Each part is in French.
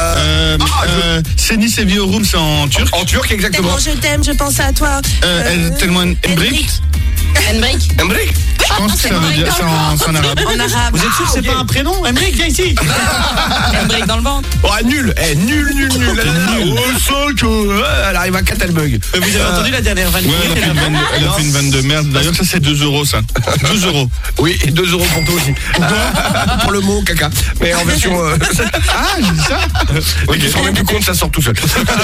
euh, euh, Seni Sevi Room, c'est en turc. En turc, exactement. Tellement je t'aime, je pense à toi. Euh, elle- tellement Embrick. Embrick. Embrick Je pense que ça veut dire, c'est en, arabe. En arabe. Vous êtes sûr que c'est pas un prénom Emmerich, viens ici Embrick dans le ventre. Oh, nul, eh, nul, nul, nul. Oh, euh, elle arrive à 4, elle bug. Vous avez entendu la dernière vanne Ouais, elle a fait une vanne de, elle a fait une vanne de merde. D'ailleurs, ça, c'est 2 euros, ça. 12 euros. Oui, et 2 euros pour toi aussi. pour le mot caca. Mais en version. euh, Ah, j'ai dit ça oui, tu te rends même plus compte, ça sort tout seul.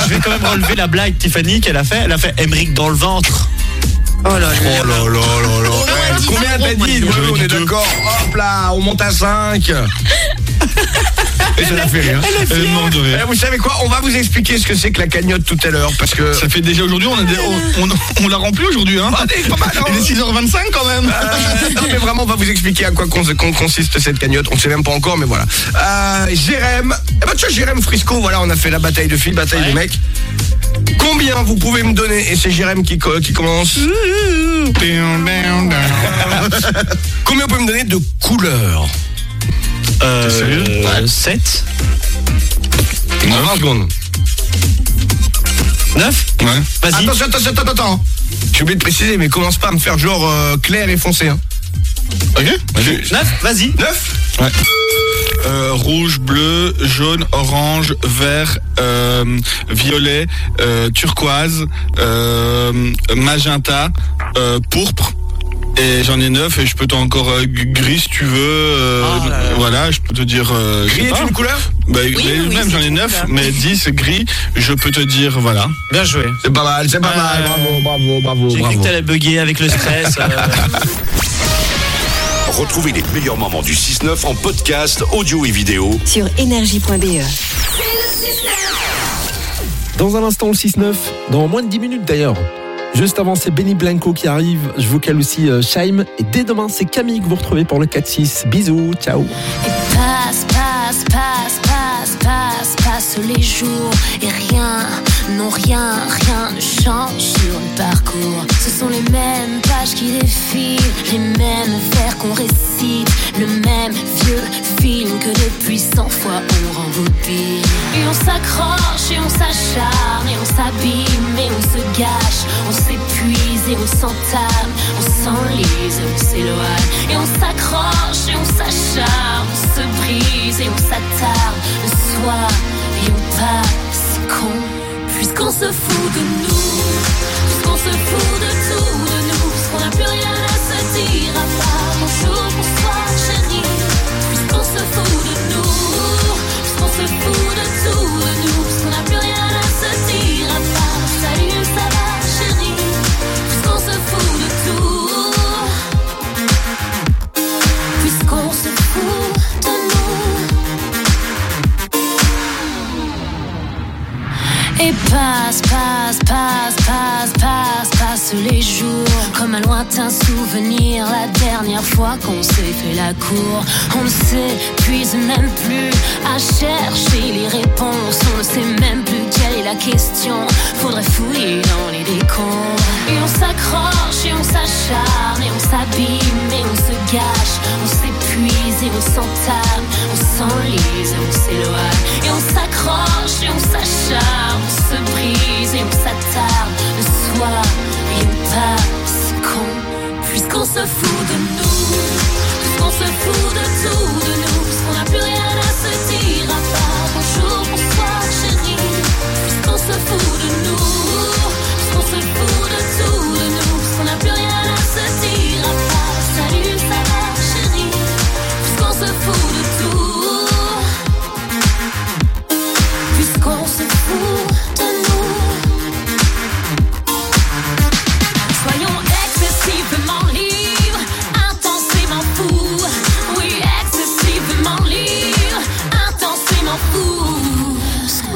Je vais quand même relever la blague Tiffany qu'elle a fait. Elle a fait Emmerich dans le ventre. Oh là là. Oh là là là là. Eh, 10 Combien t'as dit On est d'accord. Hop là, on monte à 5. Et ça l'a fait rire. Elle est de Eh. Vous savez quoi On va vous expliquer ce que c'est que la cagnotte tout à l'heure parce que. Ça fait déjà aujourd'hui, on, a des- on, on, on l'a rempli aujourd'hui. Hein. Ah, c'est pas mal, hein Il est 6h25 quand même. Euh, non mais vraiment on va vous expliquer à quoi cons- con- consiste cette cagnotte, on ne sait même pas encore mais voilà. Euh, Jérém, eh ben tu vois Jérém Frisco, voilà on a fait la bataille de filles, bataille de mecs. Combien vous pouvez me donner, et c'est Jérém qui, co- qui commence, combien vous pouvez me donner de couleurs? Euh, sérieux euh, 7 En 20 secondes. 9 Ouais. Vas-y. Attention, attention, attends, attends. J'ai oublié de préciser, mais commence pas à me faire genre euh, clair et foncé. Hein. Ok, vas-y. 9 Vas-y. 9 Ouais. Euh, rouge, bleu, jaune, orange, vert, euh, violet, euh, turquoise, euh, magenta, euh, pourpre. Et j'en ai neuf et je peux t'en encore euh, gris si tu veux. euh, Oh là là. Voilà, je peux te dire. euh, je Gris est pas. une couleur? Bah, mais oui, même c'est j'en ai une neuf, couleur. mais 10 gris. Je peux te dire voilà. Bien joué. C'est pas mal, c'est pas Euh, mal. Bravo, bravo, bravo, J'ai cru bravo. que t'allais bugger avec le stress. euh. Retrouvez les meilleurs moments du 6-9 en podcast audio et vidéo sur énergie.be. Dans un instant, le 6-9, dans moins de 10 minutes d'ailleurs. Juste avant, c'est Benny Blanco qui arrive. Je vous cale aussi euh, Shaim. Et dès demain, c'est Camille que vous retrouvez pour le 4-6. Bisous, ciao. Passe, passe, passe les jours et rien, non rien, rien ne change sur le parcours. Ce sont les mêmes pages qui défilent, les mêmes vers qu'on récite, le même vieux film que depuis cent fois on rembobine. Et on s'accroche et on s'acharne et on s'abîme et on se gâche, on s'épuise et on s'entame, on s'enlise et on s'éloigne. Et on s'accroche et on s'acharne, on se brise et on s'attarde et on passe con. Puisqu'on se fout de nous, puisqu'on se fout de tout de nous, puisqu'on n'a plus rien Et passe, passe, passe, passe, passe, passe les jours. Comme un lointain souvenir La dernière fois qu'on s'est fait la cour. On ne s'épuise même plus à chercher les réponses. On ne sait même plus quelle est la question. Faudrait fouiller dans les décombres Et on s'accroche et on s'acharne Et on s'abîme et on se gâche. On s'épuise et on s'entame On s'enlise et on s'éloigne. Et on s'accroche et on s'acharne. On se brise et on s'attarde. Le soir et on passe con Puisqu'on se fout de nous. Puisqu'on se fout de tout de nous. Puisqu'on n'a plus rien à se dire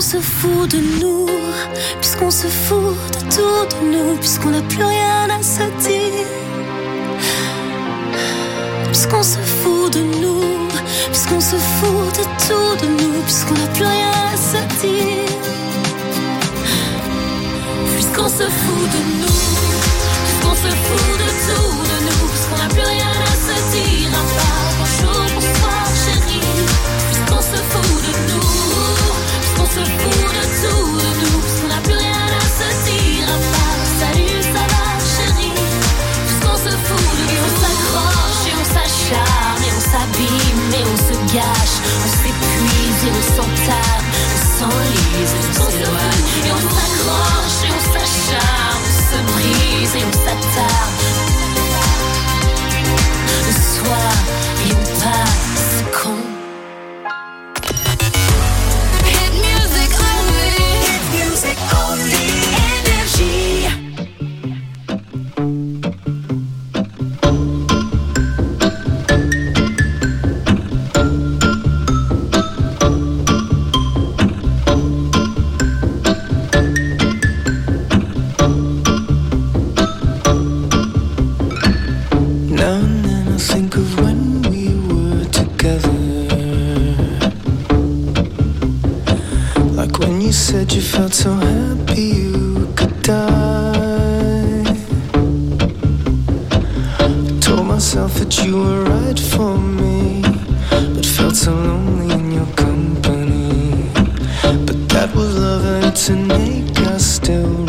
se fout de nous, puisqu'on se fout de tout de nous, puisqu'on n'a plus rien à se dire. Puisqu'on se fout de nous, puisqu'on se fout de tout de nous, puisqu'on n'a plus rien à se dire. Puisqu'on se fout de nous, puisqu'on se fout de tout de nous, puisqu'on n'a plus rien à se dire On se fout de nous, la rien à la ceci, rapat, salut, ça va chérie. On se fout de nous et on s'accroche et on s'acharne Et on s'abîme et on se gâche, on s'épuise et on s'entarde. On s'enlise, on se heureux Et on s'accroche et on s'acharne, on se brise et on s'attarde. Was love and it's an ache I still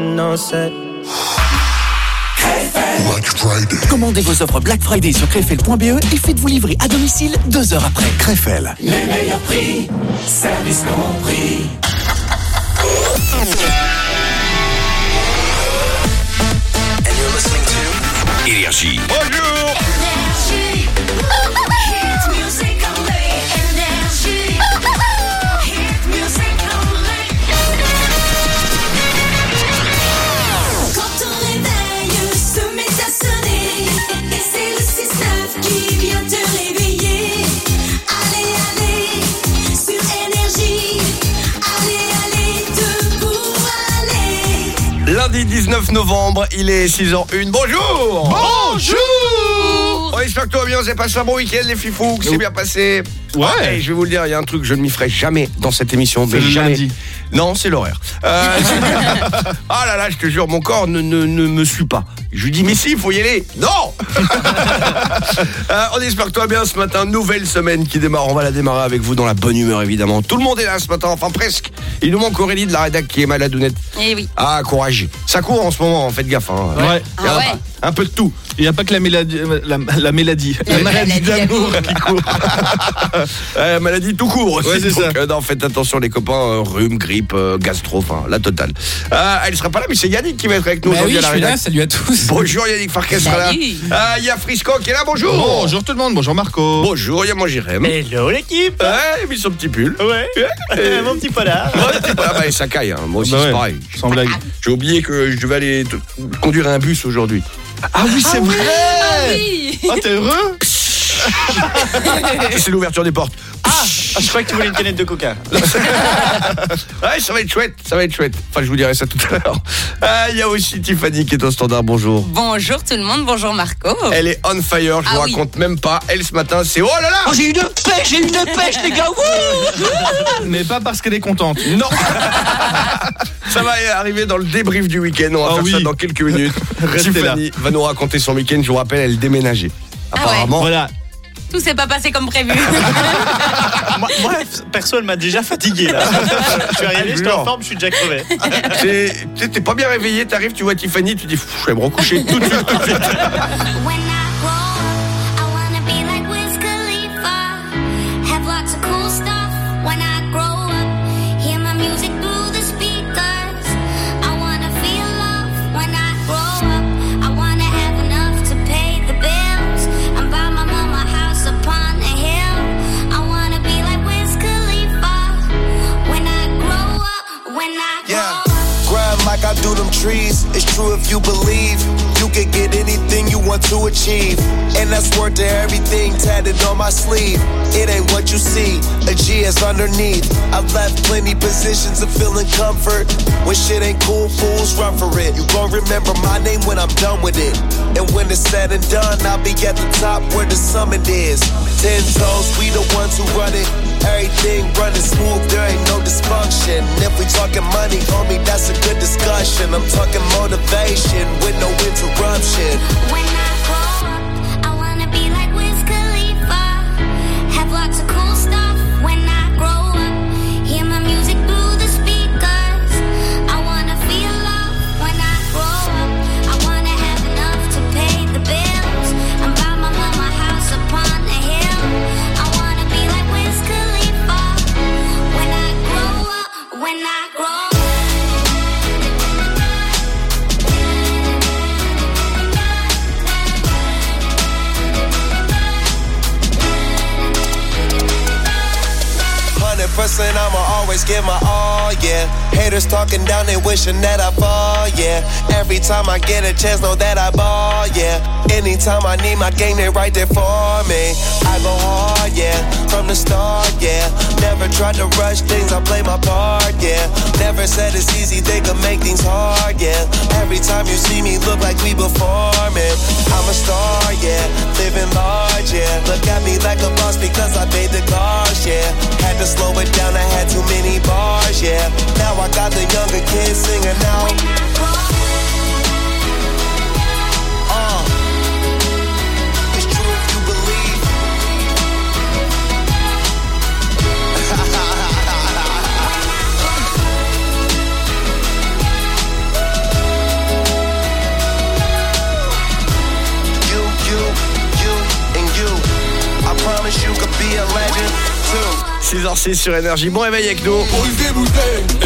sun on set. Commandez vos offres Black Friday sur crefel.be et faites-vous livrer à domicile deux heures après. Crefel. Les meilleurs prix, service compris. Énergie. Bonjour 19 novembre, il est 6h01. Bonjour Bonjour On espère que tout va bien, vous avez passé un bon week-end les fifous, que c'est bien passé Ouais. Ah, je vais vous le dire, il y a un truc, je ne m'y ferai jamais dans cette émission. C'est jamais. lundi. Non, c'est l'horaire. Euh, ah là là, je te jure, mon corps ne, ne, ne me suit pas. Je lui dis, mais si, il faut y aller. Non Euh, On espère que tout va bien ce matin. Nouvelle semaine qui démarre. On va la démarrer avec vous dans la bonne humeur, évidemment. Tout le monde est là ce matin, enfin presque. Il nous manque Aurélie de la rédac qui est maladounette. Eh oui. Ah, courage. Ça court en ce moment, faites gaffe. hein. Ouais. Ah ouais. un peu de tout. Il n'y a pas que la maladie, la, la mélodie. La maladie d'amour qui court. Euh, maladie tout court aussi. Ouais, c'est Donc, ça. euh, non, faites attention les copains, euh, rhume, grippe, euh, gastro, enfin la totale. Euh, elle sera pas là, mais c'est Yannick qui va être avec nous Bah aujourd'hui oui, à je la suis là, rédac. salut à tous. Bonjour Yannick Farquet sera là. Euh, Il y a Frisco qui est là, bonjour. Bonjour tout le monde, bonjour Marco. Bonjour, il y a moi Jérém. Ouais, Hello l'équipe il a mis son petit pull. Ouais Euh, Mon petit polar Ouais, c'est pas- bah, ça caille, hein. moi aussi Bah c'est ouais, pareil. Sans blague. J'ai oublié que je devais aller conduire un bus aujourd'hui. Ah oui, c'est vrai. Oui. Ah, t'es heureux c'est l'ouverture des portes. Ah, je croyais que tu voulais une canette de coca. Ouais, ça va être chouette, ça va être chouette. Enfin, je vous dirai ça tout à l'heure. Euh, Il y a aussi Tiffany qui est au standard, bonjour. Bonjour tout le monde, bonjour Marco. Elle est on fire, je Ah vous oui. raconte même pas. Elle ce matin, c'est oh là là j'ai une pêche, j'ai une pêche, les gars. Mais pas parce qu'elle est contente. Non Ça va arriver dans le débrief du week-end. On va Ah faire oui. ça dans quelques minutes. Restez Tiffany va nous raconter son week-end. Je vous rappelle, elle déménageait. Ah ouais. Apparemment. Voilà. Tout s'est pas passé comme prévu. moi, moi, perso, elle m'a déjà fatigué là. je suis arrivé, j'étais en forme, je suis déjà crevé. C'est- tu sais, T'es pas bien réveillé, t'arrives, tu vois Tiffany, tu dis je vais me recoucher tout de suite, tout de suite. I do them trees. It's true if you believe. You can get anything you want to achieve. And that's worth to everything tatted on my sleeve. It ain't what you see, a G is underneath. I've left plenty positions of feeling comfort. When shit ain't cool, fools run for it. You gon' remember my name when I'm done with it. And when it's said and done, I'll be at the top where the summit is. Ten toes, we the ones who run it. Everything running smooth, there ain't no dysfunction. If we talking money, homie, that's a good discussion. I'm talking motivation with no interruption. 100%, I'ma always give my all, yeah. Haters talking down, they wishing that I fall, yeah. Every time I get a chance, know that I ball, yeah. Anytime I need my game, they right there for me. I go hard, yeah, from the start, yeah. Never tried to rush things, I play my part, yeah. Never said it's easy, they could make things hard, yeah. Every time you see me, look like we performing. I'm a star, yeah, living large, yeah. Look at me like a boss because I paid the cost, yeah. Had to slow it down, I had too many bars, yeah. Now I got the younger kids singing out. 6h06 sur Énergie. Bon réveil avec nous.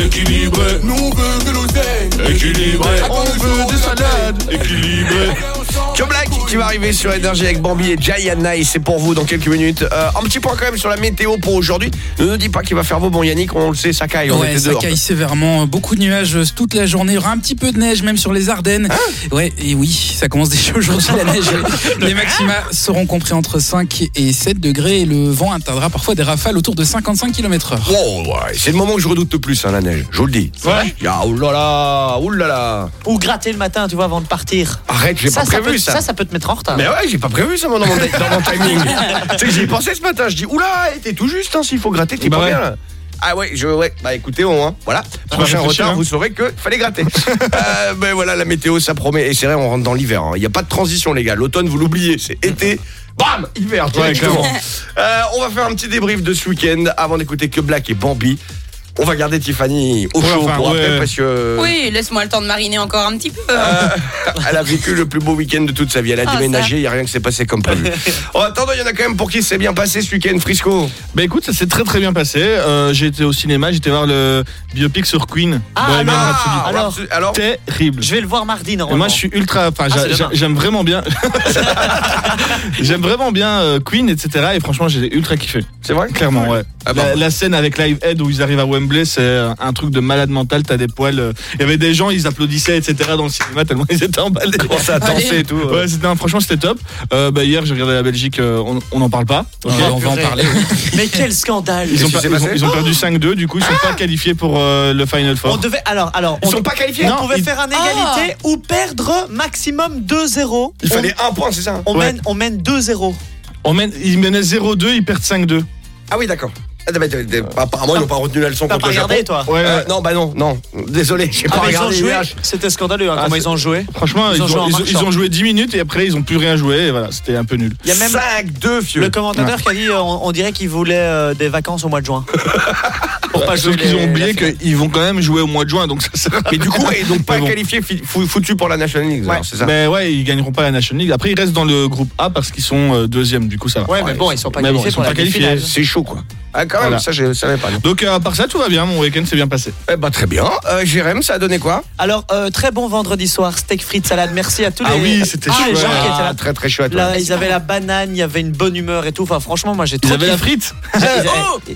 Équilibré, nous on veut de l'oseille. Équilibré, on veut des salades. Équilibré. Joe Black qui va arriver sur Énergie avec Bambi et Jayana et c'est pour vous dans quelques minutes. Euh, un petit point quand même sur la météo pour aujourd'hui. Ne nous dis pas qu'il va faire beau. Bon Yannick, on le sait, ça caille. On Ouais, était ça dehors. caille sévèrement, beaucoup de nuages euh, toute la journée, il y aura un petit peu de neige même sur les Ardennes. ouais, et oui, ça commence déjà aujourd'hui la neige. Les maxima seront compris entre 5 et 7 degrés et le vent atteindra parfois des rafales autour de 55 km/h. Oh, ouais, c'est le moment que je redoute le plus, hein, la neige. Je vous le dis. Ouais. Ah, oulala, oulala. Ou gratter le matin, tu vois, avant de partir. Arrête, j'ai pas ça prévu ça. ça, ça peut te mettre en retard. Mais ouais, j'ai pas prévu ça moi, dans mon, dans mon timing. tu sais, j'y ai pensé ce matin. Je dis, oula, t'es tout juste, hein, s'il faut gratter, t'es Bah pas ouais. bien. là. Ah ouais, je, ouais, bah écoutez, on, hein, voilà. Prochain retard, hein. vous saurez que fallait gratter. euh, ben voilà, la météo, ça promet. Et c'est vrai, on rentre dans l'hiver. hein. Il n'y a pas de transition, les gars. L'automne, vous l'oubliez, c'est été. Bam Hiver, directement. Euh, on va faire un petit débrief de ce week-end avant d'écouter que Black et Bambi. On va garder Tiffany au Ouais, chaud enfin, pour ouais. après parce que Oui, laisse-moi le temps de mariner encore un petit peu. euh, elle a vécu le plus beau week-end de toute sa vie. Elle a Ah, déménagé, il n'y a rien qui s'est passé comme prévu. En attendant, il y en a quand même pour qui c'est bien passé ce week-end, Frisco. Bah écoute, ça s'est très très bien passé. Euh, j'ai été au cinéma, j'étais voir le biopic sur Queen. Ah, alors, alors, alors Terrible. Je vais le voir mardi Et normalement. moi je suis ultra, enfin Ah, j'aime vraiment bien, j'aime vraiment bien euh, Queen, etc. Et franchement j'ai ultra kiffé. C'est vrai? Clairement, ouais. Ah bon. la, la scène avec Live Head où ils arrivent à Wembley, c'est un truc de malade mental. T'as des poils. euh, Il y avait des gens, ils applaudissaient, etc. dans le cinéma tellement ils étaient emballés. Commençaient à danser et tout. Ouais, c'était non, franchement c'était top. Euh, bah, hier j'ai regardé la Belgique, euh, on on n'en parle pas. Ok. Ouais, on va en parler. Mais quel scandale Ils ont, ils ont- ils ont perdu 5-2, du coup ils sont pas qualifiés pour euh, le Final On Four. devait alors alors Ils on, sont pas qualifiés on pouvait ils- faire un égalité ou perdre maximum 2-0. Il On- fallait un point, c'est ça on, Ouais. mène on mène 2-0. On mène, ils menaient 0-2, ils perdent 5-2. Ah oui, d'accord. Ah, bah, bah, bah, apparemment, ils n'ont pas retenu la leçon T'as contre pas le Japon. regardé toi Ouais, Euh, ouais. non, bah non, non. Désolé, j'ai Ah, pas ils regardé. C'était scandaleux hein, Ah, comment ils ont joué. Franchement, Ils ils, ont joué ils ont- ils joué 10 minutes et après ils ont plus rien joué. Et voilà, c'était un peu nul. Il y a même 5-2, fieux. le commentateur qui a dit euh, on, on dirait qu'il voulait euh, des vacances au mois de juin. Pour pas jouer Sauf qu'ils ont oublié qu'ils vont quand même jouer au mois de juin, donc ça sert à Mais du coup, et donc pas bon. qualifié, fi- fou- foutu pour la National League, alors, c'est ça Mais ouais, ils gagneront pas la National League. Après, ils restent dans le groupe A parce qu'ils sont euh, deuxième, du coup ça va. Ouais, mais bon, ils sont pas Mais bon, qualifiés ils sont pas qualifiés. C'est chaud, quoi. Ah, quand même, Voilà. ça, je savais pas. non. Donc euh, à part ça, tout va bien. Mon week-end s'est bien passé. Eh bah, très bien. Euh, Jérém, ça a donné quoi? Alors euh, très bon vendredi soir, steak frites salade. Merci à tous Ah les oui, c'était tous les chouette. gens qui étaient Ah, là. très très chouette. Là, ils avaient la banane, il y avait une bonne humeur et tout. Enfin, franchement, moi j'ai trop Ils avaient la kiffé. frite.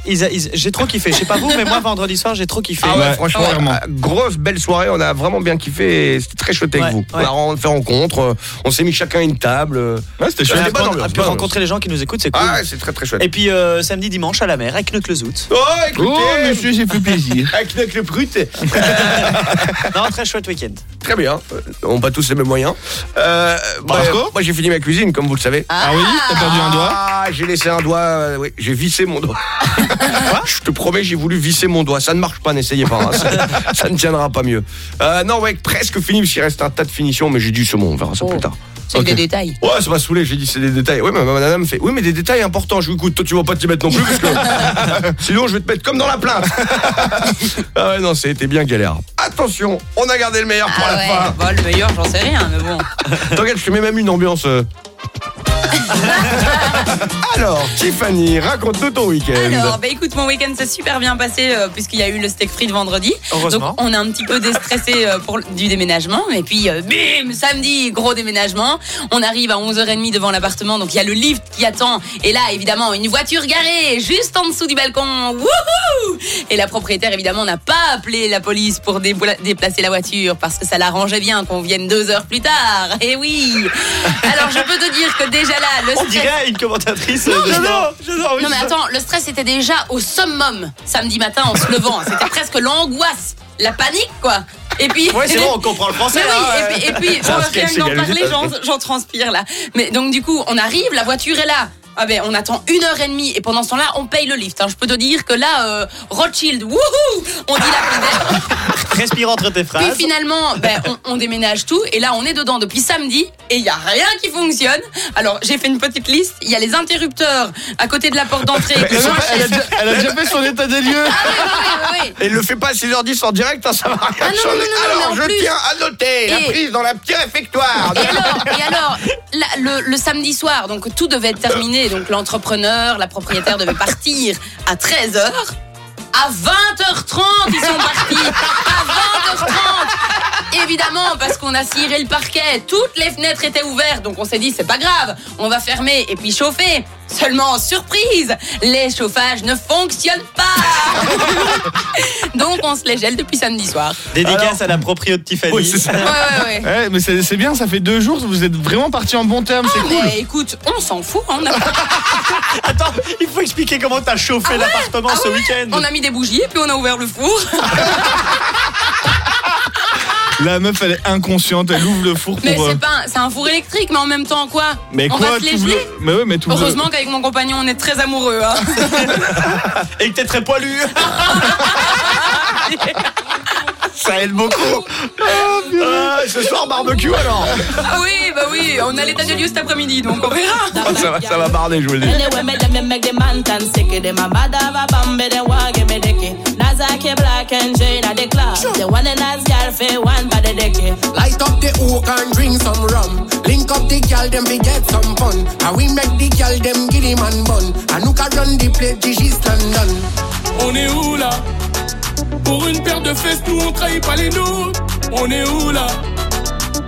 Ils- ils- ils- J'ai trop kiffé. Je sais pas vous, mais moi vendredi soir j'ai trop kiffé. Ah ouais, Ouais, franchement, clairement. euh, grosse belle soirée, on a vraiment bien kiffé et c'était très chouette avec Ouais, vous. ouais. On a fait rencontre, euh, on s'est mis chacun à une table. euh. Ouais, c'était Et chouette. Bonne ambiance, après bonne rencontrer les gens qui nous écoutent, c'est cool. Ah ouais, c'est très très chouette. Et puis euh, samedi, dimanche à la mer avec Knock le Zout. Oh, écoutez, Oh, monsieur, j'ai fait plaisir. avec le Brut, Non, très chouette week-end. très bien. Euh, On n'a pas tous les mêmes moyens. Euh, bah, Marco moi j'ai fini ma cuisine, comme vous le savez. Ah oui, t'as perdu un doigt. Ah, j'ai laissé un doigt, euh, oui, j'ai vissé mon doigt. Je te promets, j'ai voulu visser mon doigt. Ça ne marche pas, n'essayez pas. hein. Ça, ça ne tiendra pas mieux. Euh, non, ouais, presque fini, parce qu'il reste un tas de finitions, mais j'ai du saumon, on verra ça Oh. plus tard. C'est des détails. Ouais, ça m'a saoulé, j'ai dit c'est des détails. Ouais, mais ma madame me fait, oui, mais des détails importants. Je lui écoute, toi tu vas pas t'y mettre non plus, parce que sinon je vais te mettre comme dans la plainte. ah ouais, non, c'était bien galère. Attention, on a gardé le meilleur pour Ah la ouais, fin. bon, le meilleur, j'en sais rien, mais bon. T'inquiète, je te mets même une ambiance. euh, Alors, Tiffany, raconte-nous ton week-end. Alors, bah écoute, mon week-end s'est super bien passé euh, puisqu'il y a eu le steak frites vendredi. Heureusement. Donc, on est un petit peu déstressé euh, pour du déménagement. Et puis, euh, bim, samedi, gros déménagement. On arrive à 11h30 devant l'appartement. Donc, il y a le lift qui attend. Et là, évidemment, une voiture garée juste en dessous du balcon. Wouhou Et la propriétaire, évidemment, n'a pas appelé la police pour déplacer la voiture parce que ça l'arrangeait bien qu'on vienne deux heures plus tard. Et oui Alors, je peux te dire que déjà là, le On stress... dirait une commentatrice Non, de j'adore, sport. non mais attends, le stress était déjà au summum samedi matin en se levant. C'était presque l'angoisse, la panique quoi. Et puis. Ouais, c'est bon, on comprend le français, Mais oui, hein, et puis, et puis bon, rien que d'en parler, j'en transpire là. Mais donc du coup, on arrive, la voiture est là. Ah ben, on attend une heure et demie et pendant ce temps-là, on paye le lift. hein. Je peux te dire que là, euh, Rothschild, wouhou, on dit la. Respire entre tes Puis phrases. finalement, ben, on, on déménage tout et là on est dedans depuis samedi et il y a rien qui fonctionne. Alors j'ai fait une petite liste. Il y a les interrupteurs à côté de la porte d'entrée. Elle elle a déjà, elle a déjà fait son état des lieux. Ah oui, oui. Et elle le fait pas à 6h10 en direct, hein, ça va rien Ah non, changer. non, non, Alors, je plus- tiens à noter la Et- prise dans la petite réfectoire. Et alors, et alors la- le, le samedi soir, donc tout devait être terminé. Donc l'entrepreneur, la propriétaire devait partir à 13h. À 20h30, ils sont partis. À 20h30. Évidemment, parce qu'on a ciré le parquet, toutes les fenêtres étaient ouvertes. Donc on s'est dit, c'est pas grave, on va fermer et puis chauffer. Seulement, surprise, les chauffages ne fonctionnent pas. donc on se les gèle depuis samedi soir. Dédicace à la proprio de Tiffany. Oui, c'est ça. Ouais, ouais, ouais. Ouais, mais c'est c'est bien, ça fait deux jours, vous êtes vraiment partis en bon terme, c'est Ah, cool. mais écoute, on s'en fout. hein, on a- Attends, il faut expliquer comment t'as chauffé l'appartement Ah ce ouais week-end. On a mis des bougies et puis on a ouvert le four. La meuf, elle est inconsciente, elle ouvre le four pour. Mais euh, c'est pas, un- c'est un four électrique, mais en même temps quoi Mais On quoi, va se Mais ouais, mais tout Heureusement qu'avec mon compagnon on est très amoureux. Hein. Et que t'es très poilu. Ça aide beaucoup. Ah, ce soir, barbecue alors. ah oui, bah oui, on a l'état des lieux cet après-midi, donc on verra. Oh, ça, va, ça va barder, je vous le dis. Nazaki black and Jane at the club. The one in as girl for one by the dicky. Light up the oak and drink some rum. Link up the girl, them we get some fun. And we make the girl, them giddy man bun. And who can run the place, Gigi London. On est où là? Pour une paire de fesses, nous on trahit pas les nôtres. On est où là?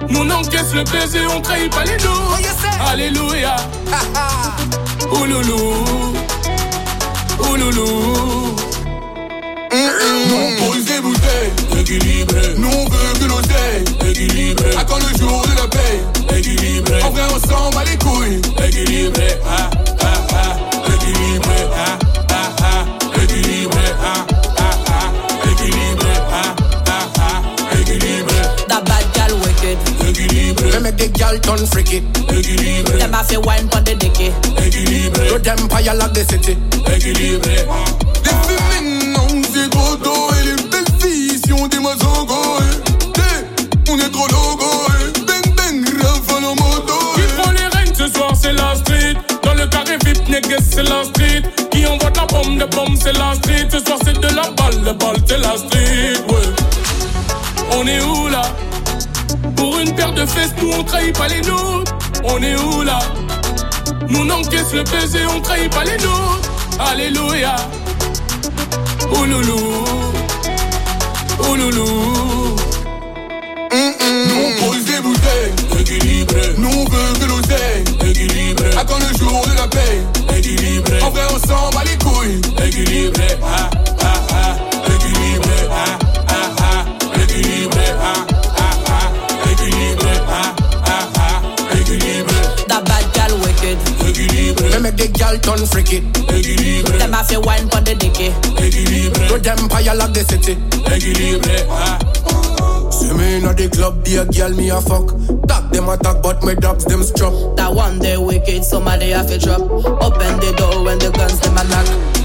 Nous on encaisse le baiser, on trahit pas les nôtres. Alléluia. Ouloulou. Ouloulou. Nous on pose des bouteilles, équilibré. Nous on veut que l'oseille, équilibré. À quand le jour de la paix, équilibré. En vrai, on s'en bat les couilles, équilibré. Ah, ah, ah, équilibré. Ah, ah, ah, équilibré. Ah, ah, ah, équilibré. Ah, ah, ah, équilibré. That bad girl wicked. Équilibré. We make the girl turn freaky. Équilibré. Them a fi wine pon the dicky. Équilibré. To them fire like the city. Équilibré. Les féminines si on est trop logo. Bang bang, rafale en moto. Qui prend les règnes ce soir c'est la street. Dans le carré VIP, négus c'est la street. Qui envoie de la bombe, de bombe c'est la street. Ce soir c'est de la balle, de balle c'est la street. Ouais. On est où là? Pour une paire de fesses, nous on trahit pas les nôtres. On est où là? Nous on encaisse le baiser, on trahit pas les nôtres. Alléluia. Ouloulou. Ouloulou. Nous on pose des bouteilles, équilibré. Nous on veut que l'oseille, équilibré. À quand le jour de la paix, équilibré. En vrai on s'en bat les couilles, équilibré. Ah, make the girl turn freaky. Équilibré. Them a fi wine pon the dicky. Équilibré. To them fire like the city. Équilibré. Ah. See me in the club, be a girl, me a fuck. Talk them attack, but me dogs them strap. That one day wicked, somebody have to drop. Open the door when the guns them a knock.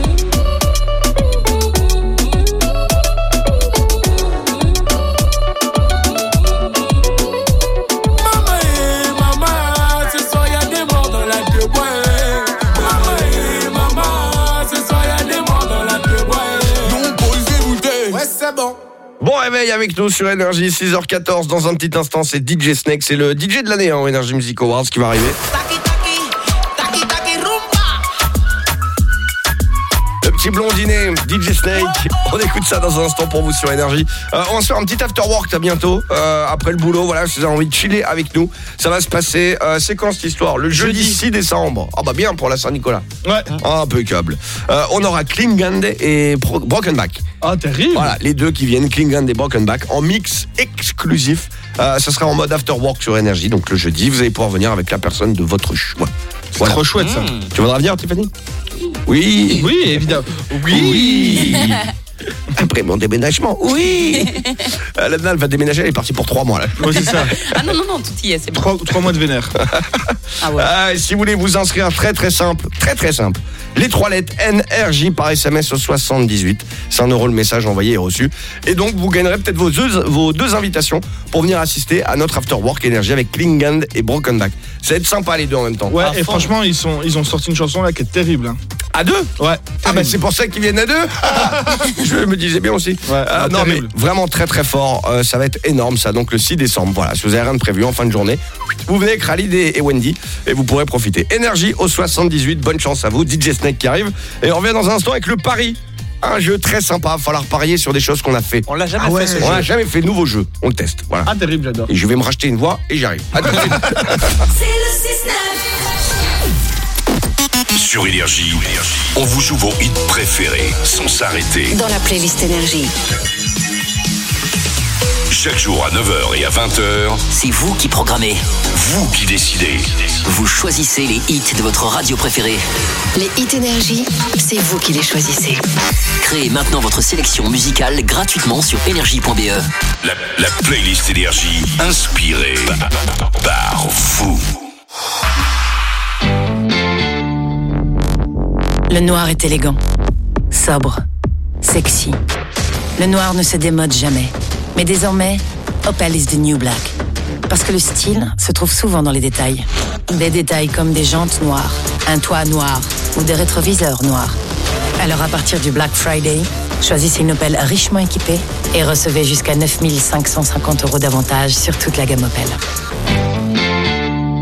Bon. Réveil avec nous sur Énergie, 6h14. Dans un petit instant, c'est DJ Snake. C'est le DJ de l'année hein, au Energy Music Awards qui va arriver. Parti blondiné, DJ Snake. On écoute ça dans un instant pour vous sur Énergie. Euh, on va se faire un petit after work là bientôt. Euh, après le boulot, voilà, si vous avez envie de chiller avec nous, ça va se passer. Euh, c'est quand cette histoire? Le jeudi 6 décembre. Ah bah bien pour la Saint-Nicolas. Ouais. Impeccable. Euh, on aura Klingand et Bro- Brokenback. Ah, terrible. Voilà, les deux qui viennent, Klingand et Brokenback, en mix exclusif. Ça sera en mode after work sur Énergie. Donc le jeudi, vous allez pouvoir venir avec la personne de votre choix. Voilà. trop chouette, ça. Tu voudras venir, Tiffany? Oui. Oui, évidemment. Oui. Après mon déménagement, oui. Euh, la nana, elle va déménager, elle est partie pour trois mois là. Ouais, c'est ça. Ah non, non, non, tout y est, c'est bon. Trois, trois mois de vénère. Ah ouais. Ah, et si vous voulez vous inscrire, très très simple, très très simple. Les trois lettres NRJ par SMS au 78. C'est un euro le message envoyé et reçu. Et donc vous gagnerez peut-être vos deux, vos deux invitations pour venir assister à notre After Work Énergie avec Klingand et Brokenback. Ça va être sympa les deux en même temps. Ouais, et franchement, ils, sont, ils ont sorti une chanson là qui est terrible. hein. À deux Ouais. Ah bah c'est pour ça qu'ils viennent à deux Je me disais bien aussi. Euh, ah, non mais vraiment très très fort. Euh, ça va être énorme ça. Donc le 6 décembre. Voilà. Si vous avez rien de prévu en fin de journée, vous venez avec Khalid et, et Wendy et vous pourrez profiter. Énergie au 78. Bonne chance à vous. DJ Snake qui arrive. Et on revient dans un instant avec le pari. Un jeu très sympa. Va falloir parier sur des choses qu'on a fait. On l'a jamais Ah ouais, fait ce On l'a jamais fait. Nouveau jeu. On le teste. Voilà. Ah, terrible, j'adore. Et je vais me racheter une voix et j'arrive. À tout de suite. C'est le 6-9. Sur Énergie, on vous joue vos hits préférés sans s'arrêter. Dans la playlist Énergie. Chaque jour à 9h et à 20h, C'est vous qui programmez. vous qui décidez. Vous choisissez les hits de votre radio préférée. Les hits Énergie, c'est vous qui les choisissez. Créez maintenant votre sélection musicale gratuitement sur énergie.be. La, la playlist Énergie inspirée par, par vous. Le noir est élégant, sobre, sexy. Le noir ne se démode jamais. Mais désormais, Opel is the new black. Parce que le style se trouve souvent dans les détails. Des détails comme des jantes noires, un toit noir ou des rétroviseurs noirs. Alors à partir du Black Friday, choisissez une Opel richement équipée et recevez jusqu'à 9550 euros d'avantages sur toute la gamme Opel.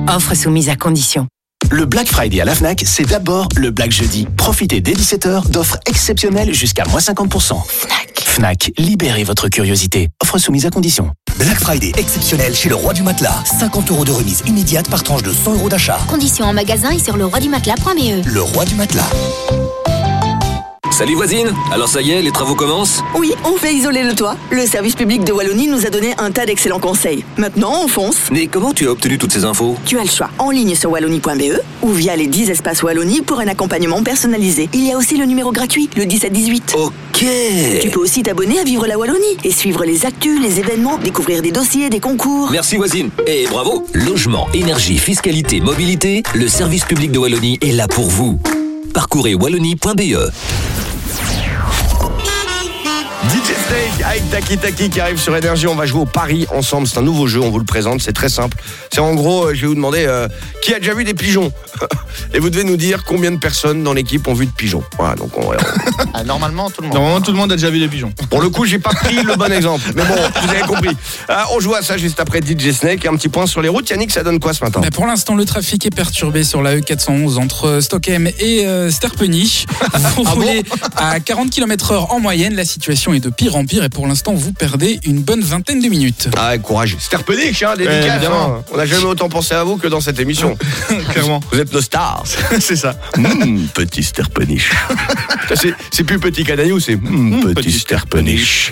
Offre soumise à condition. Le Black Friday à la FNAC, c'est d'abord le Black Jeudi. Profitez dès 17h d'offres exceptionnelles jusqu'à moins 50%. FNAC. FNAC, libérez votre curiosité. Offre soumise à condition. Black Friday exceptionnel chez le roi du matelas. 50 euros de remise immédiate par tranche de 100 euros d'achat. Conditions en magasin et sur le roi du matelas.be. Le roi du matelas. Salut voisine, alors ça y est, les travaux commencent Oui, on fait isoler le toit. Le service public de Wallonie nous a donné un tas d'excellents conseils. Maintenant, on fonce. Mais comment tu as obtenu toutes ces infos Tu as le choix en ligne sur wallonie.be ou via les 10 espaces Wallonie pour un accompagnement personnalisé. Il y a aussi le numéro gratuit, le 1718. Ok Tu peux aussi t'abonner à Vivre la Wallonie et suivre les actus, les événements, découvrir des dossiers, des concours. Merci voisine, et bravo Logement, énergie, fiscalité, mobilité, le service public de Wallonie est là pour vous. Parcourez wallonie.be Snake avec Taki Taki qui arrive sur Énergie. On va jouer au Paris ensemble. C'est un nouveau jeu. On vous le présente. C'est très simple. C'est en gros, euh, je vais vous demander euh, qui a déjà vu des pigeons Et vous devez nous dire combien de personnes dans l'équipe ont vu de pigeons. Voilà, donc on, Ah, normalement, tout le monde. Normalement, tout le monde a déjà vu les pigeons. Pour le coup, j'ai pas pris le bon exemple. Mais bon, vous avez compris. Euh, on joue à ça juste après DJ Snake. Un petit point sur les routes. Yannick, ça donne quoi ce matin Bah, pour l'instant, le trafic est perturbé sur la E411 entre Stockholm et euh, Sterpenich. Vous Ah roulez à 40 km/h en moyenne. La situation est de pire en pire et pour l'instant, vous perdez une bonne vingtaine de minutes. Ah, courage. Sterpenich, hein, Ouais, dédicace. évidemment. hein. On n'a jamais autant pensé à vous que dans cette émission. Clairement. Vous êtes nos stars. c'est ça. Mmh, petit Sterpenich. C'est- c'est plus petit qu'Adaniou, c'est mmh, petit Sterpenich.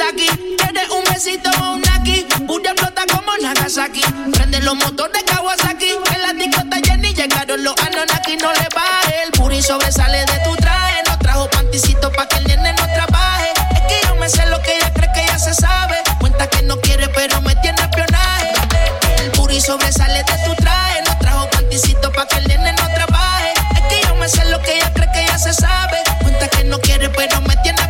taqui. ¿Quieres un besito o un aquí? Bulla explota como Nagasaki. Prende los motores Kawasaki. En la disco está llena y llegaron los Anunnaki. No le baje el puri sobresale de tu traje. No trajo panticito pa' que el nene no trabaje. Es que yo me sé lo que ella cree que ya se sabe. Cuenta que no quiere, pero me tiene espionaje. El puri sobresale de tu traje. No trajo panticito pa' que el nene no trabaje. Es que yo me sé lo que ella cree que ya se sabe. Cuenta que no quiere, pero me tiene.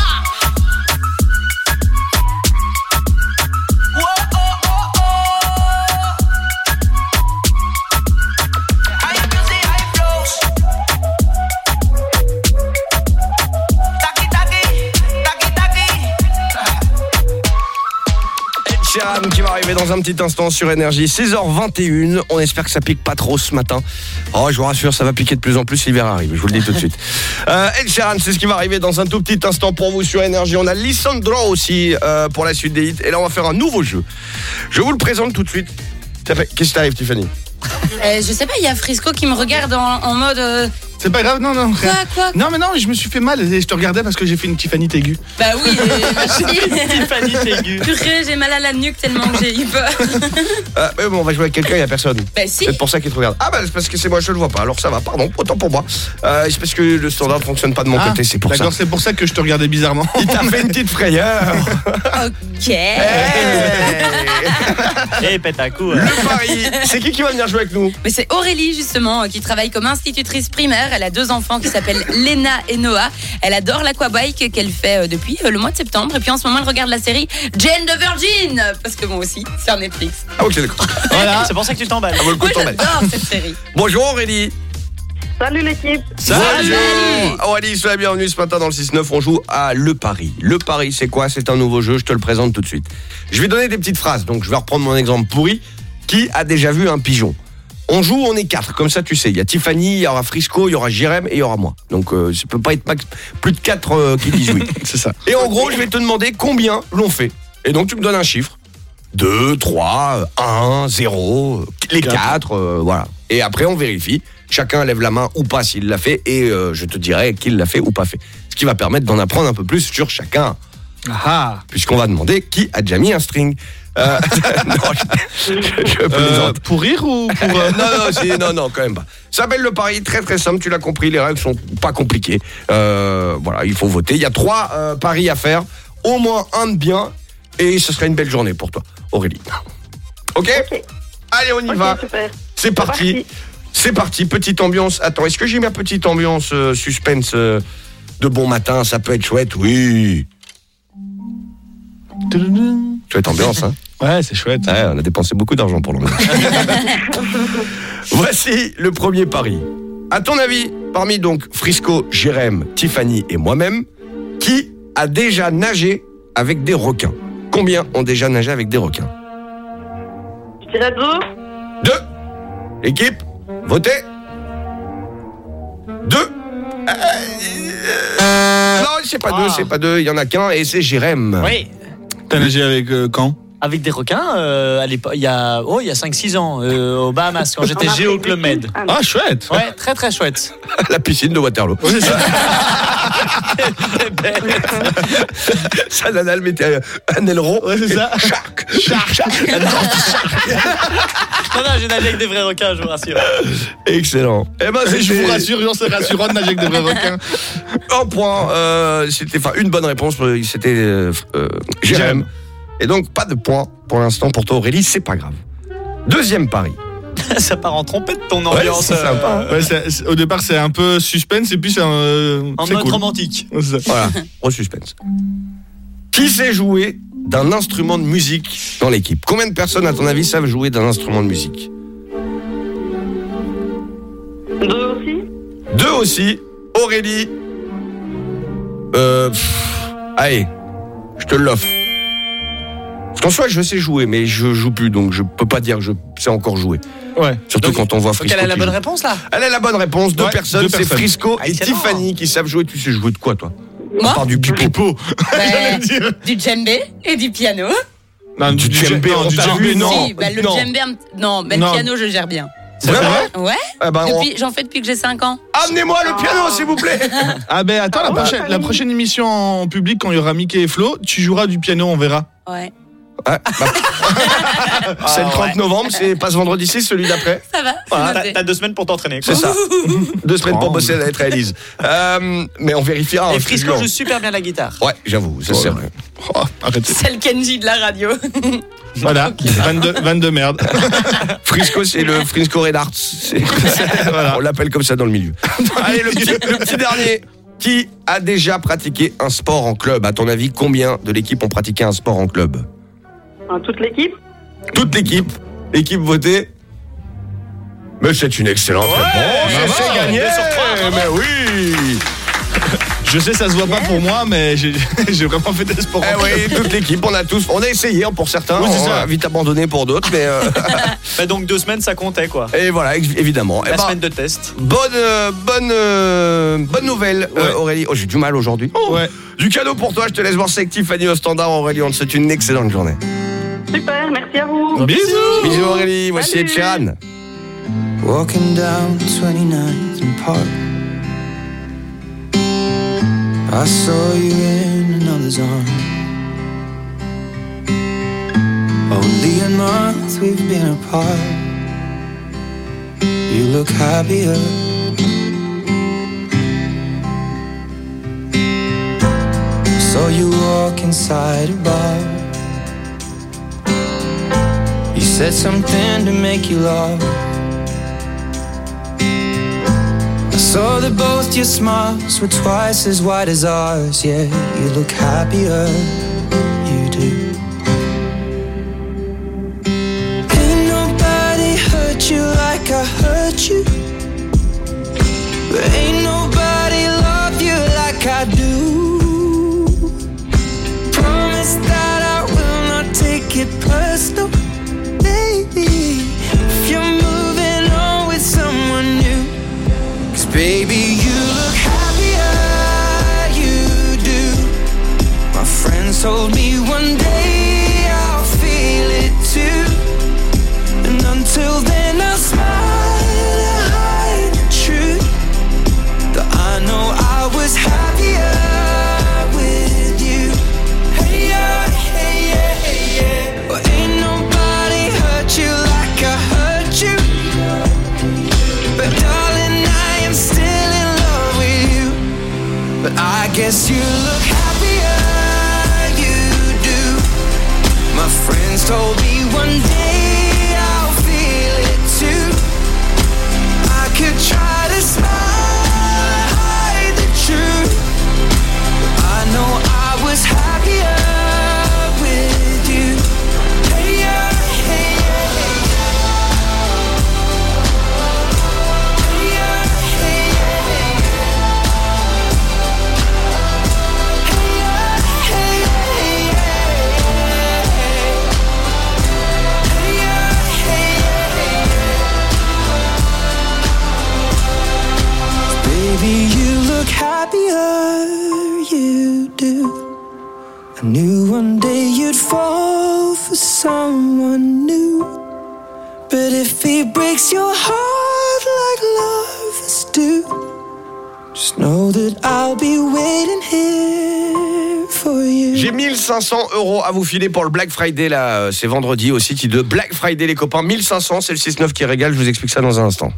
Qui va arriver dans un petit instant sur Énergie. 16h21. On espère que ça pique pas trop ce matin. Oh, je vous rassure, ça va piquer de plus en plus. si L'hiver arrive, je vous le dis tout de suite. Euh, Ed Sheeran, c'est ce qui va arriver dans un tout petit instant pour vous sur Énergie. On a Lissandro aussi euh, pour la suite des hits. Et là, on va faire un nouveau jeu. Je vous le présente tout de suite. Qu'est-ce qui t'arrive, Tiffany? Euh, je sais pas, il y a Frisco qui me regarde en, en mode. C'est pas grave, non, non. Quoi, quoi Non, mais non, je me suis fait mal et je te regardais parce que j'ai fait une Tiffany Tégu. Bah oui. Tiffany Tégu. Purée, j'ai mal à la nuque tellement que j'ai eu peur. Euh, mais bon, on va jouer avec quelqu'un, il n'y a personne. Bah si. C'est pour ça qu'il te regarde. Ah bah c'est parce que c'est moi, je le vois pas. Alors ça va, pardon, autant pour moi. Euh, c'est parce que le standard ne fonctionne pas de mon Ah, côté, c'est pour ça. D'accord, c'est pour ça que je te regardais bizarrement. Il t'a fait une petite frayeur. Ok. Eh, pète un coup. hein. Le pari. C'est qui qui va venir jouer avec nous? Mais c'est Aurélie justement qui travaille comme institutrice primaire. Elle a deux enfants qui s'appellent Léna et Noah. Elle adore l'aquabike qu'elle fait euh, depuis euh, le mois de septembre. Et puis en ce moment, elle regarde la série Jane the Virgin parce que moi aussi, c'est un Netflix. Ah ok, d'accord. Voilà, c'est pour ça que tu t'emballes. Ah, Moi, j'adore cette série. Bonjour Aurélie. Salut l'équipe. Bonjour Aurélie, sois la bienvenue ce matin dans le 6-9. On joue à Le Pari. Le Pari, c'est quoi? C'est un nouveau jeu, je te le présente tout de suite. Je vais donner des petites phrases, donc je vais reprendre mon exemple pourri. Qui a déjà vu un pigeon? On joue, on est quatre, comme ça tu sais. Il y a Tiffany, il y aura Frisco, il y aura Jérém et il y aura moi. Donc euh, ça peut pas être max- plus de quatre euh, qui disent oui. c'est ça. Et en gros, je vais te demander combien l'ont fait. Et donc tu me donnes un chiffre. 2, 3, 1, 0, les Quatre. 4, voilà. Et après on vérifie. Chacun lève la main ou pas s'il l'a fait et euh, je te dirai qu'il l'a fait ou pas fait. Ce qui va permettre d'en apprendre un peu plus sur chacun. Ah Puisqu'on va demander qui a déjà mis un string. Euh, non, je, je- je plaisante. Euh, pour rire ou pour. euh, non, non, non, non, quand même pas. Ça s'appelle le pari, très très simple, tu l'as compris, les règles sont pas compliquées. Euh, voilà, il faut voter. Il y a trois euh, paris à faire, au moins un de bien, et ce serait une belle journée pour toi, Aurélie. Ok, Allez, on y va. C'est parti. parti. C'est parti, petite ambiance. Attends, est-ce que j'ai ma petite ambiance euh, suspense euh, de bon matin? Ça peut être chouette, oui. Chouette ambiance, hein Ouais, c'est chouette. Ouais, on a dépensé beaucoup d'argent pour l'ambiance. Voici le premier pari. À ton avis, parmi donc Frisco, Jérém, Tiffany et moi-même, qui a déjà nagé avec des requins? Combien ont déjà nagé avec des requins? Je dirais deux. Deux. Équipe, votez. Deux. Euh, non, c'est pas deux, c'est pas deux. Il y en a qu'un et c'est Jérém. Oui. T'as nagé avec euh, quand? Avec des requins, euh, à l'époque, il y a, oh, il y a 5-6 ans, euh, aux Bahamas, quand j'étais En Afrique Géo Club. Med. Ah. Ah, chouette Ouais, très très chouette. La piscine de Waterloo. Ça, Nana, elle mettait un aileron. Ouais, c'est ça. Shark, shark, shark. Non, non, j'ai nagé avec des vrais requins, je vous rassure. Excellent. Eh ben, Je vous rassure, non, c'est rassurant de nager avec des vrais requins. un point. euh, c'était enfin une bonne réponse. C'était euh, euh, Jérém. Et donc, pas de points pour l'instant pour toi, Aurélie, c'est pas grave. Deuxième pari. ça part en trompette ton Ouais, ambiance. c'est sympa. Ouais, c'est- au départ, c'est un peu suspense et puis c'est un. euh, En mode cool. romantique. Voilà, au suspense. Qui sait jouer d'un instrument de musique dans l'équipe? Combien de personnes, à ton avis, savent jouer d'un instrument de musique? Deux aussi Deux aussi. Aurélie. Euh. pff, allez, je te l'offre. Parce qu'en soi, je sais jouer, mais je joue plus, donc je peux pas dire que je sais encore jouer. Ouais. Surtout quand on voit Donc Frisco. elle a la bonne joue. réponse là Elle a la bonne réponse. Deux Ouais, personnes, c'est. Frisco Ah, et. Tiffany qui savent jouer. Tu sais jouer de quoi, toi? Moi? À part du pipeau. Ben, Du djembé et du piano. Non, Du djembé, non, du djembé, non. Si, ben, le non. djembé, non, mais le piano, je gère bien. C'est vrai? Ouais. Eh ben, on- J'en fais depuis que j'ai 5 ans. Amenez-moi le piano, s'il vous plaît. Ah ben attends, la, prochaine, la prochaine émission en public, quand il y aura Mickey et Flo, tu joueras du piano, on verra. Ouais. Ouais, bah, c'est le 30 novembre, c'est pas ce vendredi 6, celui d'après. Ça va. Voilà. T'as deux semaines pour t'entraîner. C'est ça. Deux semaines pour bosser à la lettre à Elise. Euh, mais on vérifiera. hein, Et je te Frisco joue super bien la guitare. Ouais, j'avoue, ça c'est vrai. Oh, arrêtez. C'est le Kenji de la radio. Voilà, 22, 22 merde. Frisco, c'est le Frisco Red Arts. Voilà. On l'appelle comme ça dans le milieu. Allez, le petit, le petit dernier. Qui a déjà pratiqué un sport en club? À ton avis, combien de l'équipe ont pratiqué un sport en club? Toute l'équipe Toute l'équipe. Équipe votée. Mais c'est une excellente réponse. bravo, c'est gagné. sur. Mais oui. Je sais, ça se voit pas pour moi, mais j'ai vraiment fait des sports. Eh oui, toute l'équipe, on a tous, on a essayé hein, pour certains, Oui, c'est on ça. a vite abandonné pour d'autres, mais euh, Bah, donc deux semaines ça comptait quoi. et voilà, évidemment. Eh La ben, semaine de test. bonne, euh, bonne, euh, bonne nouvelle, euh, Ouais. Aurélie. Oh, j'ai du mal aujourd'hui. Ouais. Du cadeau pour toi, je te laisse voir ça avec Tiffany au standard, Aurélie. On te souhaite une excellente journée. Super, merci à vous. Bisous. Bisous Aurélie, voici Ed Sheeran. Walking down 29th and Park. I saw you in another's arm. Only a month we've been apart. You look happier. Saw you walk inside a bar. You said something to make you laugh. I saw that both your smiles were twice as wide as ours. Yeah, you look happier, you do. Ain't nobody hurt you like I hurt you. But ain't nobody love you like I do. J'ai 1500 euros à vous filer pour le Black Friday là, c'est vendredi au site de Black Friday les copains. 1500, c'est le 6-9 qui régale, je vous explique ça dans un instant.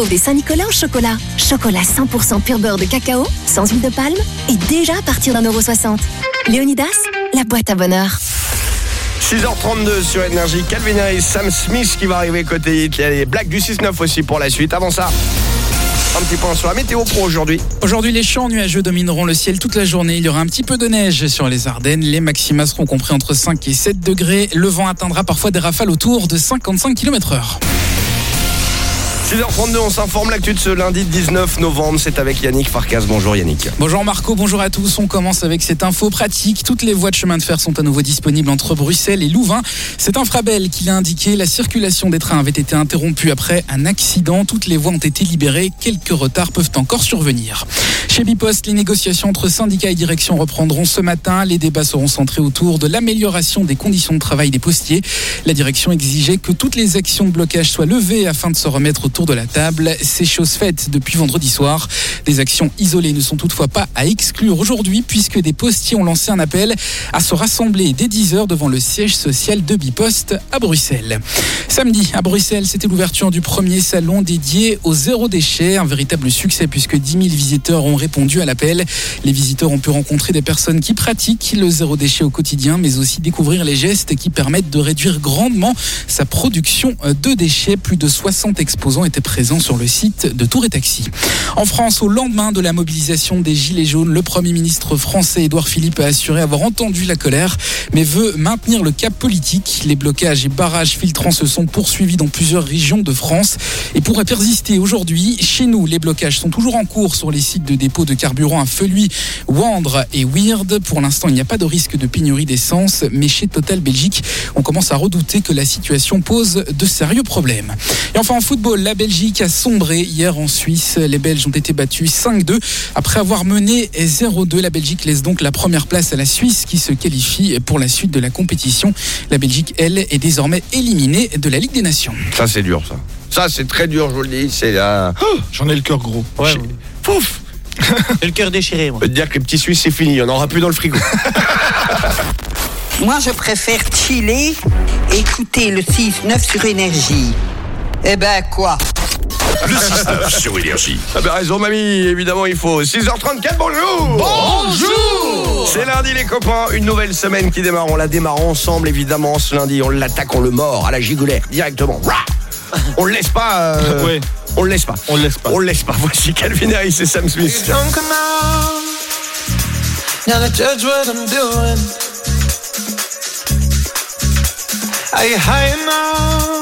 Des Saint-Nicolas au chocolat. Chocolat 100% pur beurre de cacao, sans huile de palme, et déjà à partir d'un euro soixante. Léonidas, la boîte à bonheur. 6h32 sur Énergie, Calvin Harris, Sam Smith qui va arriver côté hit. Il y a les blagues du 6-9 aussi pour la suite. Avant ça, un petit point sur la météo pro aujourd'hui. Aujourd'hui, les champs nuageux domineront le ciel toute la journée. Il y aura un petit peu de neige sur les Ardennes. Les maxima seront compris entre 5 et 7 degrés. Le vent atteindra parfois des rafales autour de 55 km heure. 6h32, on s'informe l'actu de ce lundi 19 novembre. C'est avec Yannick Farkas. Bonjour Yannick. Bonjour Marco, bonjour à tous. On commence avec cette info pratique. Toutes les voies de chemin de fer sont à nouveau disponibles entre Bruxelles et Louvain. C'est un Frabel qui l'a indiqué. La circulation des trains avait été interrompue après un accident. Toutes les voies ont été libérées. Quelques retards peuvent encore survenir. Chez Bipost, les négociations entre syndicats et direction reprendront ce matin. Les débats seront centrés autour de l'amélioration des conditions de travail des postiers. La direction exigeait que toutes les actions de blocage soient levées afin de se remettre autour de la table. C'est chose faite depuis vendredi soir. Des actions isolées ne sont toutefois pas à exclure aujourd'hui puisque des postiers ont lancé un appel à se rassembler dès 10h devant le siège social de Bipost à Bruxelles. Samedi, à Bruxelles, c'était l'ouverture du premier salon dédié au zéro déchet. Un véritable succès puisque 10 000 visiteurs ont répondu à l'appel. Les visiteurs ont pu rencontrer des personnes qui pratiquent le zéro déchet au quotidien, mais aussi découvrir les gestes qui permettent de réduire grandement sa production de déchets. Plus de 60 exposants étaient présents sur le site de Tour et Taxi. En France, au lendemain de la mobilisation des Gilets jaunes, le Premier ministre français Édouard Philippe a assuré avoir entendu la colère, mais veut maintenir le cap politique. Les blocages et barrages filtrants se sont poursuivis dans plusieurs régions de France et pourraient persister aujourd'hui. Chez nous, les blocages sont toujours en cours sur les sites de dépôt de carburant à Feluy, Wandre et Weird. Pour l'instant, il n'y a pas de risque de pénurie d'essence, mais chez Total Belgique, on commence à redouter que la situation pose de sérieux problèmes. Et enfin, en football, la Belgique a sombré hier en Suisse. Les Belges ont été battus 5-2 après avoir mené 0-2. La Belgique laisse donc la première place à la Suisse qui se qualifie pour la suite de la compétition. La Belgique, elle, est désormais éliminée de la Ligue des Nations. Ça, c'est dur, ça. Ça, c'est très dur, je vous le dis. C'est là. J'en ai le cœur gros. Ouais, Pouf J'ai le cœur déchiré, moi. Je peux te dire que les petits Suisses, c'est fini. Il n'y en aura plus dans le frigo. Moi, je préfère chiller, écouter le 6-9 sur énergie. Eh ben, quoi? Le 6-9 sur Énergie. Ah ben raison, mamie. Évidemment, il faut. 6h34, bonjour Bonjour C'est lundi, les copains. Une nouvelle semaine qui démarre. On la démarre ensemble, évidemment, ce lundi. On l'attaque, on le mord à la gigolaire, directement. Rah on le laisse pas. euh, Ouais. On le laisse pas. On le laisse pas. On le laisse pas. Voici Calvin Harris et Sam Smith. Drunk enough now to judge what I'm doing. Are you high enough?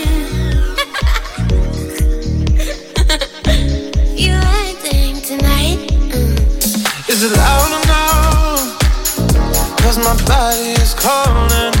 Cause my body is calling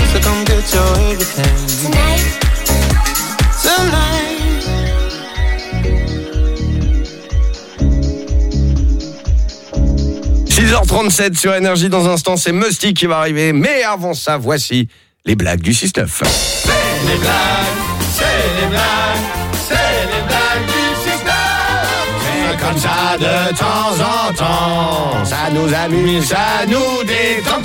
6h37 sur Énergie. Dans un instant, c'est Musty qui va arriver. Mais avant ça, voici les blagues du 6-9. C'est les blagues, c'est les blagues, c'est les blagues du 6-9. C'est comme ça de temps en temps. Ça nous amuse, ça nous détend.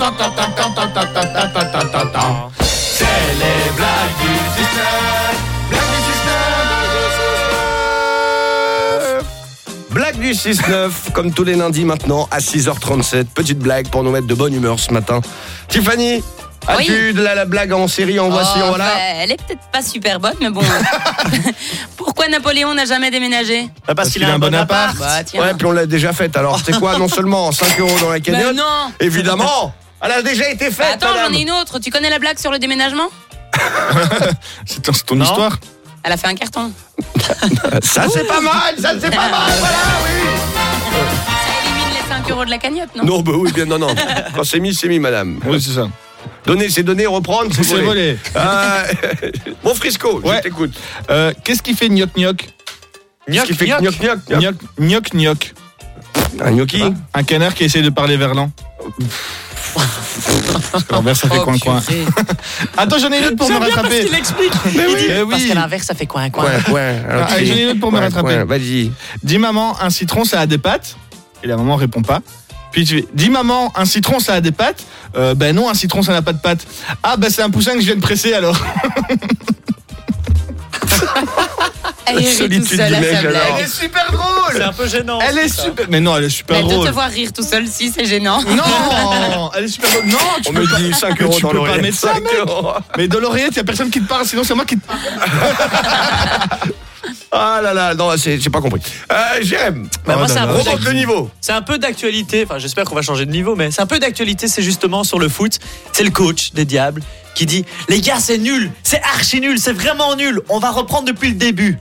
C'est les blagues du du 6-9, comme tous les lundis maintenant, à 6h37. Petite blague pour nous mettre de bonne humeur ce matin. Tiffany, as-tu de la, la blague en série, en voici, en Oh, voilà bah, elle est peut-être pas super bonne, mais bon. Pourquoi Napoléon n'a jamais déménagé Parce qu'il a un bon appart. Bah. Ouais, puis on l'a déjà faite. Alors, c'est quoi Non seulement 5 euros dans la cagnotte, non évidemment, elle a déjà été Bah, faite. attends, j'en ai une autre. Tu connais la blague sur le déménagement? C'est ton, c'est ton histoire? Elle a fait un carton. Ça, c'est pas mal, ça, c'est pas mal, voilà, oui. Ça élimine les 5 euros de la cagnotte, non Non, bah oui, bien, non, non. Quand c'est mis, c'est mis, madame. Oui, c'est ça. Donner, c'est donner, reprendre, c'est C'est voler. volé. Euh, bon, Frisco, Ouais. je t'écoute. Euh, Qu'est-ce qui fait gnoc gnoc Qu'est-ce qui fait gnoc, gnoc, gnoc Gnoc gnoc gnoc. Un gnocchi Un canard qui essaie de parler verlan. L'envers, ça fait Oh, coin coin. purée. Attends, j'en ai une autre pour me bien parce rattraper. qu'il explique. Mais oui, dit, eh parce oui. qu'à l'inverse, ça fait coin, coin. Ouais, ouais. j'en ai une autre pour me rattraper. ouais, Vas-y. Dis maman, un citron, ça a des pattes. Et la maman répond pas. Puis tu dis maman, un citron, ça a des pattes. Euh, ben non, un citron, ça n'a pas de pattes. Ah, ben c'est un poussin que je viens de presser alors. Tout solitude seule du à mec, sa alors. blague. Elle est super drôle. C'est un peu gênant. Elle est super. Mais non, elle est super Mais de drôle. te voir rire tout seul, si, c'est gênant. Non, elle est super drôle. Non, tu On peux me pas- dit 5 Mais euros tu dans peux pas l'oreillette. mettre ça, 5 mec. euros. Mais dans l'oreillette, il y a personne qui te parle, sinon c'est moi qui te parle. Ah là là, non, c'est- j'ai pas compris. Euh, Jérém, Bah, moi, Oh c'est un remonte le niveau. C'est un peu d'actualité, enfin j'espère qu'on va changer de niveau, mais c'est un peu d'actualité, c'est justement sur le foot. C'est le coach des Diables qui dit Les gars, c'est nul, c'est archi nul, c'est vraiment nul, on va reprendre depuis le début.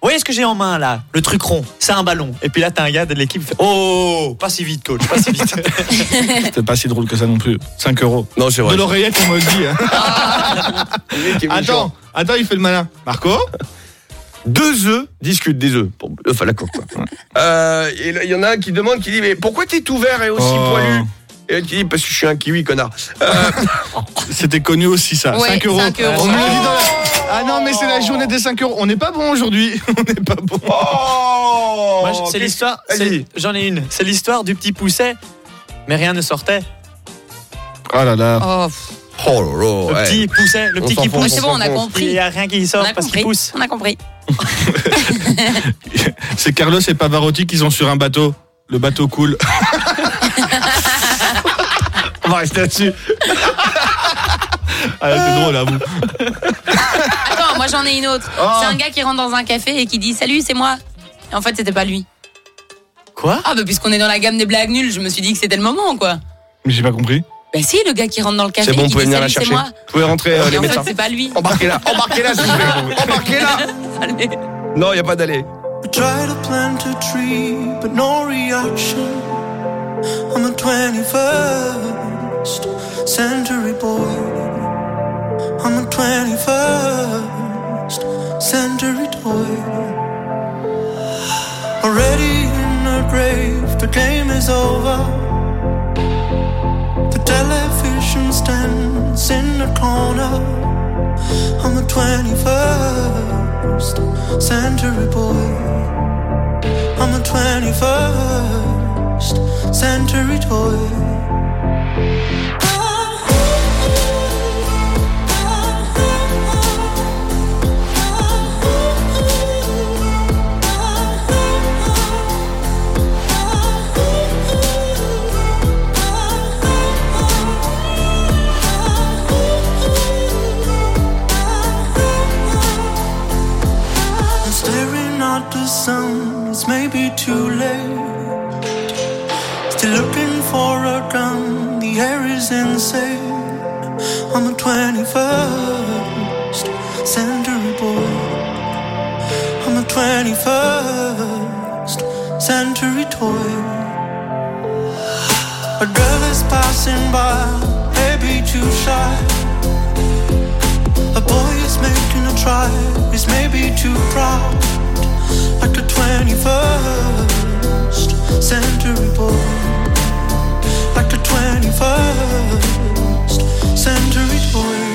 Vous voyez ce que j'ai en main là? Le truc rond, c'est un ballon. Et puis là, t'as un gars de l'équipe qui fait Oh, pas si vite, coach, pas si vite. C'était pas si drôle que ça non plus. 5 euros. Non, c'est vrai. De l'oreillette, on me le dit. hein. Attends, attends, il fait le malin. Marco? Deux œufs discutent des œufs. Pour à la coque, quoi. Euh, et là, il y en a un qui demande, qui dit Mais pourquoi t'es tout vert et aussi Oh. poilu? Et qui dit Parce que je suis un kiwi, connard. Euh, C'était connu aussi ça. Ouais, 5 euros. 5 euros. On me le dit dans la... Ah non, mais c'est la journée des 5 euros. On n'est pas bon aujourd'hui. On n'est pas bon. oh Moi, c'est l'histoire, c'est- j'en ai une. C'est l'histoire du petit pousset, mais rien ne sortait. Oh là là. Oh, pff. Oh là là, Le ouais. petit pousset, le On petit qui pousse. c'est bon, on a. Il compris. n'y a rien qui On sort a parce qu'il compris. pousse. On a compris. C'est Carlos et Pavarotti qui sont sur un bateau. Le bateau coule. On va rester là-dessus. Ah, c'est drôle à vous. Attends, moi j'en ai une autre. Oh. C'est un gars qui rentre dans un café et qui dit Salut, c'est moi. Et en fait, c'était pas lui. Quoi? Ah bah puisqu'on est dans la gamme des blagues nulles, je me suis dit que c'était le moment quoi. Mais j'ai pas compris. Bah si, le gars qui rentre dans le café C'est bon, vous pouvez dit venir la chercher. moi. Vous pouvez rentrer euh, les en fait, médecins. c'est pas lui. Embarquez-la, embarquez-la s'il vous plaît. Embarquez-la. Allez. Non, y a pas d'aller. We try to plant a tree, but no reaction. I'm a 21st century boy. I'm a 21st century toy. Already in the grave, the game is over. The television stands in the corner. I'm a 21st century boy. I'm a 21st century toy. Sun, it's maybe too late. Still looking for a gun, the air is insane. I'm a 21st century boy. I'm a 21st century toy. A girl is passing by, maybe too shy. A boy is making a try, is maybe too proud. Like a 21st century boy. Like a 21st century boy.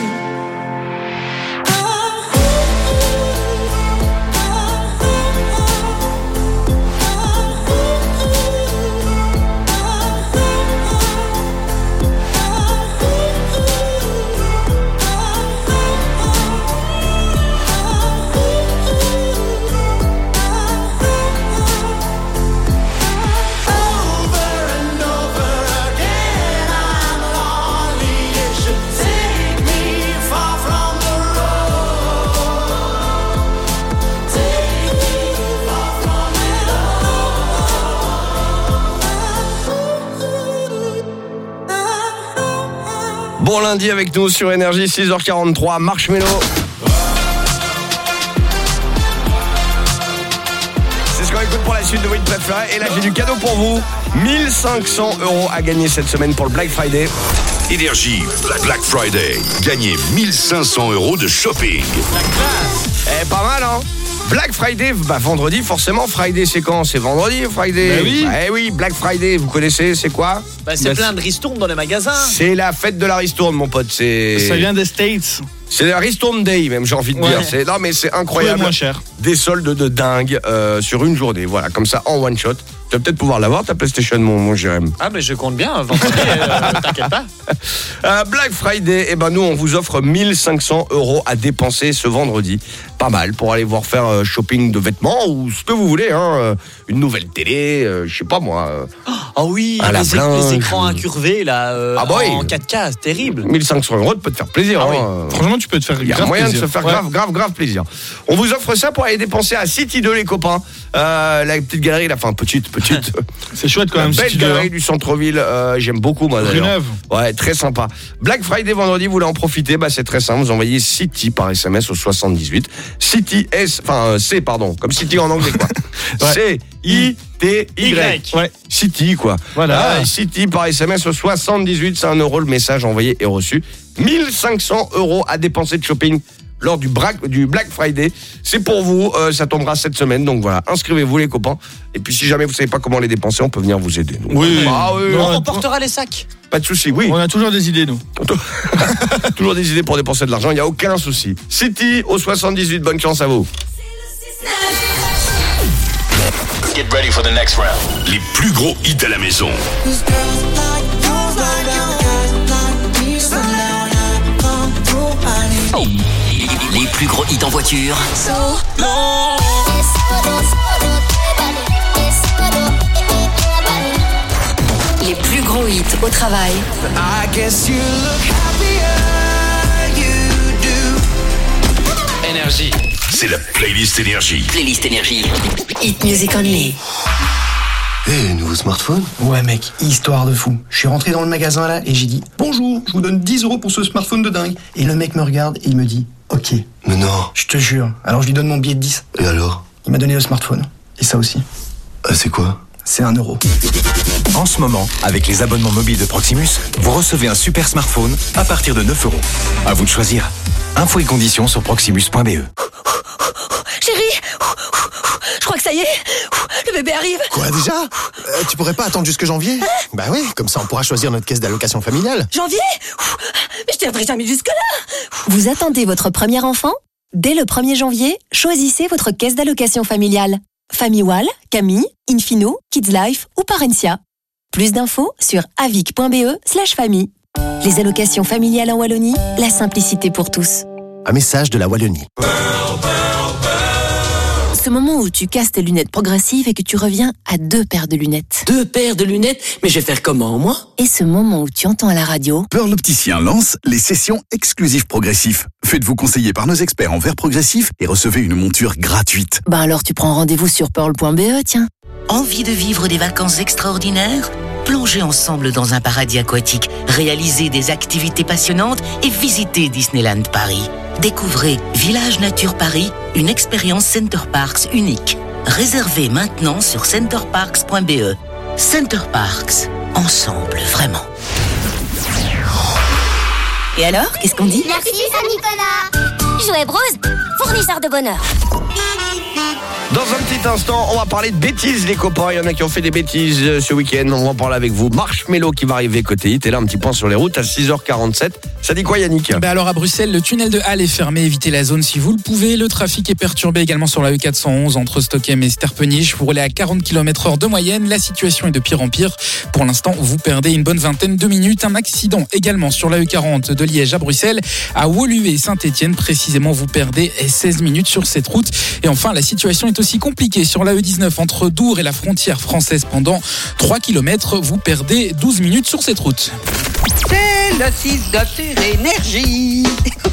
Bon lundi avec nous sur Énergie 6h43, Marshmello. C'est ce qu'on écoute pour la suite de Win Préféré. Et là j'ai du cadeau pour vous. 1500 euros à gagner cette semaine pour le Black Friday. Énergie, Black Friday. Gagnez 1500 euros de shopping. Eh, pas mal, hein? Black Friday, bah vendredi, forcément. Friday, c'est quand? C'est vendredi, Friday Bah oui. Eh oui, Black Friday, vous connaissez, c'est quoi? Bah, c'est plein de ristournes dans les magasins. C'est la fête de la ristourne, mon pote. C'est. Ça vient des States. C'est la Ristourne Day, même, j'ai envie de Ouais. dire. C'est- Non, mais c'est incroyable. Moins cher. Des soldes de dingue euh, sur une journée. Voilà, comme ça, en one shot. Tu vas peut-être pouvoir l'avoir, ta PlayStation, mon, mon Jérém. Ah, mais je compte bien, vendredi, euh, t'inquiète pas. Euh, Black Friday, eh ben nous on vous offre 1500 euros à dépenser ce vendredi. Pas mal pour aller voir faire euh, shopping de vêtements ou ce que vous voulez. Hein. euh, Une nouvelle télé, euh, je sais pas moi. euh, Ah oui, Un les, lave-linge. les écrans incurvés, là, euh, Ah bah oui. en 4K, c'est terrible. 1500 euros, peut te faire plaisir. Ah oui. hein. Franchement, tu peux te faire Il y a grave moyen plaisir. de se faire Ouais. grave, grave, grave plaisir. On vous offre ça pour aller dépenser à City 2, les copains. Euh, la petite galerie, la fin petite, petite. C'est chouette quand La même. belle tu veux, galerie hein. du centre-ville, euh, j'aime beaucoup moi d'ailleurs. Neuve. Ouais, très sympa. Black Friday vendredi, vous voulez en profiter, bah c'est très simple, vous envoyez City par SMS au 78. City S, enfin euh, C pardon, comme City en anglais quoi. C I T Y. Ouais. City quoi. Voilà. Ah, City par SMS au 78, c'est un euro le message envoyé et reçu. 1500 euros à dépenser de shopping lors du, Black Friday. C'est pour vous, euh, ça tombera cette semaine. Donc voilà, inscrivez-vous les copains. Et puis si jamais vous savez pas comment les dépenser, on peut venir vous aider. nous. Oui. Ah oui, Non, oui. On portera les sacs. pas de souci, oui. On a toujours des idées, nous. Toujours des idées pour dépenser de l'argent, il n'y a aucun souci. City au 78, bonne chance à vous. Get ready for the next round. Les plus gros hits à la maison. Les plus gros hits en voiture. Les plus gros hits au travail. I guess you look happier, you do. C'est la playlist Énergie. Playlist énergie. Hit music only. Eh, nouveau smartphone? Ouais mec, histoire de fou. Je suis rentré dans le magasin là et j'ai dit bonjour, je vous donne 10 euros pour ce smartphone de dingue. Et le mec me regarde et il me dit ok. Mais non. Je te jure. Alors je lui donne mon billet de 10. Et alors? Il m'a donné le smartphone. Et ça aussi. Ah, c'est quoi? C'est un euro. En ce moment, avec les abonnements mobiles de Proximus, vous recevez un super smartphone à partir de 9 euros. À vous de choisir. Infos et conditions sur proximus.be. Chérie, je crois que ça y est, le bébé arrive. Quoi déjà Euh, Tu pourrais pas attendre jusque janvier Bah oui, comme ça on pourra choisir notre caisse d'allocation familiale. Janvier Mais je tiendrai jamais jusque-là. Vous attendez votre premier enfant Dès le 1er janvier, choisissez votre caisse d'allocation familiale. Famille Camille, Infino, Kids Life ou Parencia. Plus d'infos sur avic.be slash famille. Les allocations familiales en Wallonie, la simplicité pour tous. Un message de la Wallonie. Ce moment où tu casses tes lunettes progressives et que tu reviens à deux paires de lunettes. Deux paires de lunettes Mais je vais faire comment, moi? Et ce moment où tu entends à la radio Pearl Opticien lance les sessions exclusives progressifs. Faites-vous conseiller par nos experts en verre progressif et recevez une monture gratuite. Ben alors tu prends rendez-vous sur pearl.be, tiens. Envie de vivre des vacances extraordinaires? Plongez ensemble dans un paradis aquatique, réalisez des activités passionnantes et visitez Disneyland Paris. Découvrez Village Nature Paris, une expérience Center Parks unique. Réservez maintenant sur centerparks.be. Center Parks, ensemble vraiment. Et alors, qu'est-ce qu'on dit? Merci Saint-Nicolas Jouet Bros, fournisseur de bonheur. Dans un petit instant, on va parler de bêtises, les copains. Il y en a qui ont fait des bêtises euh, ce week-end. On va en parler avec vous. Marshmello qui va arriver côté hit. Et là, un petit point sur les routes à 6h47. Ça dit quoi, Yannick Bah alors à Bruxelles, le tunnel de Halle est fermé. Évitez la zone si vous le pouvez. Le trafic est perturbé également sur la E411 entre Stockholm et Sterpenich. Vous roulez à 40 km heure de moyenne. La situation est de pire en pire. Pour l'instant, vous perdez une bonne vingtaine de minutes. Un accident également sur la E40 de Liège à Bruxelles. À Woluwe et Saint-Etienne, précisément, vous perdez 16 minutes sur cette route. Et enfin, la situation est aussi compliquée sur la E19 entre Dour et la frontière française pendant 3 km. Vous perdez 12 minutes sur cette route. C'est le 6 de sur énergie.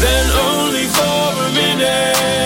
Then only for a minute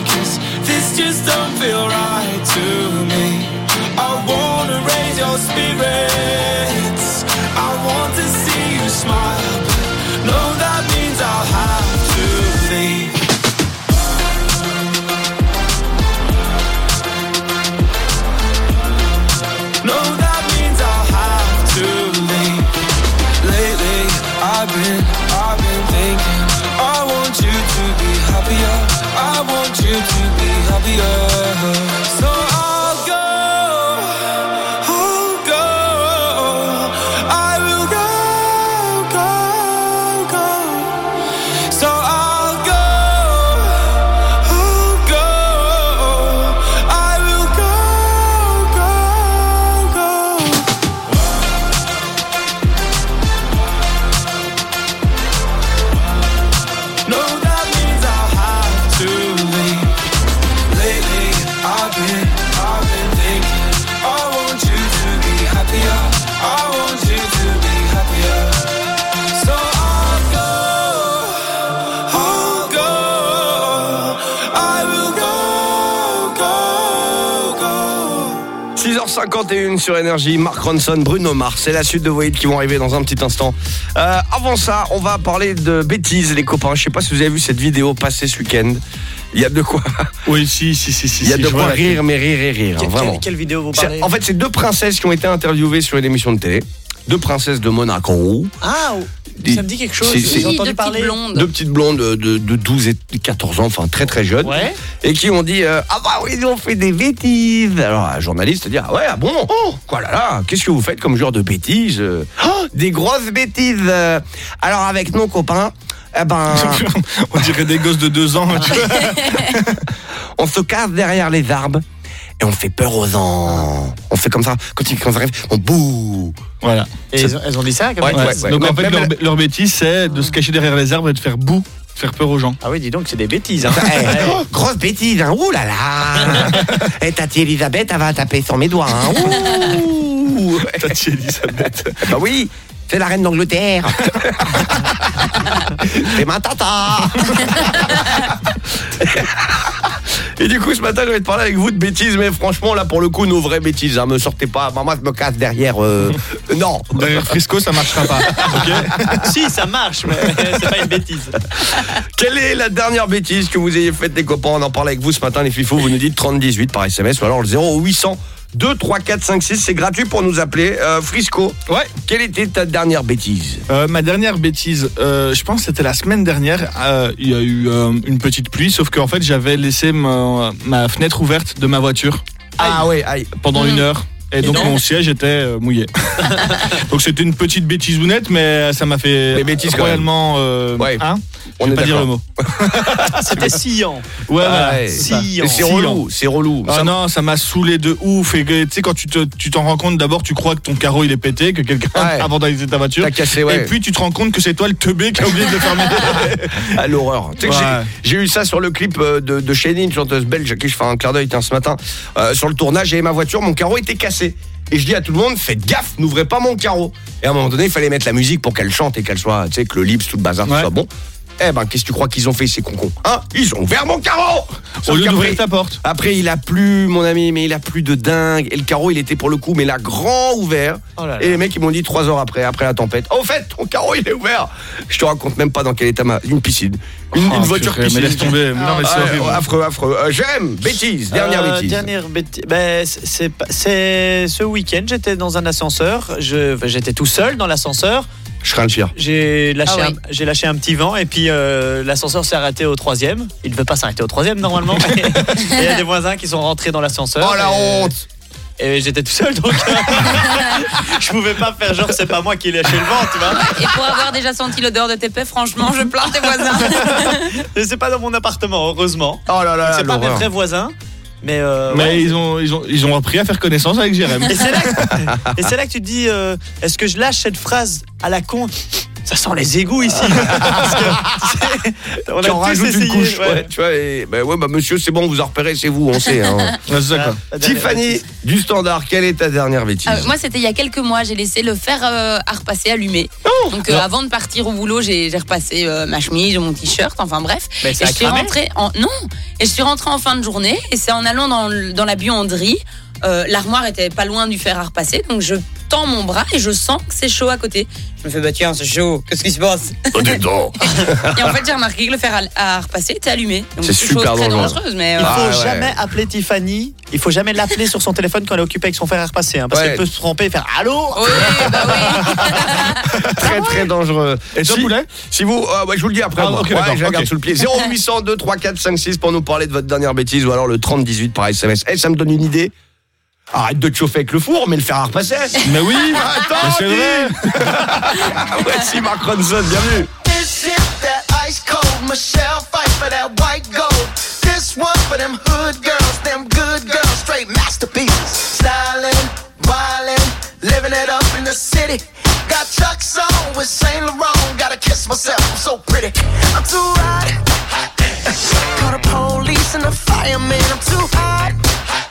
21h51 sur Énergie, Mark Ronson, Bruno Mars, c'est la suite de hits qui vont arriver dans un petit instant. Euh, avant ça, on va parler de bêtises les copains. Je sais pas si vous avez vu cette vidéo passer ce week-end. Il y a de quoi. Oui, si, si, si, si. Il y a si, de quoi rire, mais rire et rire, Quelle, vraiment. quelle- quelle vidéo vous parlez En fait, c'est deux princesses qui ont été interviewées sur une émission de télé. Deux princesses de Monaco. Ah, Des- ça me dit quelque chose. J'ai entendu parler. Deux petites blondes de, de 12 et 14 ans, enfin très très jeunes. Ouais. Et qui ont dit euh, Ah bah oui, ils ont fait des bêtises. Alors un journaliste dit Ah ouais, ah bon Oh, Quoi là là Qu'est-ce que vous faites comme genre de bêtises Euh, Oh, Des grosses bêtises. Euh, Alors avec nos copains, eh ben. On dirait des gosses de deux ans. tu vois. on se casse derrière les arbres et on fait peur aux ans. On fait comme ça. Quand ils, quand ils arrivent, on bouh. Voilà. Et elles, ont- elles ont dit ça comme Ouais, ça ouais, ouais. Donc en Même- fait, même leur, bêtise, c'est de se cacher derrière les arbres et de faire boue, faire peur aux gens. Ah oui, dis donc, c'est des bêtises. Hein. Eh, grosse bêtise, hein. Ouh là là Et Tati Elisabeth, elle va taper sur mes doigts, hein. Ouh Tati Elisabeth. Bah oui, c'est la reine d'Angleterre. c'est ma tata. Et du coup, ce matin, je vais te parler avec vous de bêtises, mais franchement, là, pour le coup, nos vraies bêtises, hein, me sortez pas. Maman, je me casse derrière. euh, Non. Derrière Frisco, ça marchera pas. Ok si, ça marche, mais c'est pas une bêtise. Quelle est la dernière bêtise que vous ayez faite, les copains? On en parle avec vous ce matin, les fifous. Vous nous dites 3018 par SMS ou alors le 0800 2 3 4 5 6. C'est gratuit pour nous appeler. Euh, Frisco, Ouais. quelle était ta dernière bêtise? Euh, ma dernière bêtise, euh, je pense que c'était la semaine dernière. euh, Il y a eu euh, une petite pluie, sauf qu'en fait j'avais laissé ma, ma fenêtre ouverte de ma voiture Ah ouais, aïe. pendant une heure. Et donc donc mon siège était euh, mouillé. donc c'était une petite bêtisounette, mais ça m'a fait bêtise quand même. royalement. euh, Ouais. hein On vais pas dire le mot. C'était sciant. Ouais, Ah ouais. on- C'est relou, c'est relou. Ah Ça- non, ça m'a saoulé de ouf. Et tu sais, quand tu te- tu t'en rends compte, d'abord, tu crois que ton carreau il est pété, que quelqu'un Ouais. a vandalisé ta voiture. T'as cassé, ouais. Et puis tu te rends compte que c'est toi le teubé qui a oublié de le fermer. à l'horreur. Tu sais j'ai- eu ça sur le clip euh, de, de Shani, une chanteuse belge à qui je fais un clin d'œil ce matin. Euh, sur le tournage, j'avais ma voiture, mon carreau était cassé. Et je dis à tout le monde, faites gaffe, n'ouvrez pas mon carreau. Et à un moment donné, il fallait mettre la musique pour qu'elle chante et qu'elle soit, tu sais, que le lips, tout le bazar, Ouais. soit bon. Eh ben, qu'est-ce que tu crois qu'ils ont fait, ces concons Hein Ils ont ouvert mon carreau Au lieu d'ouvrir ta porte. Après, il a plu, mon ami, mais il a plu de dingue. Et le carreau, il était pour le coup, mais là, grand ouvert. Oh là là. Et les mecs, ils m'ont dit trois heures après, après la tempête. Au fait, ton carreau, il est ouvert. Je te raconte même pas dans quel état ma. Une piscine. Une, Oh, une voiture piscine. mais laisse tomber. Non, mais c'est Ah, affreux, affreux. Euh, J'aime, bêtise, dernière Euh, bêtise. Dernière bêtise. Ben, c'est- c'est pas- c'est ce week-end, j'étais dans un ascenseur. Je- J'étais tout seul dans l'ascenseur. Je crains le pire. J'ai lâché, Ah j'ai lâché un petit vent et puis euh, l'ascenseur s'est arrêté au troisième. Il ne veut pas s'arrêter au troisième normalement. Il y a des voisins qui sont rentrés dans l'ascenseur. Oh la et- honte Et j'étais tout seul donc je pouvais pas faire genre c'est pas moi qui ai lâché le vent, tu vois. Et pour avoir déjà senti l'odeur de tes paix, franchement, je plains tes voisins. C'est pas dans mon appartement, heureusement. Oh là là, c'est pas mes vrais voisins. Mais, euh, Mais ouais. ils, ont, ils, ont, ils ont appris à faire connaissance avec Jérém. Et c'est là, que- et c'est là que tu te dis euh, est-ce que je lâche cette phrase à la con? Ça sent les égouts ici. Parce que, on a Tu en rajoutes une couche, ouais. ouais, tu vois, et, bah ouais, bah monsieur, c'est bon, vous en repérez, c'est vous, on sait. Hein. Tiffany, bêtise. du standard, quelle est ta dernière bêtise Euh, moi, c'était il y a quelques mois. J'ai laissé le fer euh, à repasser allumé. Donc, euh, avant de partir au boulot, j'ai repassé euh, ma chemise, mon t-shirt, enfin bref. Mais et a je suis rentrée en non. Et je suis rentrée en fin de journée. Et c'est en allant dans, dans la buanderie. Euh, L'armoire était pas loin du fer à repasser, donc je tends mon bras et je sens que c'est chaud à côté. Je me fais bah tiens c'est chaud, qu'est-ce qui se passe? Oh, dis donc. Et en fait j'ai remarqué que le fer à, à repasser était allumé. C'est chose super très dangereux. dangereuse, mais Il euh, faut Ah, ouais. jamais appeler Tiffany. Il faut jamais l'appeler sur son téléphone quand elle est occupée avec son fer à repasser. hein, parce Ouais. qu'elle peut se tromper et faire Allô? Oui, bah oui. Très très dangereux. Et toi, si, Poulet? si vous, euh, ouais, je vous le dis après. Ah, moi. ok, Ouais, d'accord, je la garde ok. sous le pied. 0800 2 3 4 5 6 pour nous parler de votre dernière bêtise ou alors le 30 18 par SMS. Eh, ça me donne une idée. Arrête de te chauffer avec le four, mais le fer à repasser. Mais oui, Attends, c'est vrai. Voici Mark Ronson, bienvenue. This hit that ice cold Michelle fight for that white gold. This one for them hood girls, them good girls, straight masterpieces. Styling, wildin', living it up in the city. Got Chuck's on with Saint Laurent. Gotta kiss myself, I'm so pretty. I'm too hot. Call the police and the fireman. I'm too hot.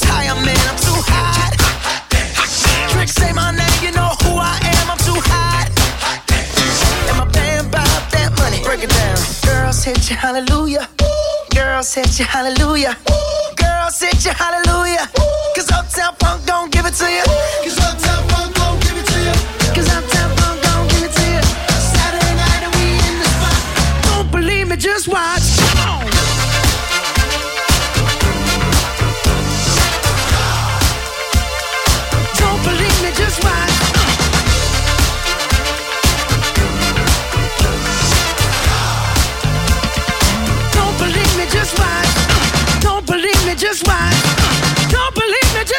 Retire, man. I'm too hot. Trick say my name, you know who I am. I'm too hot. And my band bought that money. Break it down. Girls hit you, hallelujah. Girls hit you, hallelujah. Girls hit you, hallelujah. Cause Uptown Funk don't give it to you. Cause Uptown Funk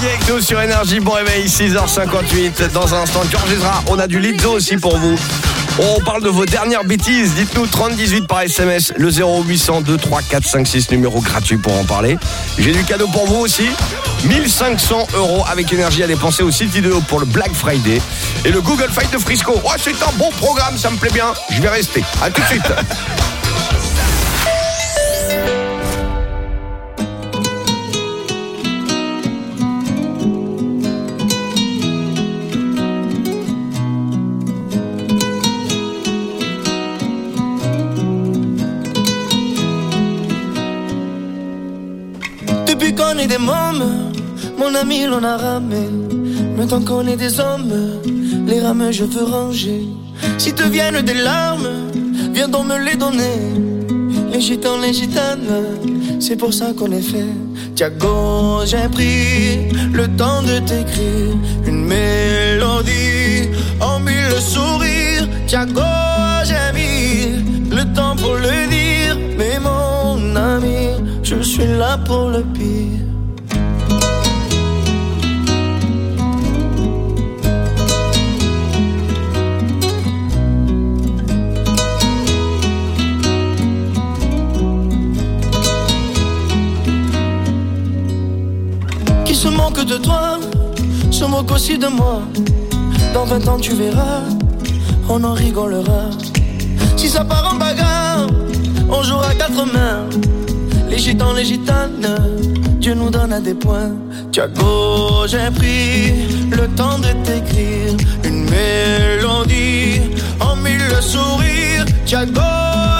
Avec nous sur Énergie, bon réveil, 6h58. Dans un instant, Georges on a du Lizzo aussi pour vous. On parle de vos dernières bêtises. Dites-nous 3018 par SMS, le 0800 234 456 numéro gratuit pour en parler. J'ai du cadeau pour vous aussi. 1500 euros avec énergie à dépenser au de Haut pour le Black Friday. Et le Google Fight de Frisco. Ouais, c'est un bon programme, ça me plaît bien. Je vais rester. À tout de suite. Depuis qu'on est des mômes, mon ami l'on a ramé. Maintenant qu'on est des hommes, les rames je veux ranger. Si te viennent des larmes, viens donc me les donner. Les gitans, les gitanes, c'est pour ça qu'on est fait. Tiago, j'ai pris le temps de t'écrire une mélodie en mille sourires. Tiago, suis là pour le pire. Qui se moque de toi, se moque aussi de moi. Dans 20 ans, tu verras, on en rigolera. Si ça part en bagarre, on jouera quatre mains. Les gitans, les gitanes, Dieu nous donne à des points. Tiago, j'ai pris le temps de t'écrire une mélodie en mille sourires. Tiago,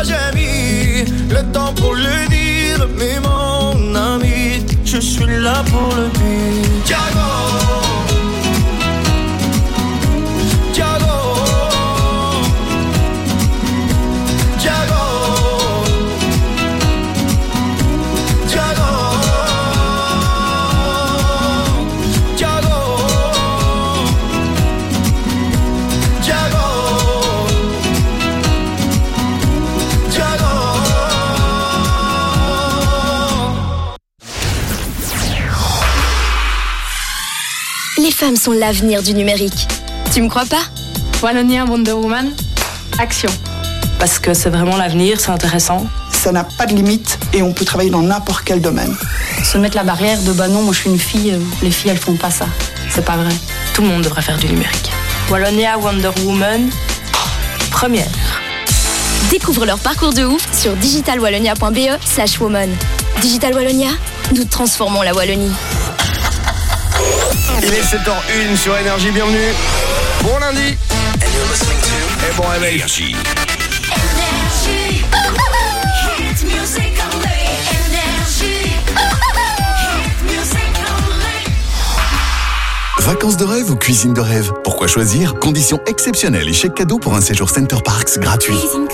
j'ai mis le temps pour le dire, mais mon ami, je suis là pour le dire. Tiago, femmes sont l'avenir du numérique. Tu me crois pas? Wallonia Wonder Woman, action. Parce que c'est vraiment l'avenir, c'est intéressant. Ça n'a pas de limite et on peut travailler dans n'importe quel domaine. Se mettre la barrière de bah non, moi je suis une fille, euh, les filles elles font pas ça. C'est pas vrai. Tout le monde devrait faire du numérique. Wallonia Wonder Woman, première. Découvre leur parcours de ouf sur digitalwallonia.be slash woman. Digital Wallonia, nous transformons la Wallonie. Il est 7h01 sur Énergie, bienvenue. Bon lundi. Et bon réveil. Énergie. Vacances de rêve ou cuisine de rêve? Pourquoi choisir? Conditions exceptionnelles et chèque cadeau pour un séjour Center Parks gratuit. Cuisine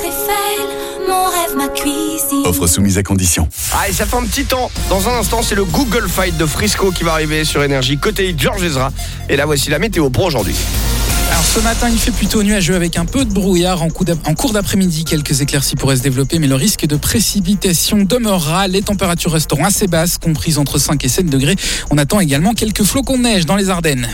Offre soumise à condition. Allez, ça fait un petit temps. Dans un instant, c'est le Google Fight de Frisco qui va arriver sur Énergie. Côté Georges Ezra. Et là, voici la météo pour aujourd'hui. Alors ce matin, il fait plutôt nuageux avec un peu de brouillard. En cours d'après-midi, quelques éclaircies pourraient se développer, mais le risque de précipitation demeurera. Les températures resteront assez basses, comprises entre 5 et 7 degrés. On attend également quelques flocons de neige dans les Ardennes.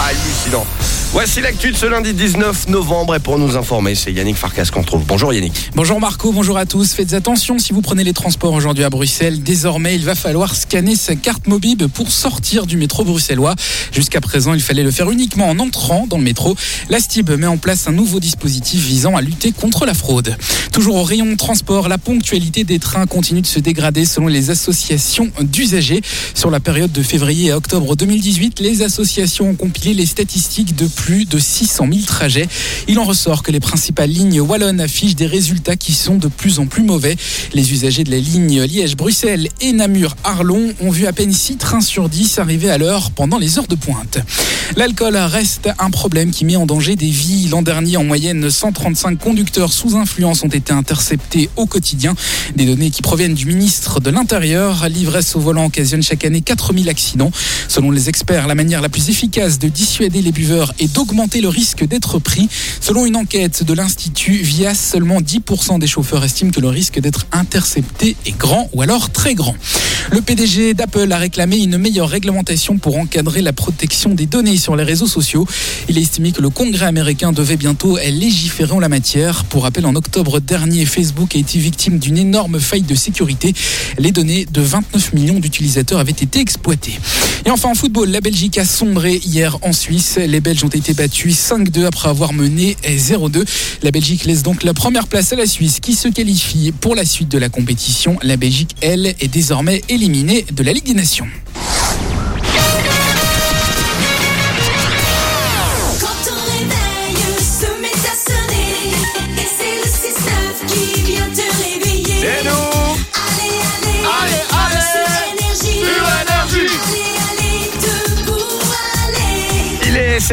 Hallucinant. Voici l'actu de ce lundi 19 novembre. Et pour nous informer, c'est Yannick Farkas qu'on retrouve. Bonjour Yannick. Bonjour Marco, bonjour à tous. Faites attention si vous prenez les transports aujourd'hui à Bruxelles. Désormais, il va falloir scanner sa carte mobile pour sortir du métro bruxellois. Jusqu'à présent, il fallait le faire uniquement en entrant dans le métro. La STIB met en place un nouveau dispositif visant à lutter contre la fraude. Toujours au rayon transport, la ponctualité des trains continue de se dégrader selon les associations d'usagers. Sur la période de février à octobre 2018, les associations ont compilé les statistiques de de 600 000 trajets. Il en ressort que les principales lignes wallonnes affichent des résultats qui sont de plus en plus mauvais. Les usagers de la ligne Liège-Bruxelles et Namur-Arlon ont vu à peine 6 trains sur 10 arriver à l'heure pendant les heures de pointe. L'alcool reste un problème qui met en danger des vies. L'an dernier, en moyenne, 135 conducteurs sous influence ont été interceptés au quotidien. Des données qui proviennent du ministre de l'Intérieur. L'ivresse au volant occasionne chaque année 4000 accidents. Selon les experts, la manière la plus efficace de dissuader les buveurs est d'augmenter le risque d'être pris. Selon une enquête de l'Institut VIAS, seulement 10% des chauffeurs estiment que le risque d'être intercepté est grand ou alors très grand. Le PDG d'Apple a réclamé une meilleure réglementation pour encadrer la protection des données sur les réseaux sociaux. Il a estimé que le Congrès américain devait bientôt légiférer en la matière. Pour rappel, en octobre dernier, Facebook a été victime d'une énorme faille de sécurité. Les données de 29 millions d'utilisateurs avaient été exploitées. Et enfin en football, la Belgique a sombré hier en Suisse. Les Belges ont été battus 5-2 après avoir mené 0-2. La Belgique laisse donc la première place à la Suisse qui se qualifie pour la suite de la compétition. La Belgique, elle, est désormais éliminée de la Ligue des Nations.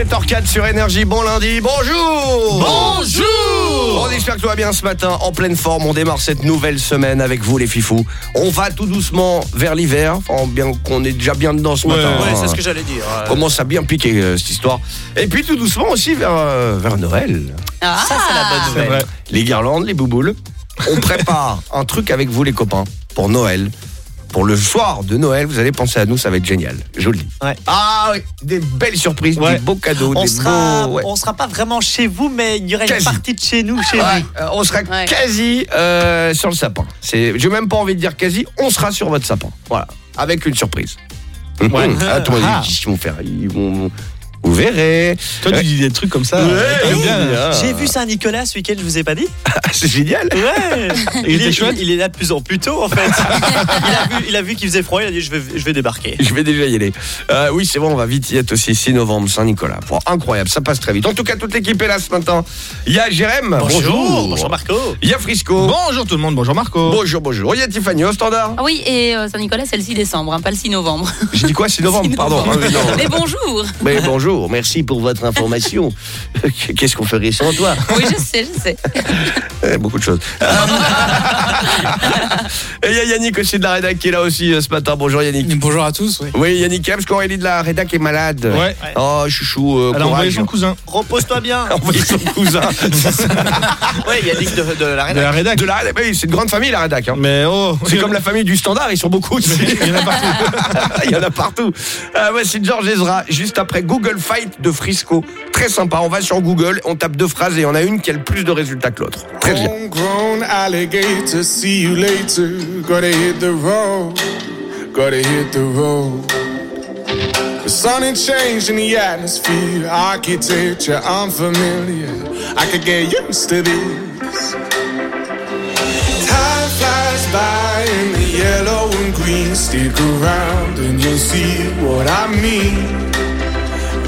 7h04 sur Énergie. Bon lundi. Bonjour. Bonjour. On espère que tout va bien ce matin. En pleine forme, on démarre cette nouvelle semaine avec vous les fifous. On va tout doucement vers l'hiver. Enfin, bien qu'on est déjà bien dedans ce Ouais, matin. ouais, hein. c'est ce que j'allais dire. On Commence à bien piquer euh, cette histoire. Et puis tout doucement aussi vers, euh, vers Noël. Ah, Ça, c'est la bonne nouvelle. vrai. Les guirlandes, les bouboules. On prépare un truc avec vous les copains pour Noël. Pour le soir de Noël, vous allez penser à nous, ça va être génial. Je vous le dis. Ah oui, des belles surprises, Ouais. des beaux cadeaux, On des sera, beaux. ouais. on sera pas vraiment chez vous, mais il y aurait Quasi. une partie de chez nous, chez Ouais, vous. euh, on sera quasi euh, sur le sapin. J'ai même pas envie de dire quasi, on sera sur votre sapin. Voilà, avec une surprise. Ouais. Mmh. Ah. ils vont faire, ils vont, vous verrez. Toi, tu dis des trucs comme ça. Ouais, oui, bien. bien. J'ai vu Saint-Nicolas ce week-end, je vous ai pas dit C'est génial. Ouais Il il, est, chouette il est là de plus en plus tôt en fait. il a vu, qu'il faisait froid, il a dit je vais, je vais débarquer. Je vais déjà y aller. Euh, oui, c'est bon, on va vite y être aussi. 6 novembre, Saint-Nicolas. Bon, incroyable, ça passe très vite. En tout cas, toute l'équipe est là ce matin. Il y a Jérém. Bonjour. Bonjour Marco. Il y a Frisco. Bonjour tout le monde, bonjour Marco. Bonjour, bonjour. Il y a Tiffany au standard. Ah oui, et euh, Saint-Nicolas, c'est le 6 décembre, hein, pas le 6 novembre. J'ai dit quoi 6 novembre, 6 pardon. novembre. Ah non. Mais bonjour Mais bonjour. Bonjour, merci pour votre information. Qu'est-ce qu'on ferait sans toi? Oui, je sais, je sais. Eh, Beaucoup de choses. Et il y a Yannick aussi de la rédac qui est là aussi euh, ce matin. Bonjour Yannick. Bonjour à tous. Oui, Oui, Yannick, parce qu'Aurélie de la rédac est malade. Ouais. Oh, chouchou, euh, Elle a envoyé courage. son cousin. Repose-toi bien. Envoyé son cousin. Ouais, Yannick de, de la De rédac. la rédac. De la rédac, oui, c'est une grande famille la rédac. hein. Mais oh, C'est comme la famille du standard, ils sont beaucoup aussi. Il y en a partout. Il y en a partout. Ah ouais, c'est Georges Ezra, juste après Google Fight de Frisco. Très sympa, on va sur Google, on tape deux phrases et en a une qui a le plus de résultats que l'autre. Très bien. The sun ain't changing the atmosphere, architecture unfamiliar. I could get used to this. Time flies by in the yellow and green. Stick around and you'll see what I mean.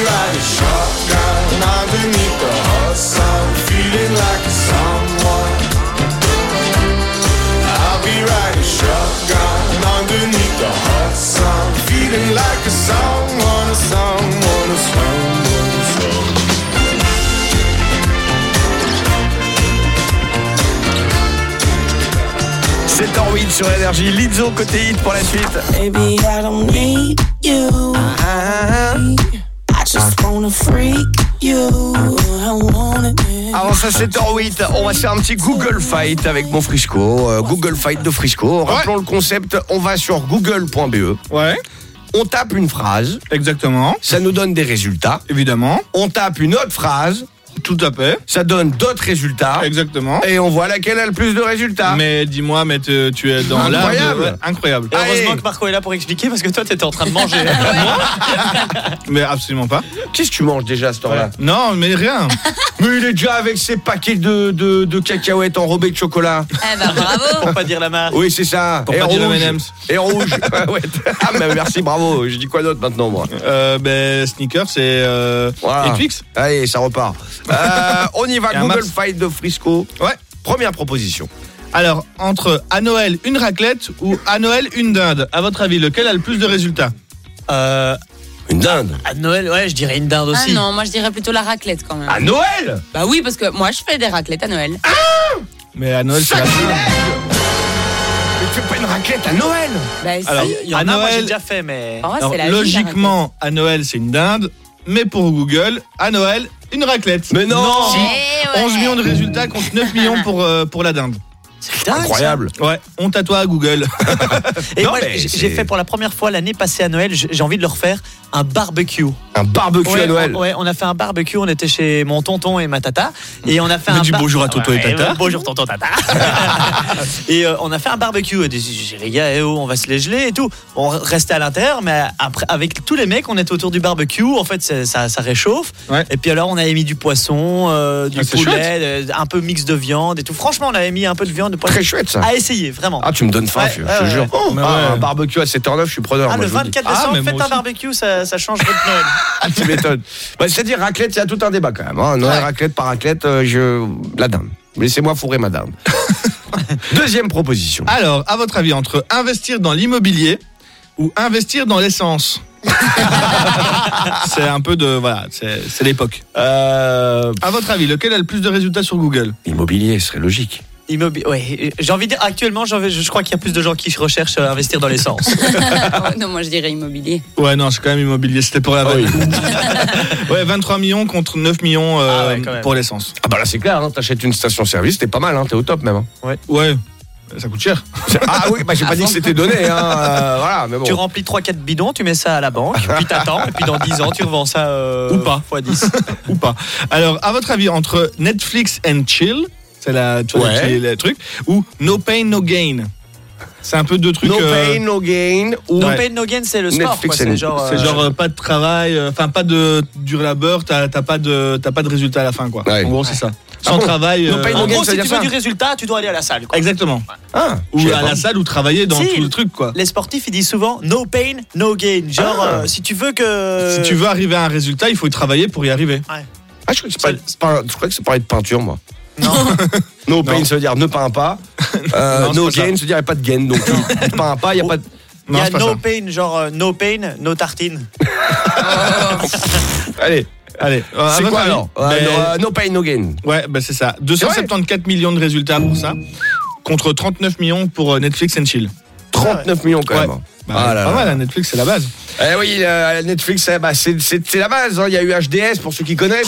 I'll be riding shotgun underneath the hot sun, feeling like a someone. I'll be riding shotgun underneath the hot sun, feeling like a someone, a someone, a someone, a someone. 7h08 sur énergie, Lizzo côté hit pour la suite. Baby, I don't need you. I just wanna freak you. I want it. Avant ça, 7h08, on va faire un petit Google Fight avec mon Frisco. euh, Google Fight de Frisco. Rappelons le concept, on va sur google.be. Ouais. On tape une phrase. Exactement. Ça nous donne des résultats. Évidemment. On tape une autre phrase. Tout à fait. Ça donne d'autres résultats. Exactement. Et on voit laquelle a le plus de résultats. Mais dis-moi, mais te- tu es dans l'art. de- Incroyable. ouais, Incroyable. Et heureusement que Marco est là pour expliquer parce que toi t'étais en train de manger. Mais absolument pas. Qu'est-ce que tu manges déjà à cette heure-là Non, mais rien. Mais il est déjà avec ses paquets de, de, de cacahuètes enrobées de chocolat. Eh ben bravo. pour pas dire la marque. Oui, c'est ça. Pour et pas dire rouge. M&M's. Et rouge. Ouais, ouais. Ah, mais merci, bravo. Je dis quoi d'autre maintenant, moi Euh, ben, sneaker, c'est euh, Voilà. Netflix. Allez, ça repart. Euh, on y va. Google. Fight de Frisco. Ouais. Première proposition. Alors, entre à Noël une raclette ou à Noël une dinde, à votre avis, lequel a le plus de résultats? Euh, Une dinde. à Noël, ouais, je dirais une dinde Ah aussi. non, moi je dirais plutôt la raclette quand même. À Noël? Bah oui, parce que moi je fais des raclettes à Noël. Mais à Noël, c'est la. Mais tu fais pas une raclette à Noël Bah, si. Alors, Il y en à a, moi j'ai Noël, déjà fait, mais. Oh, alors, c'est la vie, la logiquement, à Noël, c'est une dinde, mais pour Google, à Noël, une raclette. Mais non raclette. Eh ouais. 11 millions de résultats contre 9 millions pour, euh, pour la dinde. C'est dingue, ça. Incroyable. Ouais, honte à toi, Google. Et Non, moi, j'ai fait pour la première fois l'année passée à Noël, j'ai envie de le refaire, un barbecue. Un barbecue Ouais, à Noël. on- ouais, on a fait un barbecue, on était chez mon tonton et ma tata. Et on a fait Mais un dis bar- bonjour à tonton et tata. ouais, Bonjour tonton tata. et euh, on a fait un barbecue. Et dit, les gars, eh oh, on va se les geler et tout. On restait à l'intérieur, mais après, avec tous les mecs, on était autour du barbecue. En fait, ça, ça réchauffe. Ouais. Et puis alors, on avait mis du poisson, euh, du Ah, poulet, euh, un peu mix de viande et tout. Franchement, on avait mis un peu de viande, de poisson. Très chouette ça. À essayer, vraiment. Ah, tu me donnes faim, Ouais, je, ouais, je te ouais. jure. Oh, Mais ah, ouais. Un barbecue à 7h09, je suis preneur. Ah, moi, le je vous le dis. 24 Ah, décembre, moi faites un barbecue, ça, ça change votre Noël. Ah, tu m'étonnes. Bah, C'est-à-dire raclette, il y a tout un débat quand même. Hein. Noël, Ouais. raclette par raclette, euh, je... la dinde. Laissez-moi fourrer ma dinde. Deuxième proposition. Alors, à votre avis, entre investir dans l'immobilier ou investir dans l'essence? C'est un peu de. Voilà, c'est c'est l'époque. Euh, À votre avis, lequel a le plus de résultats sur Google? Immobilier, ce serait logique. Immobilier. Ouais, j'ai envie de dire, actuellement, je crois qu'il y a plus de gens qui recherchent à investir dans l'essence. non, moi je dirais immobilier. Ouais, non, c'est quand même immobilier. C'était pour la Ah oui. Ouais, 23 millions contre 9 millions euh, Ah ouais, pour l'essence. Ah bah là c'est clair, hein, t'achètes une station-service, t'es pas mal, hein, t'es au top même. hein. Ouais, ça coûte cher. Ah oui, bah j'ai pas dit que c'était donné, hein, euh, voilà, mais bon. Tu remplis 3-4 bidons, tu mets ça à la banque, puis t'attends, et puis dans 10 ans, tu revends ça euh, Ou pas. fois 10. ou pas. Alors, à votre avis, entre Netflix and Chill, c'est la, tu vois, Ouais. le, le truc, ou No Pain No Gain C'est un peu deux trucs. No euh, pain, no gain. Ou No Ouais. pain, no gain, c'est le sport. Netflix quoi, and- C'est genre. C'est euh, genre euh, pas de travail, euh, enfin pas de dur labeur, t'as t'as pas de t'as pas de résultat à la fin quoi. Ouais. En gros c'est ça. Ah Sans bon travail. No euh, pain, no En gain, gros, si tu veux du résultat, tu dois aller à la salle. quoi. Exactement. Ah, Ou à pas. la salle ou travailler dans Si. tout le truc quoi. Les sportifs, ils disent souvent no pain, no gain. Genre, Ah. euh, si tu veux que. Si tu veux arriver à un résultat, il faut y travailler pour y arriver. Ah, je crois que c'est pas, c'est pas- je crois que c'est pareil de peinture, moi. Non. No pain, ça veut dire ne peins pas. Euh, Non, c'est no pas ça. gain, ça veut dire y a pas de gain. Donc tu ne peins pas, y a pas de. Il y Non, a c'est pas no ça. pain, genre euh, no pain, no tartine. Allez, Allez, euh, à c'est votre quoi avis alors Euh, Ben, no, euh, no pain, no gain. Ouais, bah c'est ça. 274 millions de résultats pour ça, contre 39 millions pour euh, Netflix and Chill. 39 millions quand Ouais. même. Bah, Ah là pas là. mal, hein, Netflix c'est la base. Eh oui, euh, Netflix, eh, bah, c'est la base. hein. Il y a eu HDS pour ceux qui connaissent.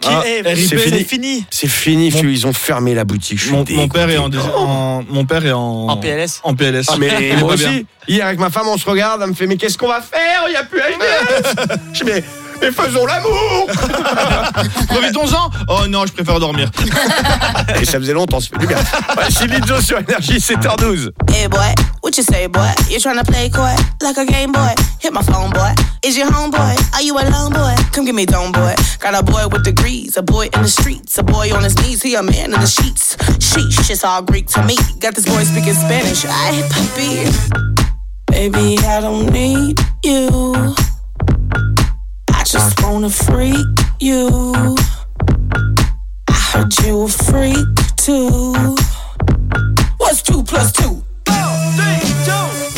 Qui Ah, c'est fini. fini. C'est fini, Mon- ils ont fermé la boutique. Je Mon, mon père est en, dés- en- mon père est en En PLS. En PLS. Ah, mais Il est moi bien. aussi, hier avec ma femme, on se regarde, elle me fait Mais qu'est-ce qu'on va faire? Il n'y a plus HDS Je dis Mais, mais faisons l'amour Profitons-en. Oh non, je préfère dormir. Et ça faisait longtemps, ça fait du bien. Ouais, Silly Joe sur Énergie, 7h12. Hey boy, what you say, boy? You tryna play coy? Like a game boy? Hit my phone, boy. Is your homeboy? Are you alone, boy? Come give me dome, boy. Got a boy with degrees, a boy in the streets, a boy on his knees, he a man in the sheets. Sheesh, it's all Greek to me. Got this boy speaking Spanish. I papi. Baby, I don't need you. Just wanna freak you. I heard you a freak too. What's two plus two? Make a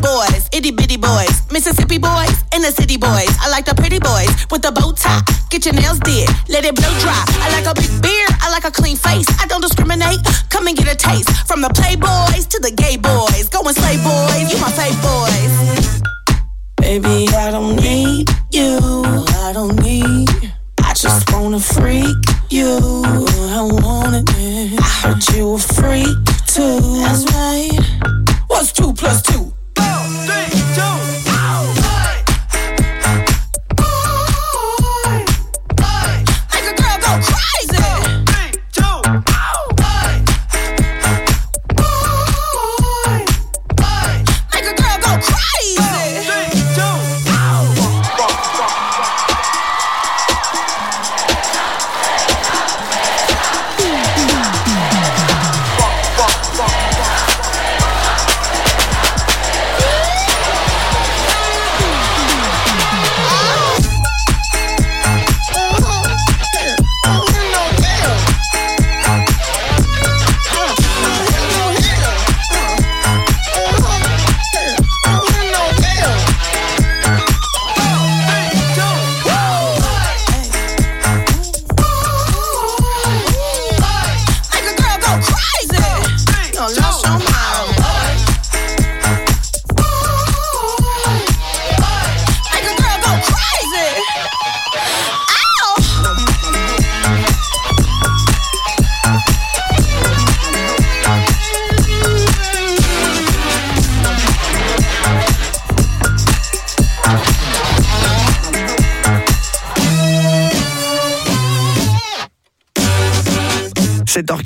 boys, itty bitty boys, Mississippi boys, and the city boys. I like the pretty boys with the bow tie. Get your nails did, let it blow dry. I like a big beard, I like a clean face. I don't discriminate. Come and get a taste from the playboys to the gay boys. Go and slay boys, you my fave boys. Baby, I don't need you. I don't need. I just wanna freak you. I want it. I heard you a freak too. That's right. What's two plus two? Make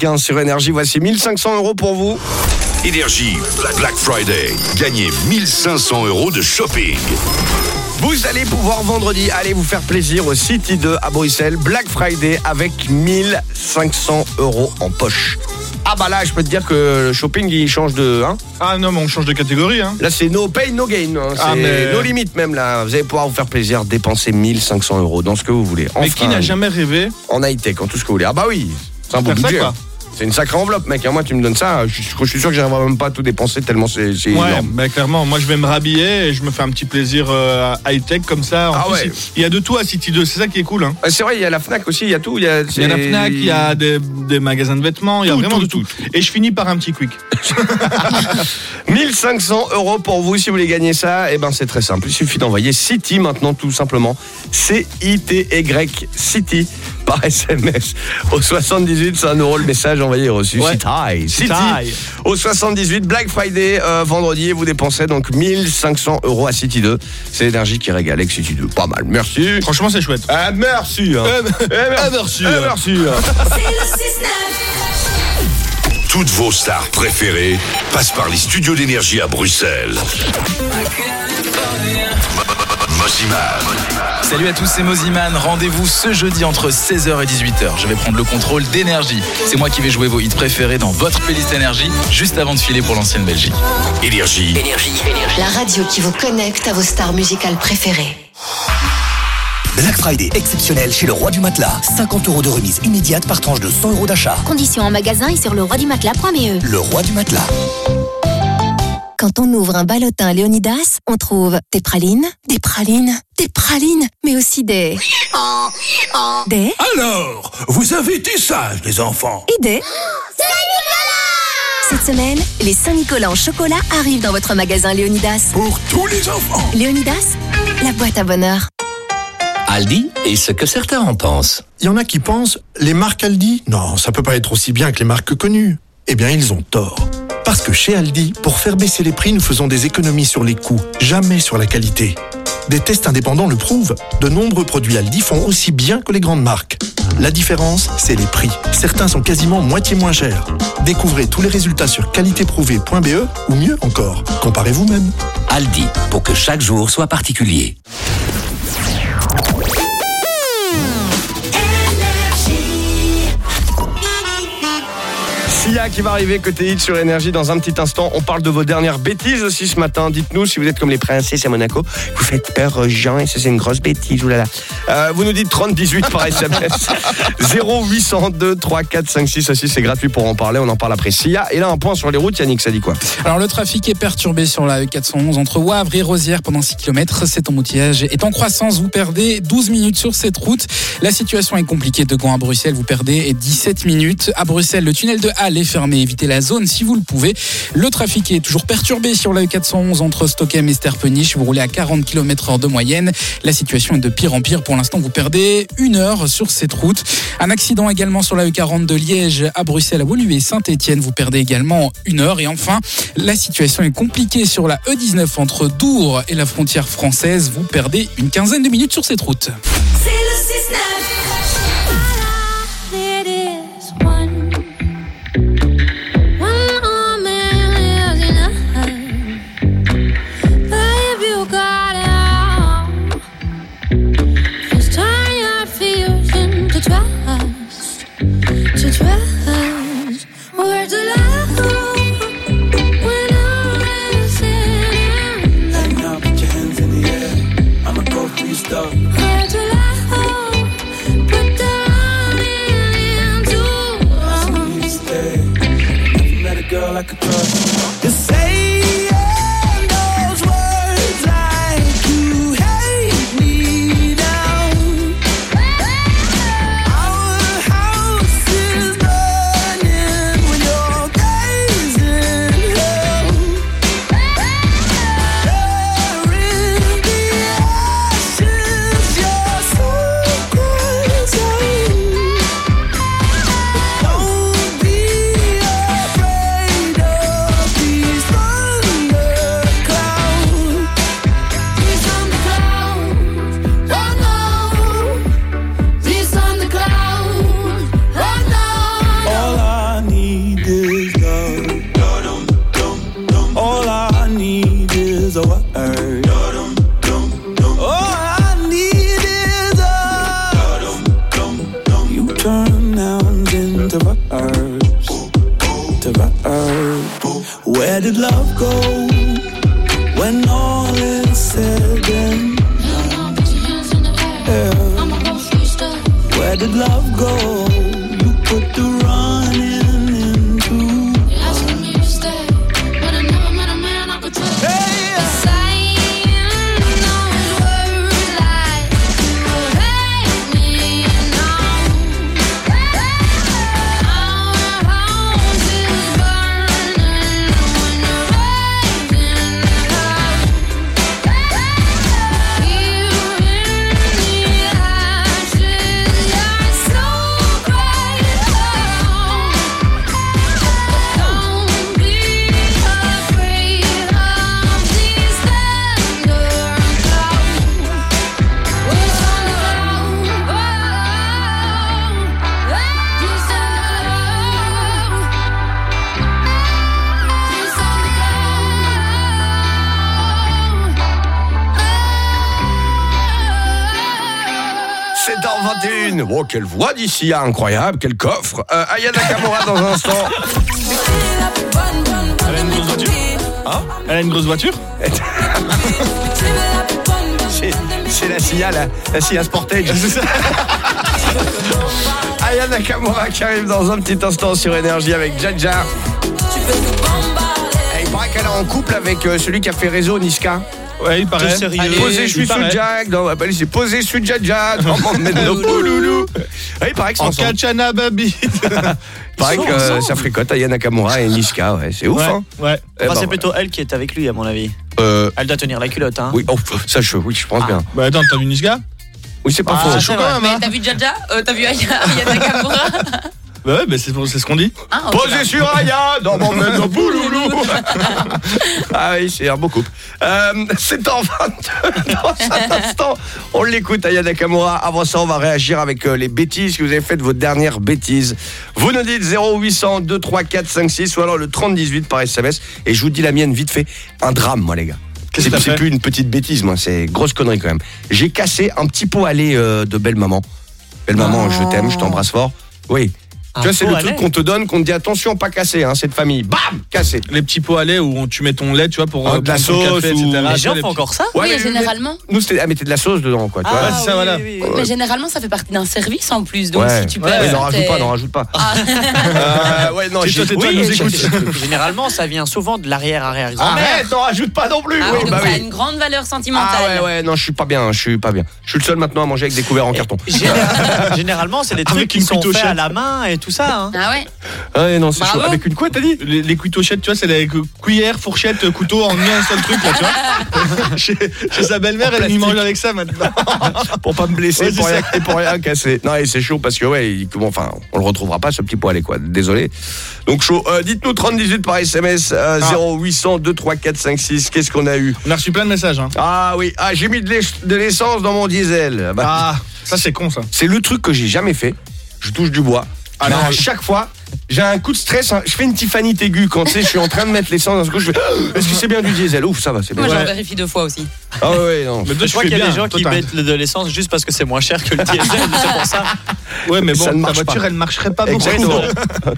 7h15 sur Énergie, voici 1500 euros pour vous. Énergie, Black Friday. Gagnez 1500 euros de shopping. Vous allez pouvoir vendredi aller vous faire plaisir au City 2 à Bruxelles, Black Friday avec 1500 euros en poche. Ah bah là, je peux te dire que le shopping, il change de... Hein Ah non, mais on change de catégorie. Hein. Là, c'est no pain, no gain. hein. C'est Ah, mais- no limite même là. Vous allez pouvoir vous faire plaisir, dépenser 1500 euros dans ce que vous voulez. En Mais qui n'a jamais rêvé En high-tech, en tout ce que vous voulez. Ah bah oui, c'est un beau ça, budget. quoi. hein. C'est une sacrée enveloppe, mec. hein. Moi, tu me donnes ça, je, je suis sûr que j'arriverai même pas à tout dépenser tellement c'est Ouais, énorme. bah clairement, moi je vais me rhabiller et je me fais un petit plaisir euh, high-tech comme ça. En Ah plus, ouais. il- y a de tout à City 2, c'est ça qui est cool. Hein. C'est vrai, il y a la Fnac aussi, il y a tout. Il y a, Il y a la Fnac, il y a des, des magasins de vêtements, il y a Tout, vraiment tout, de tout. Et je finis par un petit quick. 1500 euros pour vous si vous voulez gagner ça. Et ben c'est très simple. Il suffit d'envoyer City maintenant tout simplement. C-I-T-Y City par SMS au 78. C'est un euro le message envoyé et reçu. Ouais. City. City. City. Au 78. Black Friday euh, vendredi et vous dépensez donc 1500 euros à City 2. C'est l'énergie qui régale avec City 2. Pas mal. Merci. Franchement, c'est chouette. Ah, merci. hein. Merci. Merci. C'est le 6-9. Toutes vos stars préférées passent par les studios d'énergie à Bruxelles. Moziman. Salut à tous, c'est Moziman. Rendez-vous ce jeudi entre 16h et 18h. Je vais prendre le contrôle d'énergie. C'est moi qui vais jouer vos hits préférés dans votre playlist énergie, juste avant de filer pour l'ancienne Belgique. Énergie. La radio qui vous connecte à vos stars musicales préférées. Black Friday exceptionnel chez le Roi du Matelas. 50 euros de remise immédiate par tranche de 100 euros d'achat. Conditions en magasin et sur le roi du matelas.be. Le Roi du Matelas. Quand on ouvre un ballotin Léonidas, on trouve des pralines, des pralines, des pralines, mais aussi des... Des... Alors, vous avez été sages, les enfants. Et des... Cette semaine, les Saint-Nicolas en chocolat arrivent dans votre magasin Léonidas. Pour tous les enfants. Léonidas, la boîte à bonheur. Aldi et ce que certains en pensent. Il y en a qui pensent, les marques Aldi, non, ça peut pas être aussi bien que les marques connues. Eh bien, ils ont tort. Parce que chez Aldi, pour faire baisser les prix, nous faisons des économies sur les coûts, jamais sur la qualité. Des tests indépendants le prouvent. De nombreux produits Aldi font aussi bien que les grandes marques. La différence, c'est les prix. Certains sont quasiment moitié moins chers. Découvrez tous les résultats sur qualitéprouvée.be ou mieux encore, comparez vous-même. Aldi, pour que chaque jour soit particulier. Sia qui va arriver côté hit sur énergie dans un petit instant. On parle de vos dernières bêtises aussi ce matin. Dites-nous si vous êtes comme les princesses à Monaco. Vous faites peur aux gens et ça c'est une grosse bêtise. Oulala. Euh, vous nous dites 3018 par SMS. 0802 3 4 5 6 aussi c'est gratuit pour en parler. On en parle après Sia. Et là un point sur les routes. Yannick, ça dit quoi? Alors le trafic est perturbé sur la E411 entre Wavre et Rosière pendant 6 km. Cet embouteillage est en croissance. Vous perdez 12 minutes sur cette route. La situation est compliquée de Gand à Bruxelles. Vous perdez 17 minutes. À Bruxelles, le tunnel de Halle est fermé. Évitez la zone si vous le pouvez. Le trafic est toujours perturbé sur la E411 entre Stockholm et Sterpenich. Vous roulez à 40 km heure de moyenne. La situation est de pire en pire. Pour l'instant, vous perdez une heure sur cette route. Un accident également sur la E40 de Liège à Bruxelles, à Woluwe et Saint-Etienne. Vous perdez également une heure. Et enfin, la situation est compliquée sur la E19 entre Dour et la frontière française. Vous perdez une quinzaine de minutes sur cette route. C'est le 6-9. like a drug. Quelle voix d'ici, hein, incroyable, quel coffre. Euh, Aya Nakamura dans un instant. Elle a une grosse voiture Hein Elle a une grosse voiture C'est- la CIA, la, la CIA Sportage. Aya Nakamura qui arrive dans un petit instant sur Énergie avec Jaja. Et il paraît qu'elle est en couple avec euh, celui qui a fait réseau Niska. Ouais, il paraît. Allez, posé, je suis sous. Jack. Non, bah, allez, c'est posé mon métro, pouloulou. Ouais, il paraît que c'est En. Kachana Babi. Il paraît que euh, ça fricote Aya Nakamura et Niska. Ouais, c'est ouf, Ouais, hein. ouais. Eh Enfin, ben, c'est plutôt elle qui est avec lui, à mon avis. euh, Elle doit tenir la culotte, hein. oui, oh, ça, je, oui, je pense bien. Bah attends, t'as vu Niska? Oui, c'est pas Ah, faux. c'est chaud quand même, Mais hein t'as vu Jaja? Euh, T'as vu Aya Aya Nakamura Bah ouais, bah c'est c'est ce qu'on dit. Ah, ok. Posé sur Aya dans mon métro, pouloulou. ah oui, c'est un beau couple. Euh, c'est en 22. Dans un instant, on l'écoute, Aya Nakamura. Avant ça, on va réagir avec euh, les bêtises que vous avez faites, vos dernières bêtises. Vous nous dites 0800 234 56 ou alors le 3018 par SMS. Et je vous dis la mienne vite fait. Un drame, moi, les gars. Qu'est-ce C'est plus une petite bêtise, moi, c'est grosse connerie quand même. J'ai cassé un petit pot à lait euh, de belle maman. Belle maman, je t'aime, je t'embrasse fort. Oui. Tu vois, c'est le truc qu'on te donne, qu'on te dit attention, pas casser, hein, cette famille. Bam Cassé. Les petits pots à lait où on- tu mets ton lait, tu vois, pour Ah, euh, de la prendre ton sauce café, ou- etc. Les Tu gens vois, font petits- encore ça Ouais, Oui, mais- généralement. Nous, c'était. Ah, mettez de la sauce dedans, quoi. Tu vois. ouais, c'est ça, voilà. Oui, Mais généralement, ça fait partie d'un service en plus. Donc, Ouais. si tu Ouais, perds, mais n'en rajoute pas, n'en rajoute pas. Ah. Euh, ouais, non, C'est j'ai- toi, c'est toi, oui, nous j'ai- écoute. j'ai- Généralement, ça vient souvent de l'arrière-arrière-grand-mère. Arrête, n'en rajoute pas non plus. Ah oui, donc bah ça a oui. une grande valeur sentimentale. Ah ouais, ouais, non, je suis pas bien, je suis pas bien. Je suis le seul maintenant à manger avec des couverts en carton. Général- Généralement, c'est des trucs qui une sont faits cuitochette. à la main et tout ça. hein. Ah ouais Ouais, non, c'est chaud. Avec une quoi, t'as dit? Les, les cuitochettes, tu vois, c'est les cu- cuillères, fourchettes, couteaux en un seul truc, là, tu vois. chez, chez sa belle-mère, elle y mange avec ça maintenant. Pour pas me blesser, Ouais, pour, rien, et pour rien casser. Non, et c'est chaud parce que, ouais, il- comment, enfin, on le retrouvera pas, ce petit poil, quoi. Désolé. Donc, chaud. Euh, Dites-nous 3018 par SMS, euh, Ah. 0800 234 56. Qu'est-ce qu'on a eu? On a reçu plein de messages, hein. Ah oui, ah, j'ai mis de l'essence dans mon diesel. Bah, Ah, ça c'est con, ça. C'est le truc que j'ai jamais fait. Je touche du bois. Non, à chaque fois, j'ai un coup de stress. hein. Je fais une Tiffany aiguë quand tu sais, je suis en train de mettre l'essence dans ce coup. Je fais Est-ce que c'est bien du diesel? Ouf, ça va, c'est bien. Moi, j'en Ouais. vérifie deux fois aussi. Ah ouais, non. Mais Je tu crois qu'il y a bien. des gens qui mettent de l'essence juste parce que c'est moins cher que le diesel, c'est pour ça. Ouais, mais bon, Ça ta voiture, pas. elle marcherait pas beaucoup. Exactement.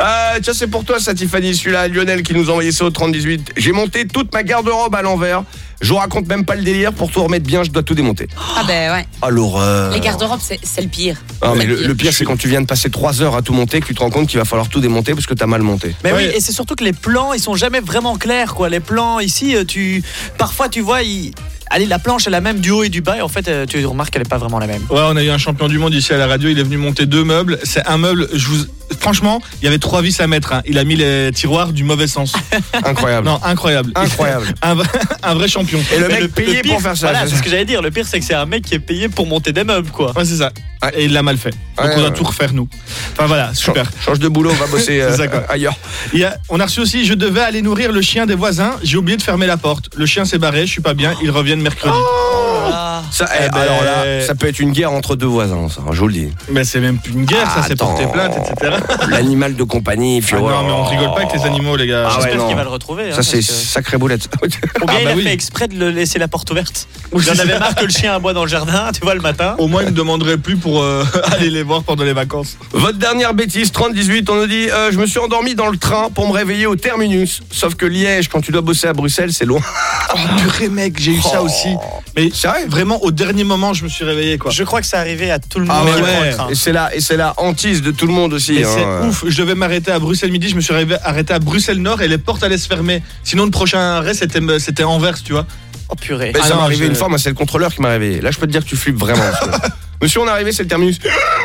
euh, tiens, c'est pour toi, ça, Tiffany. Celui-là, Lionel qui nous a envoyé ça au 3018. J'ai monté toute ma garde-robe à l'envers. Je vous raconte même pas le délire. Pour tout remettre bien, je dois tout démonter. Ah ben ouais. Ah, l'horreur. Les garde-robes, c'est le pire. Ah, mais le pire, c'est quand tu viens de passer 3 heures à tout monter que tu te rends compte qu'il va falloir tout démonter parce que t'as mal monté. Mais Ouais. oui, et c'est surtout que les plans, ils sont jamais vraiment clairs, quoi. Les plans ici, euh, tu, parfois, tu vois, ils- allez, la planche est la même du haut et du bas, et en fait, euh, tu remarques qu'elle est pas vraiment la même. Ouais, on a eu un champion du monde ici à la radio. Il est venu monter deux meubles. C'est un meuble. Je vous... Franchement, il y avait trois vis à mettre. hein. Il a mis les tiroirs du mauvais sens. Incroyable. Non, incroyable. Incroyable. Un vrai, un vrai champion. Et le Mais mec payé pire, pour faire ça. Voilà, c'est c'est ce que j'allais dire. Le pire, c'est que c'est un mec qui est payé pour monter des meubles, quoi. Ouais, c'est ça. Et il l'a mal fait. Donc Ouais, on doit ouais. tout refaire nous. Enfin voilà, super. Change de boulot, va bosser euh, C'est ça, quoi. ailleurs. Il y a- on a reçu aussi, je devais aller nourrir le chien des voisins. J'ai oublié de fermer la porte. Le chien s'est barré, je suis pas bien. Ils reviennent mercredi. Oh, Ah. Ça, Eh eh, ben- Alors là, ça peut être une guerre entre deux voisins, ça, je vous le dis. Mais c'est même plus une guerre, ça, c'est Attends. porter plainte, etc. L'animal de compagnie, Ah puis non, oh, mais on rigole pas avec les animaux, les gars. Ah ouais, J'espère non. qu'il va le retrouver. hein, Ça, c'est que- sacré boulette. Ou bien Ah, il bah a oui. fait exprès de le laisser la porte ouverte. Oui, Il en c'est avait ça. marre que le chien aboie dans le jardin, tu vois, le matin. Au moins, il ne demanderait plus pour euh, aller les voir pendant les vacances. Votre dernière bêtise, 30-18, on nous dit euh, Je me suis endormi dans le train pour me réveiller au terminus. Sauf que Liège, quand tu dois bosser à Bruxelles, c'est loin. Oh, purée, mec, j'ai eu ça aussi. Mais vraiment, au dernier moment, je me suis réveillé, quoi. Je crois que ça arrivait à tout le monde Ah ouais, ouais. Et c'est la, et c'est la hantise de tout le monde aussi. Hein. c'est ouf, je devais m'arrêter à Bruxelles midi, je me suis arrêté à Bruxelles Nord et les portes allaient se fermer. Sinon, le prochain arrêt, c'était c'était Anvers, tu vois. Oh purée. Mais Ah ça m'est arrivé je- une fois, moi c'est le contrôleur qui m'a réveillé. Là je peux te dire que tu flippes vraiment. Monsieur, on est arrivé, c'est le terminus.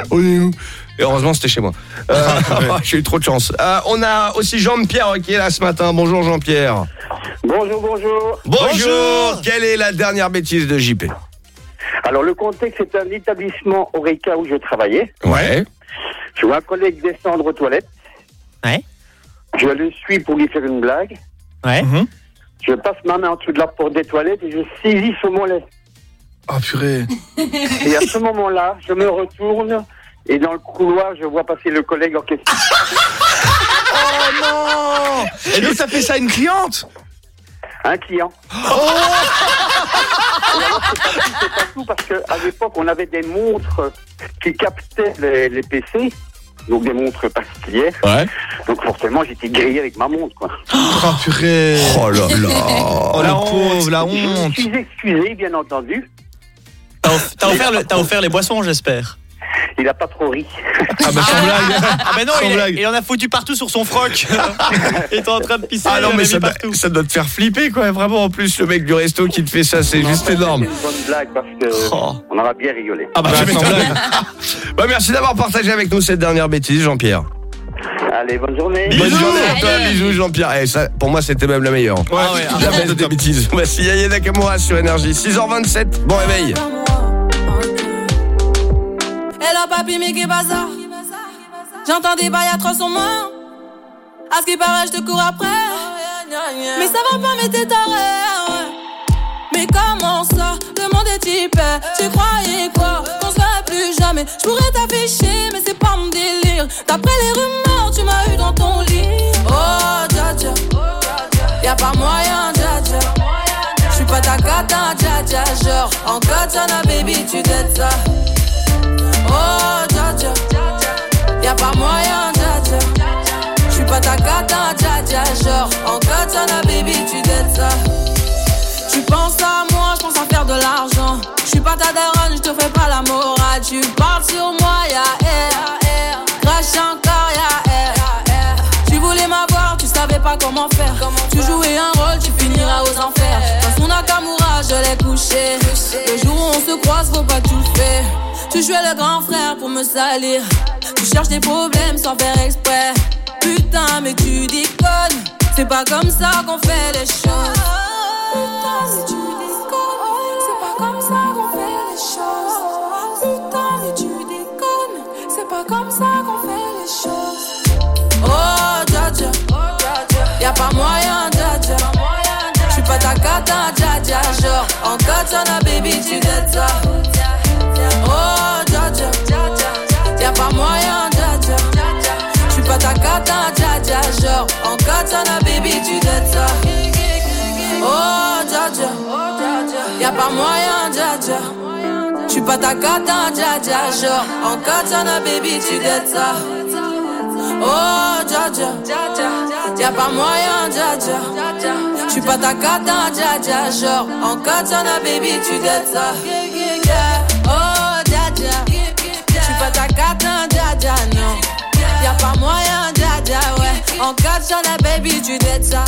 On est où? Et heureusement c'était chez moi. Euh, J'ai eu trop de chance. Euh, on a aussi Jean-Pierre qui est là ce matin. Bonjour Jean-Pierre. Bonjour, bonjour. Bonjour. Quelle est la dernière bêtise de JP Alors, le contexte, c'est un établissement Oreca où je travaillais. Ouais. Je vois un collègue descendre aux toilettes. Ouais. Je le suis pour lui faire une blague. Ouais. Je passe ma main en dessous de la porte des toilettes et je saisis son mollet. Ah, purée. Et à ce moment-là, je me retourne et dans le couloir, je vois passer le collègue en question. Oh non Et donc, ça fait ça à une cliente? Un client. C'est pas tout parce qu'à l'époque, on avait des montres qui captaient les, les PC, donc des montres particulières. Ouais. Donc forcément, j'étais grillé avec ma montre. Quoi. Oh, purée. Oh là là. Oh, la pauvre, la Je honte. me suis excusé, bien entendu. Offert, t'as offert les boissons, j'espère. Il a pas trop ri. Ah, bah, sans blague. Ah ben non, Sans il, blague. il en a foutu partout sur son froc. il était en train de pisser. Ah non mais ça doit, partout. ça doit te faire flipper quoi. Vraiment en plus le mec du resto qui te fait ça, c'est juste énorme. C'est une bonne blague parce que Oh. on en a bien rigolé. Ah bah, Bah, sans blague. Bah, merci d'avoir partagé avec nous cette dernière bêtise Jean-Pierre. Allez, bonne journée. Bonne journée à toi, bisous Jean-Pierre. Eh, ça, pour moi, c'était même la meilleure. Ouais, Ah ouais, La ah, baisse des bêtises. Voici Yaya Nakamura sur Énergie. 6h27, bon réveil. Hello papi, mais qu'est bazar J'entends des bails atroces sur moi. À ce qui paraît, je te cours après. Mais ça va pas, mais t'es taré. Mais comment ça? Est type. Tu croyais quoi? Qu'on se plus jamais. Je pourrais t'afficher, mais c'est pas mon délire. D'après les rumeurs, tu m'as eu dans ton lit. Oh, dja dja. Y'a pas moyen, dja dja. J'suis pas ta cata, dja dja. Genre, en katana, baby, tu dettes ça. Y'a pas moyen, dja. J'suis pas ta cata, dja. Genre, en katana, baby, tu dettes ça. Tu penses à moi, je pense à faire de l'argent. Je suis pas ta daronne, je te fais pas la morale. Tu parles sur moi, ya air. Crash encore, ya air. Tu voulais m'avoir, tu savais pas comment faire. Tu jouais un rôle, tu finiras aux enfers. Dans son Nakamura, je l'ai couché. Se croise, faut pas tout faire. Tu jouais le grand frère pour me salir. Tu cherches des problèmes sans faire exprès. Putain, mais tu déconnes. C'est pas comme ça qu'on fait les choses. Putain, mais tu déconnes. C'est pas comme ça qu'on fait les choses. Putain, mais tu déconnes. C'est pas comme ça qu'on fait les choses. Oh, dja. Y'a pas moyen. J'suis pas ta cata, dja dja. Genre, en katana, baby, tu dettes ça. Oh, dja. Y'a pas moyen, dja. J'suis pas ta cata, dja dja. Genre, en katana, baby, tu dettes ça. Oh, dja. Y'a pas moyen, dja. J'suis pas ta cata, dja dja. Genre, en katana, baby, tu dettes ça. Oh, dja. Y'a pas moyen, dja. J'suis pas ta cata, dja dja. Genre, en katana, baby, tu dettes ça. Oh, dja. J'suis pas ta cata, dja dja, non. Y'a pas moyen, dja, ouais. En katana, baby, tu dettes ça.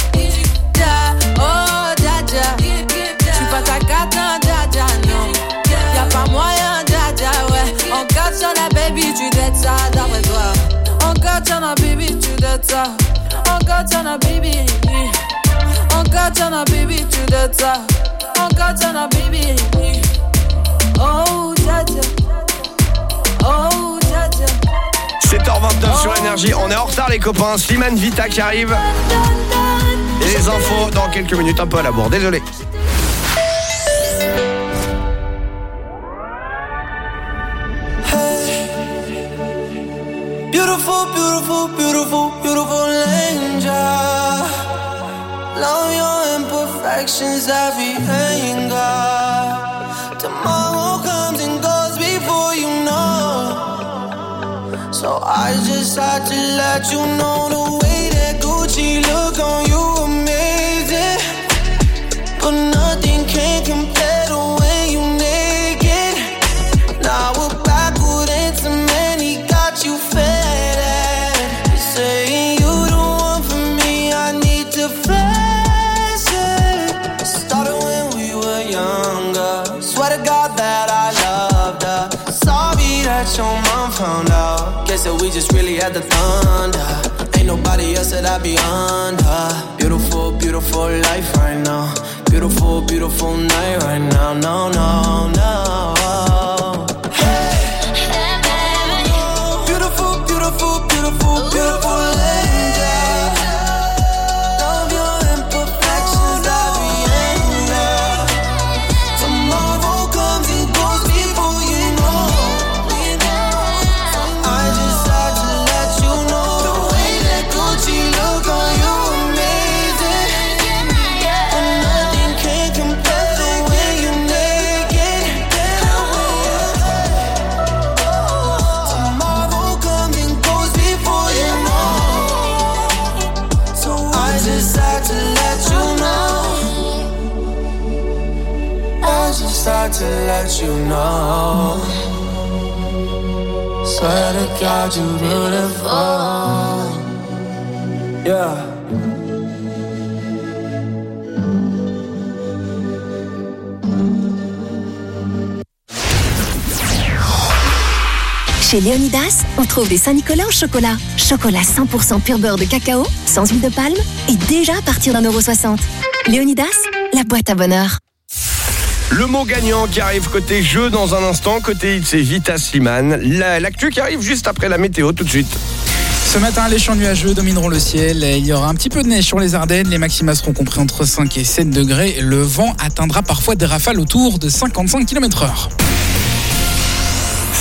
Oh, dja. J'suis pas ta cata, dja dja, non. Y'a pas moyen, dja, ouais. En katana, baby, tu dettes ça, d'après toi. Katana, baby, tu dettes ça. En katana, baby. En katana, baby, tu dettes ça. En katana, baby. Oh, dja dja. Oh, dja dja. 7h29 sur Énergie. On est en retard les copains. Slimane Vita qui arrive. Et les infos dans quelques minutes, un peu à la bourre. Désolé. Beautiful, beautiful, beautiful, beautiful angel. Love your imperfections, every anger. Tomorrow comes and goes before you know. So I just had to let you know the way just really had the thunder. Ain't nobody else that I be under. Beautiful, beautiful life right now. Beautiful, beautiful night right now. No, no, no. Beautiful, beautiful, beautiful, beautiful Chez Léonidas, on trouve des Saint-Nicolas au chocolat. Chocolat 100% pur beurre de cacao, sans huile de palme, et déjà à partir d'un euro soixante. Léonidas, la boîte à bonheur. Le mot gagnant qui arrive côté jeu dans un instant, côté c'est Vita Slimane. La- L'actu qui arrive juste après la météo tout de suite. Ce matin, les champs nuageux domineront le ciel. Il y aura un petit peu de neige sur les Ardennes. Les maxima seront compris entre 5 et 7 degrés. Le vent atteindra parfois des rafales autour de 55 km heure.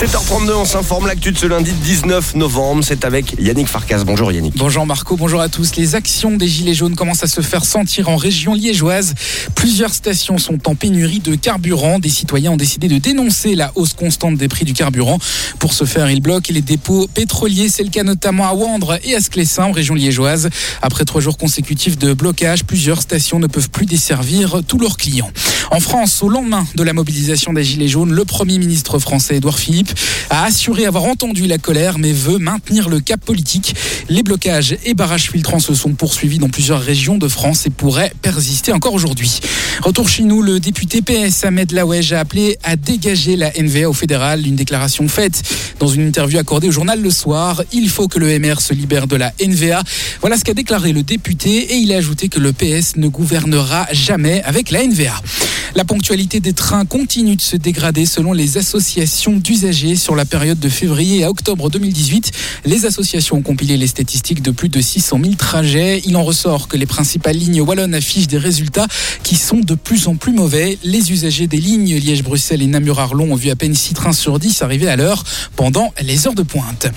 7h32, on s'informe l'actu de ce lundi 19 novembre. C'est avec Yannick Farkas. Bonjour Yannick. Bonjour Marco, bonjour à tous. Les actions des Gilets jaunes commencent à se faire sentir en région liégeoise. Plusieurs stations sont en pénurie de carburant. Des citoyens ont décidé de dénoncer la hausse constante des prix du carburant. Pour ce faire, ils bloquent les dépôts pétroliers. C'est le cas notamment à Wandre et à Sclessin, en région liégeoise. Après trois jours consécutifs de blocage, plusieurs stations ne peuvent plus desservir tous leurs clients. En France, au lendemain de la mobilisation des Gilets jaunes, le Premier ministre français Édouard Philippe a assuré avoir entendu la colère mais veut maintenir le cap politique. Les blocages et barrages filtrants se sont poursuivis dans plusieurs régions de France et pourraient persister encore aujourd'hui. Retour chez nous, le député PS Ahmed Laouej a appelé à dégager la NVA au fédéral. Une déclaration faite dans une interview accordée au journal Le Soir. Il faut que le MR se libère de la NVA. Voilà ce qu'a déclaré le député et il a ajouté que le PS ne gouvernera jamais avec la NVA. La ponctualité des trains continue de se dégrader selon les associations d'usagers sur la période de février à octobre 2018. Les associations ont compilé les statistiques de plus de 600 000 trajets. Il en ressort que les principales lignes wallonnes affichent des résultats qui sont de plus en plus mauvais. Les usagers des lignes Liège-Bruxelles et Namur-Arlon ont vu à peine 6 trains sur 10 arriver à l'heure pendant les heures de pointe.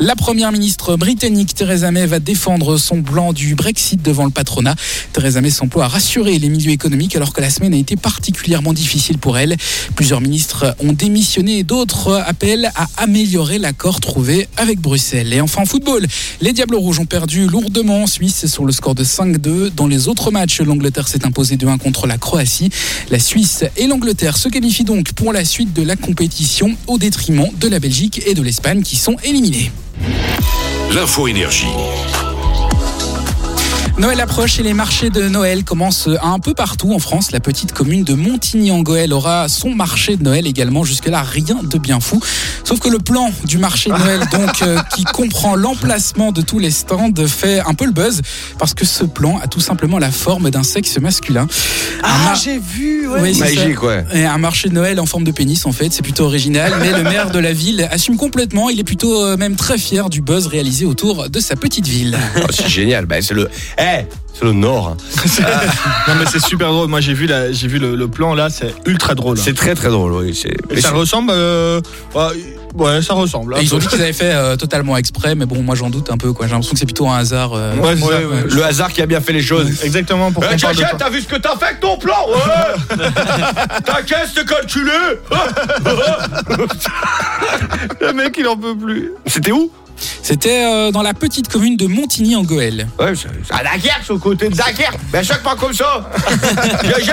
La première ministre britannique Theresa May va défendre son plan du Brexit devant le patronat. Theresa May s'emploie à rassurer les milieux économiques alors que la semaine a été particulièrement difficile pour elle. Plusieurs ministres ont démissionné et d'autres appellent à améliorer l'accord trouvé avec Bruxelles. Et enfin en football, les Diables Rouges ont perdu lourdement en Suisse sur le score de 5-2. Dans les autres matchs, l'Angleterre s'est imposée 2-1 contre la Croatie. La Suisse et l'Angleterre se qualifient donc pour la suite de la compétition au détriment de la Belgique et de l'Espagne qui sont éliminés. L'info énergie. Noël approche et les marchés de Noël commencent un peu partout en France. La petite commune de Montigny-en-Goël aura son marché de Noël également. Jusque-là, rien de bien fou. Sauf que le plan du marché de Noël, donc, euh, qui comprend l'emplacement de tous les stands, fait un peu le buzz parce que ce plan a tout simplement la forme d'un sexe masculin. Ah, j'ai vu, ouais. Magique, ça. ouais. Et un marché de Noël en forme de pénis, en fait, c'est plutôt original. Mais le maire de la ville assume complètement. Il est plutôt euh, même très fier du buzz réalisé autour de sa petite ville. Oh, c'est génial. Bah, c'est le... Eh, c'est le Nord. hein. non mais c'est super drôle. Moi j'ai vu la, j'ai vu le, le plan là, c'est ultra drôle. C'est très très drôle, oui. c'est- Et ça c'est- ressemble. euh, ouais, ouais, ça ressemble. Ils ont dit qu'ils avaient fait euh, totalement exprès, mais bon, moi j'en doute un peu. quoi. J'ai l'impression que c'est plutôt un hasard. euh, Ouais, c'est ça, ouais, ouais. Le hasard qui a bien fait les choses. Exactement pour Eh, t'as vu ce que t'as fait avec ton plan Ouais Ta caisse t'es calculée Le mec il en peut plus. C'était où? C'était euh, dans la petite commune de Montigny en Goël. Ouais, c'est à Dunkerque, c'est au côté de Dunkerque. Mais à chaque fois comme ça. GG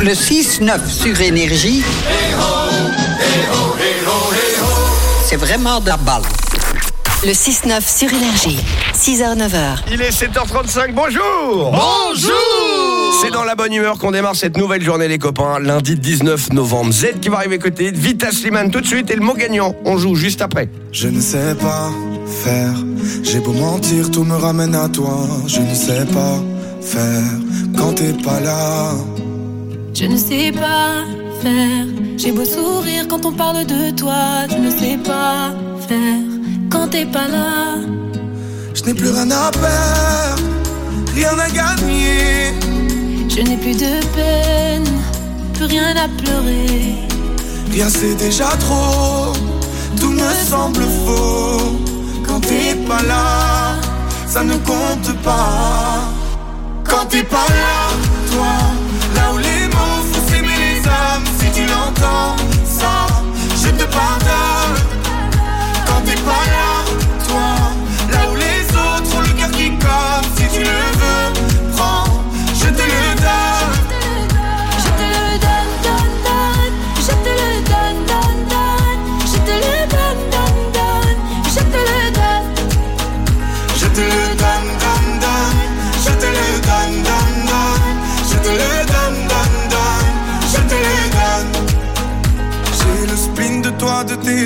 Le 6-9 sur énergie. C'est vraiment de la balle. Le 6-9 sur Énergie. 6h-9h. Il est 7h35, bonjour Bonjour C'est dans la bonne humeur qu'on démarre cette nouvelle journée les copains, lundi 19 novembre. Z qui va arriver côté, Vita Slimane tout de suite et le mot gagnant, on joue juste après. Je ne sais pas faire. J'ai beau mentir, tout me ramène à toi. Je ne sais pas faire quand t'es pas là. Je ne sais pas faire. J'ai beau sourire quand on parle de toi. Je ne sais pas faire quand t'es pas là. Je n'ai plus rien à perdre, rien à gagner. Je n'ai plus de peine, plus rien à pleurer. Rien c'est déjà trop, tout me semble faux. Quand t'es pas là, ça ne compte pas. Quand t'es pas là, toi, là où les mots font s'aimer les âmes, si tu l'entends, ça, je te pardonne.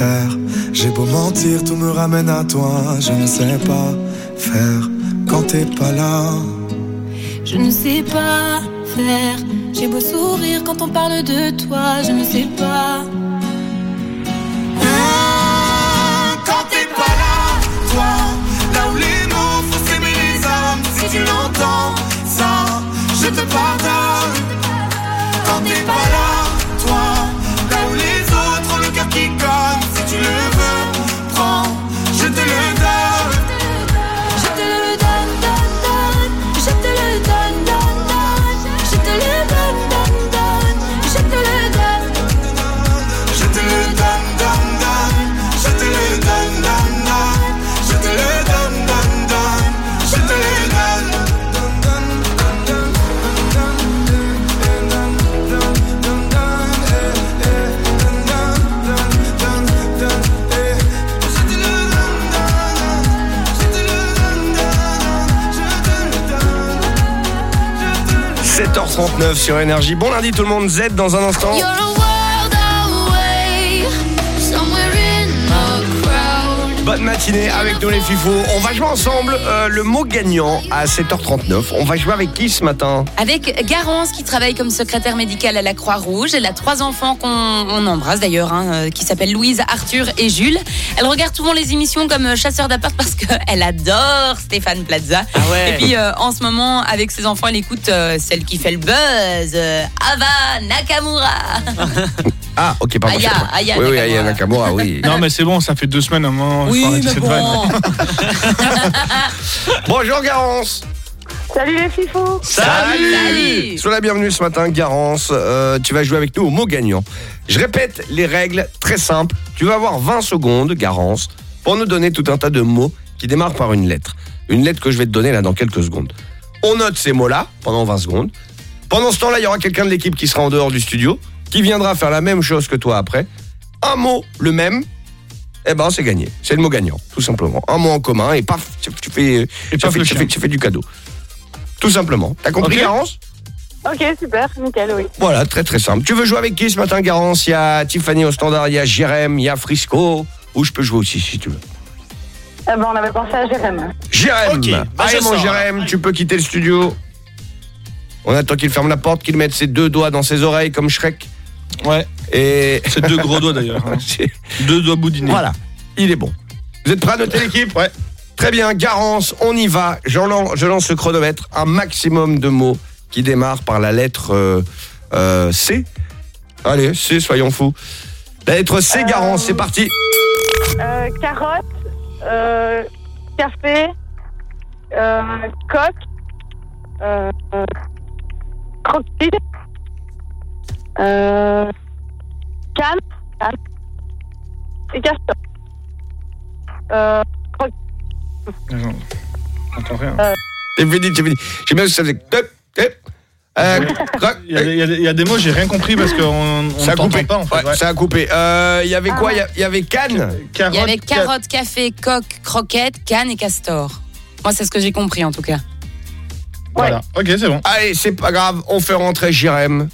faire. J'ai beau mentir, tout me ramène à toi. Je ne sais pas faire quand t'es pas là. Je ne sais pas faire. J'ai beau sourire quand on parle de toi. Je ne sais pas. Quand t'es pas là, toi, là où les mots font s'aimer les âmes, si tu l'entends, 7h39 sur Énergie. Bon lundi tout le monde, Z dans un instant. Bonne matinée avec nous les fifous. On va jouer ensemble euh, le mot gagnant à 7h39. On va jouer avec qui ce matin Avec Garance qui travaille comme secrétaire médicale à la Croix-Rouge. Elle a trois enfants qu'on on embrasse d'ailleurs, hein, euh, qui s'appellent Louise, Arthur et Jules. Elle regarde souvent les émissions comme euh, Chasseur d'appart parce qu'elle adore Stéphane Plaza. ouais. Et puis euh, en ce moment, avec ses enfants, elle écoute euh, celle qui fait le buzz, euh, Ava Nakamura. Ah, ok, pardon. Aya, Aya oui, oui. Aya Nakamura, oui. Non, mais c'est bon, ça fait deux semaines à un moment. Oui, mais cette bon. Bonjour Garance. Salut les fifous Salut. Sois la bienvenue ce matin, Garance. Euh, tu vas jouer avec nous au mot gagnant. Je répète les règles très simples. Tu vas avoir 20 secondes, Garance, pour nous donner tout un tas de mots qui démarrent par une lettre. Une lettre que je vais te donner là dans quelques secondes. On note ces mots-là pendant 20 secondes. Pendant ce temps-là, il y aura quelqu'un de l'équipe qui sera en dehors du studio, qui viendra faire la même chose que toi après. Un mot, le même, eh ben c'est gagné. C'est le mot gagnant, tout simplement. Un mot en commun et paf, tu fais, tu paf, fais- tu fais du cadeau. Tout simplement. T'as compris, Ok. Garance? Ok, super, nickel, oui. Voilà, très très simple. Tu veux jouer avec qui ce matin, Garance? Il y a Tiffany au standard, il y a Jérém, il y a Frisco. Ou je peux jouer aussi si tu veux. Eh ben, on avait pensé à Jérém. Jérém Ok, bah, Allez mon Jérém, tu peux quitter le studio. On attend qu'il ferme la porte, qu'il mette ses deux doigts dans ses oreilles comme Shrek. Ouais, Et c'est deux gros doigts d'ailleurs. hein. C'est- Deux doigts boudinés. voilà, il est bon. Vous êtes prêts à noter l'équipe? Ouais. Très bien, Garance, on y va. Je lance, je lance le chronomètre. Un maximum de mots qui démarrent par la lettre euh, euh, C. Allez, C, soyons fous. La lettre C, Garance, c'est parti. Euh, carotte, euh, café, euh, coque, euh, euh, crocodile, euh, canne, canne, et castor. Euh, Non, J'entends rien. C'est fini, c'est fini. J'ai bien que ça faisait. Hop, hop. Euh, Il y, a des- il y a des- il y a des mots, j'ai rien compris parce qu'on on ça a t'entend coupé. pas en fait. Ouais, ouais. Ça a coupé. Euh, Il y avait quoi? Il y a- il y avait Cannes. Carotte, Il y avait ca- carotte, café, coque, croquette, canne et castor. Moi, c'est ce que j'ai compris en tout cas. Voilà, ok, c'est bon. Allez, c'est pas grave, on fait rentrer Jérém.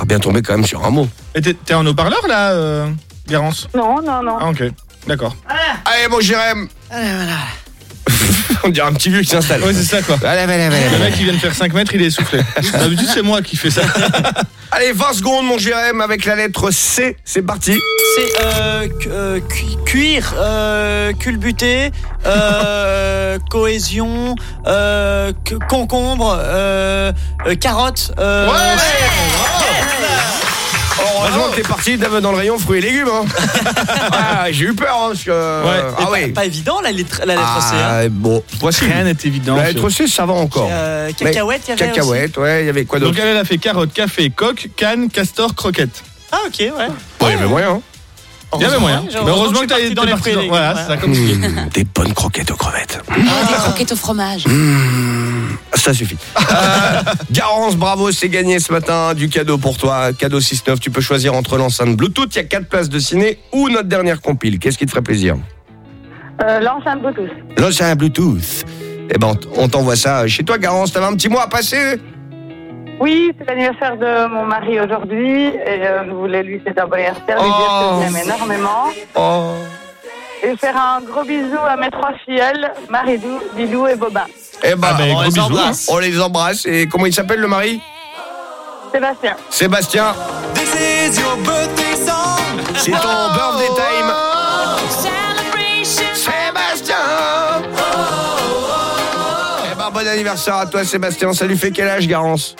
Ah, bien tombé quand même sur un mot. Et t'es en haut-parleur là, euh, Garance Non, non, non. Ah, ok, d'accord. Allez, mon Jérém. on dirait un petit vieux qui s'installe. Ouais, c'est ça quoi. Allez, allez, allez, Le mec, il vient de faire 5 mètres, il est essoufflé. D'habitude, c'est moi qui fais ça. Allez, 20 secondes, mon Jérém, avec la lettre C. C'est parti. C'est euh, cu- euh, cu- cuire, euh, culbuter, euh, cohésion, euh, concombre, euh, euh, carotte. Euh, Heureusement que t'es parti dans le rayon fruits et légumes. Hein. ah, j'ai eu peur. Hein, parce que... Et ah pas, ouais. pas évident la lettre, la lettre C. hein. Ah, bon, voici. Rien n'est évident. La lettre C, ça va encore. Euh, cacahuète, il y avait Cacahuète, ouais, il y avait quoi Donc d'autre elle, elle a fait carotte, café, coque, canne, castor, croquette. Ah ok, ouais. Il y avait moyen. Il y avait moyen. Heureusement, Mais heureusement que été dans les fruits et légumes, Voilà, ouais. c'est ça. Mmh, des bonnes croquettes aux crevettes. Ah, des croquettes au fromage. Ça suffit. Euh, Garance, bravo, c'est gagné ce matin. Du cadeau pour toi. Cadeau 6-9. Tu peux choisir entre l'enceinte Bluetooth, il y a 4 places de ciné, ou notre dernière compile. Qu'est-ce qui te ferait plaisir Euh, l'enceinte Bluetooth. L'enceinte Bluetooth. Eh ben, on t'envoie ça chez toi, Garance. T'avais un petit mois à passer Oui, c'est l'anniversaire de mon mari aujourd'hui et euh, je voulais lui souhaiter un bon anniversaire, lui dire Oh. que je l'aime énormément. Oh. Et faire un gros bisou à mes trois filleuls, Maridou, Bilou et Boba. Eh ben, Ah ben, on, gros les bisous, embrasse. on les embrasse. Et comment il s'appelle le mari? Sébastien. Sébastien. C'est ton birthday time. Sébastien. Eh ben, bon anniversaire à toi, Sébastien. Ça lui fait quel âge, Garance?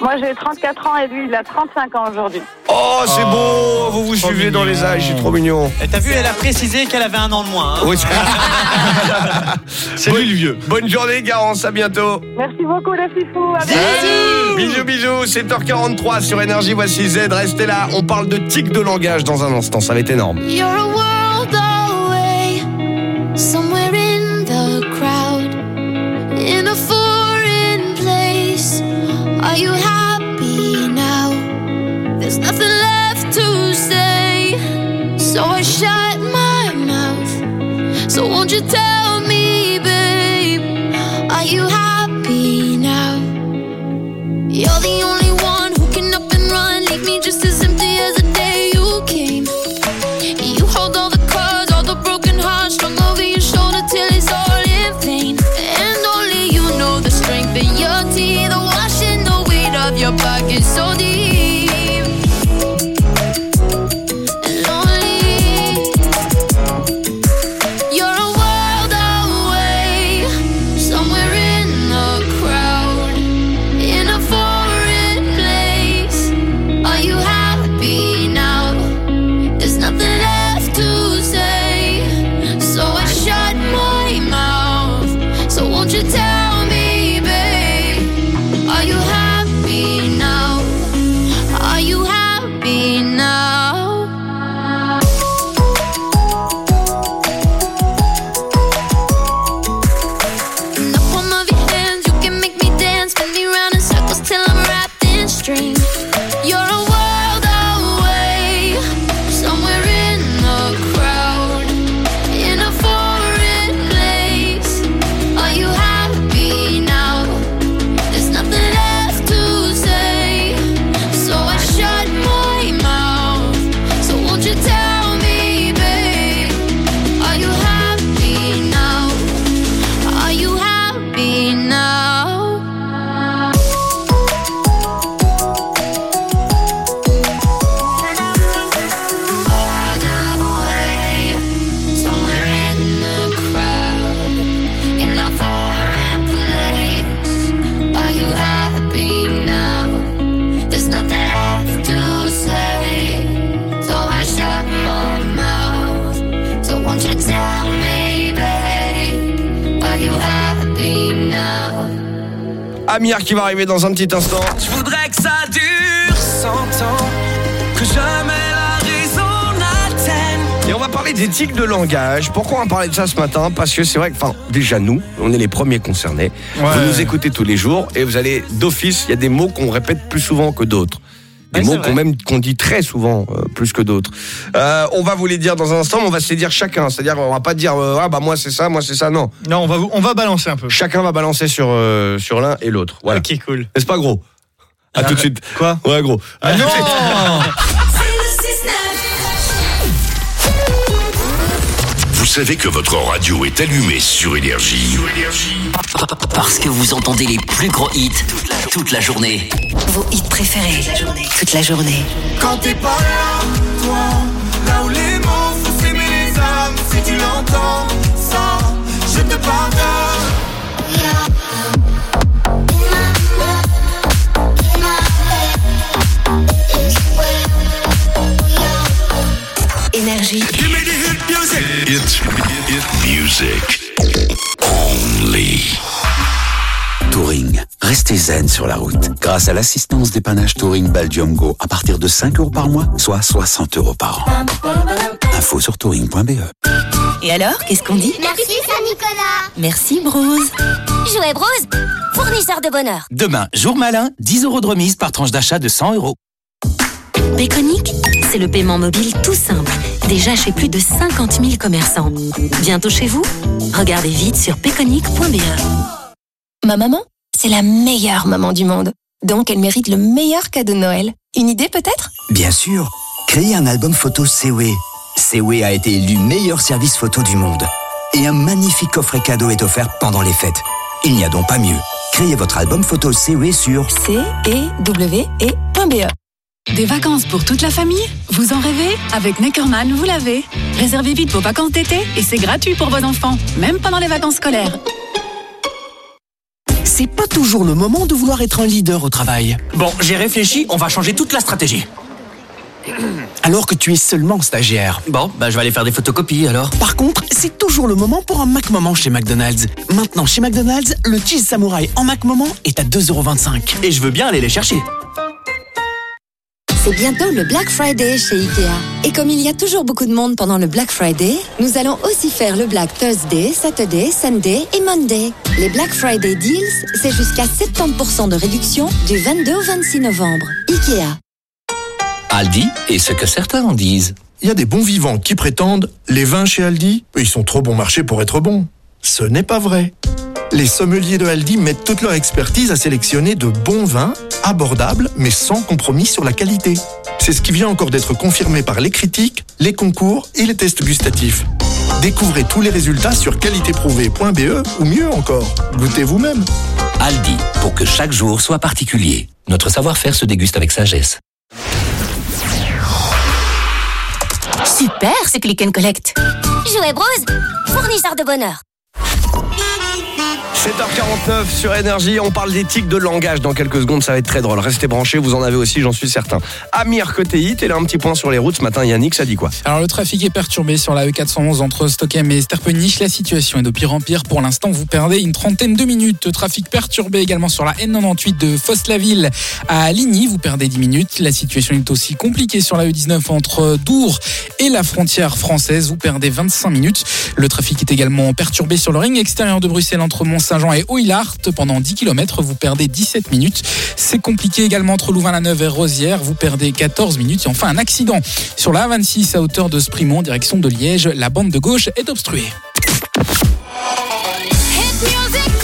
Moi j'ai 34 ans et lui il a 35 ans aujourd'hui. Oh, c'est beau. Vous vous suivez dans les âges. C'est trop mignon. Et T'as vu, elle a précisé qu'elle avait un an de moins. hein. Oui, C'est lui le vieux. Bonne journée, Garance. À bientôt. Merci beaucoup les fifous. À bientôt. Bisous, bisous. 7h43 sur Énergie. Voici Z. Restez là. On parle de tic de langage dans un instant. Ça va être énorme. You're a world away, somewhere in the crowd, in a foreign place. Are you you tell Amir qui va arriver dans un petit instant. Je voudrais que ça dure 100 ans, que jamais la raison n'atteigne. Et on va parler d'éthique de langage. Pourquoi on va parler de ça ce matin? Parce que c'est vrai que, enfin, déjà nous, on est les premiers concernés. Vous nous écoutez tous les jours et vous allez d'office, il y a des mots qu'on répète plus souvent que d'autres. Des Ouais, mots qu'on même qu'on dit très souvent euh, plus que d'autres. Euh, on va vous les dire dans un instant, mais on va se les dire chacun. C'est-à-dire, on va pas dire euh, ah bah moi c'est ça, moi c'est ça. Non. Non, on va on va balancer un peu. Chacun va balancer sur euh, sur l'un et l'autre. Voilà. Ok, cool. N'est-ce pas gros? À tout de suite. Quoi? Ouais gros. Ah non Vous savez que votre radio est allumée sur Énergie. Parce que vous entendez les plus gros hits toute la, toute la journée. Vos hits préférés. Toute la journée. Quand t'es pas là, toi, là où les mots font s'aimer les âmes, si tu l'entends, ça, je te pardonne. Énergie. It's music. Only. Touring. Restez zen sur la route. Grâce à l'assistance dépannage Touring Baldium Go à partir de 5 euros par mois, soit 60 euros par an. Info sur touring.be. Et alors, qu'est-ce qu'on dit? Merci Saint-Nicolas. Merci, Bruce. Jouet Bros, fournisseur de bonheur. Demain, jour malin, 10 euros de remise par tranche d'achat de 100 euros. Péconic, c'est le paiement mobile tout simple. Déjà chez plus de 50 000 commerçants. Bientôt chez vous Regardez vite sur péconic.be. Ma maman, c'est la meilleure maman du monde. Donc elle mérite le meilleur cadeau de Noël. Une idée peut-être? Bien sûr, créez un album photo CW. CW a été élu meilleur service photo du monde. Et un magnifique coffret cadeau est offert pendant les fêtes. Il n'y a donc pas mieux. Créez votre album photo CW sur C-E-W-E.be. Des vacances pour toute la famille Vous en rêvez Avec Neckerman, vous l'avez. Réservez vite vos vacances d'été et c'est gratuit pour vos enfants, même pendant les vacances scolaires. C'est pas toujours le moment de vouloir être un leader au travail. Bon, j'ai réfléchi, on va changer toute la stratégie. Alors que tu es seulement stagiaire. Bon, bah je vais aller faire des photocopies alors. Par contre, c'est toujours le moment pour un Mac Moment chez McDonald's. Maintenant, chez McDonald's, le cheese samouraï en Mac Moment est à 2,25€. Et je veux bien aller les chercher. C'est bientôt le Black Friday chez Ikea. Et comme il y a toujours beaucoup de monde pendant le Black Friday, nous allons aussi faire le Black Thursday, Saturday, Sunday et Monday. Les Black Friday Deals, c'est jusqu'à 70% de réduction du 22 au 26 novembre. Ikea. Aldi et ce que certains en disent. Il y a des bons vivants qui prétendent les vins chez Aldi, ils sont trop bon marché pour être bons. Ce n'est pas vrai. Les sommeliers de Aldi mettent toute leur expertise à sélectionner de bons vins, abordables, mais sans compromis sur la qualité. C'est ce qui vient encore d'être confirmé par les critiques, les concours et les tests gustatifs. Découvrez tous les résultats sur qualitéprouvée.be ou mieux encore, goûtez vous-même. Aldi, pour que chaque jour soit particulier. Notre savoir-faire se déguste avec sagesse. Super, c'est click and collect. Jouet Bros, fournisseur de bonheur. 7h49 sur Énergie, on parle d'éthique de langage dans quelques secondes, ça va être très drôle. Restez branchés, vous en avez aussi, j'en suis certain. Amir côté hit, et là un petit point sur les routes ce matin, Yannick, ça dit quoi? Alors le trafic est perturbé sur la E411 entre Stockholm et Sterpenich. La situation est de pire en pire. Pour l'instant, vous perdez une trentaine de minutes. Trafic perturbé également sur la N98 de Fosse-la-Ville à Ligny. Vous perdez 10 minutes. La situation est aussi compliquée sur la E19 entre Dour et la frontière française. Vous perdez 25 minutes. Le trafic est également perturbé sur le ring extérieur de Bruxelles entre Mont-Saint-Jean et Oilart. Pendant 10 km, vous perdez 17 minutes. C'est compliqué également entre Louvain-la-Neuve et Rosière. Vous perdez 14 minutes. Et enfin, un accident sur la A26 à hauteur de Sprimont, direction de Liège. La bande de gauche est obstruée. Je veux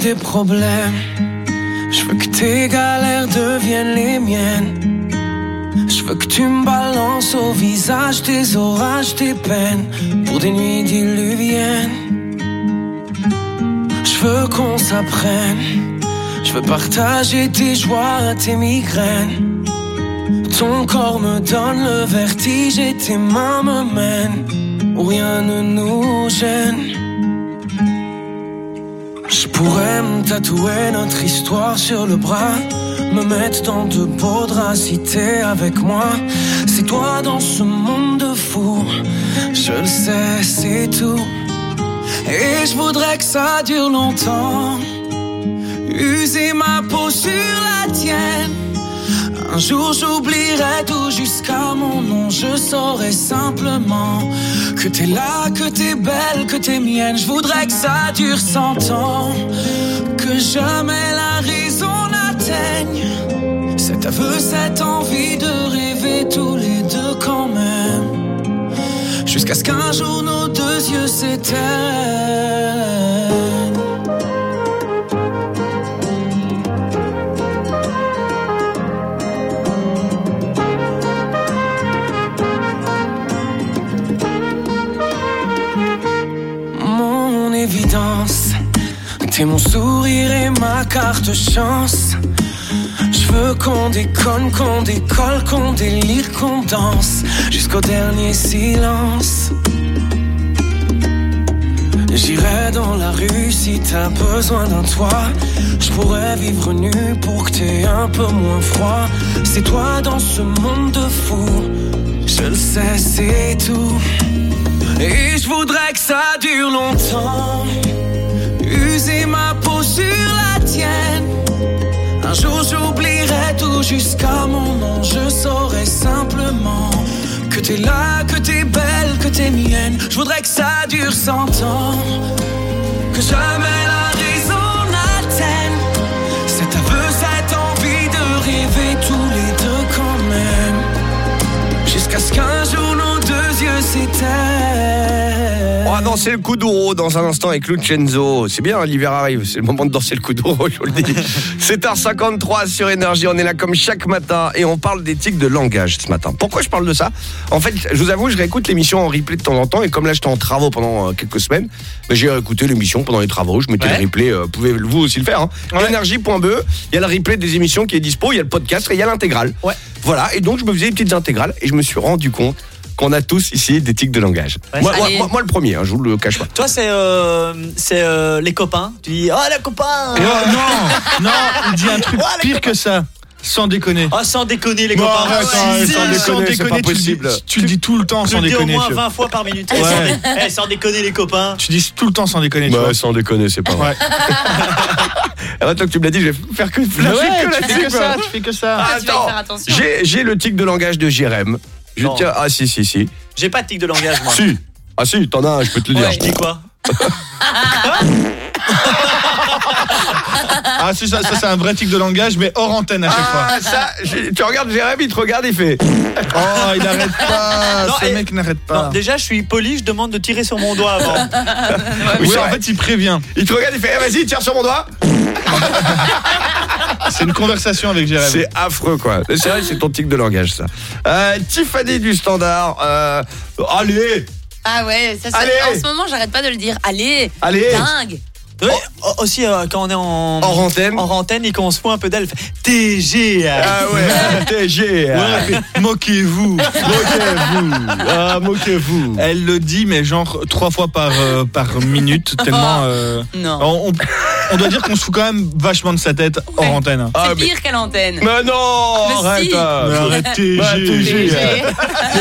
des problèmes. Je veux que tes galères deviennent les miennes. Je veux que tu me balances au visage tes orages, tes peines pour des nuits diluviennes. Je veux qu'on s'apprenne. Je veux partager tes joies, tes migraines. Ton corps me donne le vertige et tes mains me mènent où rien ne nous gêne. Pourrais me tatouer notre histoire sur le bras, me mettre dans de beaux draps avec moi. C'est toi dans ce monde de fou, je le sais, c'est tout. Et je voudrais que ça dure longtemps, user ma peau sur la tienne. Un jour j'oublierai tout jusqu'à mon nom, je saurai simplement que t'es là, que t'es belle, que t'es mienne. Je voudrais que ça dure cent ans, que jamais la raison n'atteigne cet aveu, cette envie de rêver tous les deux quand même, jusqu'à ce qu'un jour nos deux yeux s'éteignent. T'es mon sourire et ma carte chance. Je veux qu'on déconne, qu'on décolle, qu'on délire, qu'on danse jusqu'au dernier silence. J'irai dans la rue si t'as besoin d'un toit. Je pourrais vivre nu pour que t'aies un peu moins froid. C'est toi dans ce monde de fou. Je le sais, c'est tout. Et je voudrais que ça dure longtemps. User ma peau sur la tienne. Un jour j'oublierai tout jusqu'à mon nom. Je saurai simplement que t'es là, que t'es belle, que t'es mienne. Je voudrais que ça dure cent ans. Que jamais la raison n'atteigne cet aveu, cette envie de rêver tous les deux quand même. Jusqu'à ce qu'un jour nos deux yeux s'éteignent. On va danser le coup d'euro dans un instant avec Lucenzo. C'est bien, l'hiver arrive. C'est le moment de danser le coup d'euro, je vous le dis. 7h53 sur Énergie. On est là comme chaque matin et on parle d'éthique de langage ce matin. Pourquoi je parle de ça? En fait, je vous avoue, je réécoute l'émission en replay de temps en temps et comme là j'étais en travaux pendant euh, quelques semaines, ben, j'ai écouté l'émission pendant les travaux. Je mettais Ouais. le replay. euh, pouvez vous aussi le faire. Hein. Énergie.be. Il y a le replay des émissions qui est dispo. Il y a le podcast et il y a l'intégrale. Voilà. Et donc je me faisais des petites intégrales et je me suis rendu compte qu'on a tous ici d'éthique de langage. Ouais. Moi, moi- Allez. moi- moi, le premier, hein, je vous le cache pas. Toi, c'est euh, c'est euh, les copains. Tu dis, oh, les copains Oh, non, non, il dit un truc pire que ça. Sans déconner. Oh, sans déconner, les copains. arrête, Si, sans déconner, sans c'est pas déconner, tu le dis- possible. Tu le dis tout le temps Tu sans le dis au déconner. moins tu- 20 fois par minute. Eh, Ouais. sans, dé- eh, sans déconner, les copains. Tu dis tout le temps sans déconner. tu Bah, vois. sans déconner, c'est pas vrai. Ah, Maintenant que tu me l'as dit, je vais faire que ouais, que tu fais ça, tu fais que ça. Ah, tu Attends, j'ai le tic de langage de Jérém. Je Non. tiens. Ah si si si. J'ai pas de tic de langage, moi. Si. Ah si, t'en as un, je peux te le dire. Ouais, je dis quoi? Ah, c'est ça, ça c'est un vrai tic de langage, mais hors antenne à chaque fois. Ah ça, j'ai- tu regardes Jérém, il te regarde, il fait. Oh, il arrête pas. Non, Ce et- mec n'arrête Non, pas. déjà, je suis poli, je demande de tirer sur mon doigt avant. Oui, Oui, c'est en vrai. fait, il prévient. Il te regarde, il fait, eh, vas-y, tire sur mon doigt. C'est une conversation avec Jérémy. C'est affreux quoi. C'est vrai, c'est ton tic de langage ça. Euh, Tiffany du standard. euh, allez, Ah ouais, ça, ça- Allez. en ce moment, j'arrête pas de le dire. Allez, allez. dingue. Ouais, oh, aussi, euh, quand on est en, Hors antenne. en antenne et qu'on se fout un peu d'elle, elle fait TG. Ah ouais, TG. Ouais, moquez-vous, moquez-vous, ah, moquez-vous. Elle le dit, mais genre trois fois par, euh, par minute, tellement. euh, Non. on, on- on doit dire qu'on se fout quand même vachement de sa tête hors Ouais. antenne. hein. Ah, C'est mais- pire qu'à l'antenne. Mais non, Mais arrête. si. euh, Mais arrête, TG. Bah.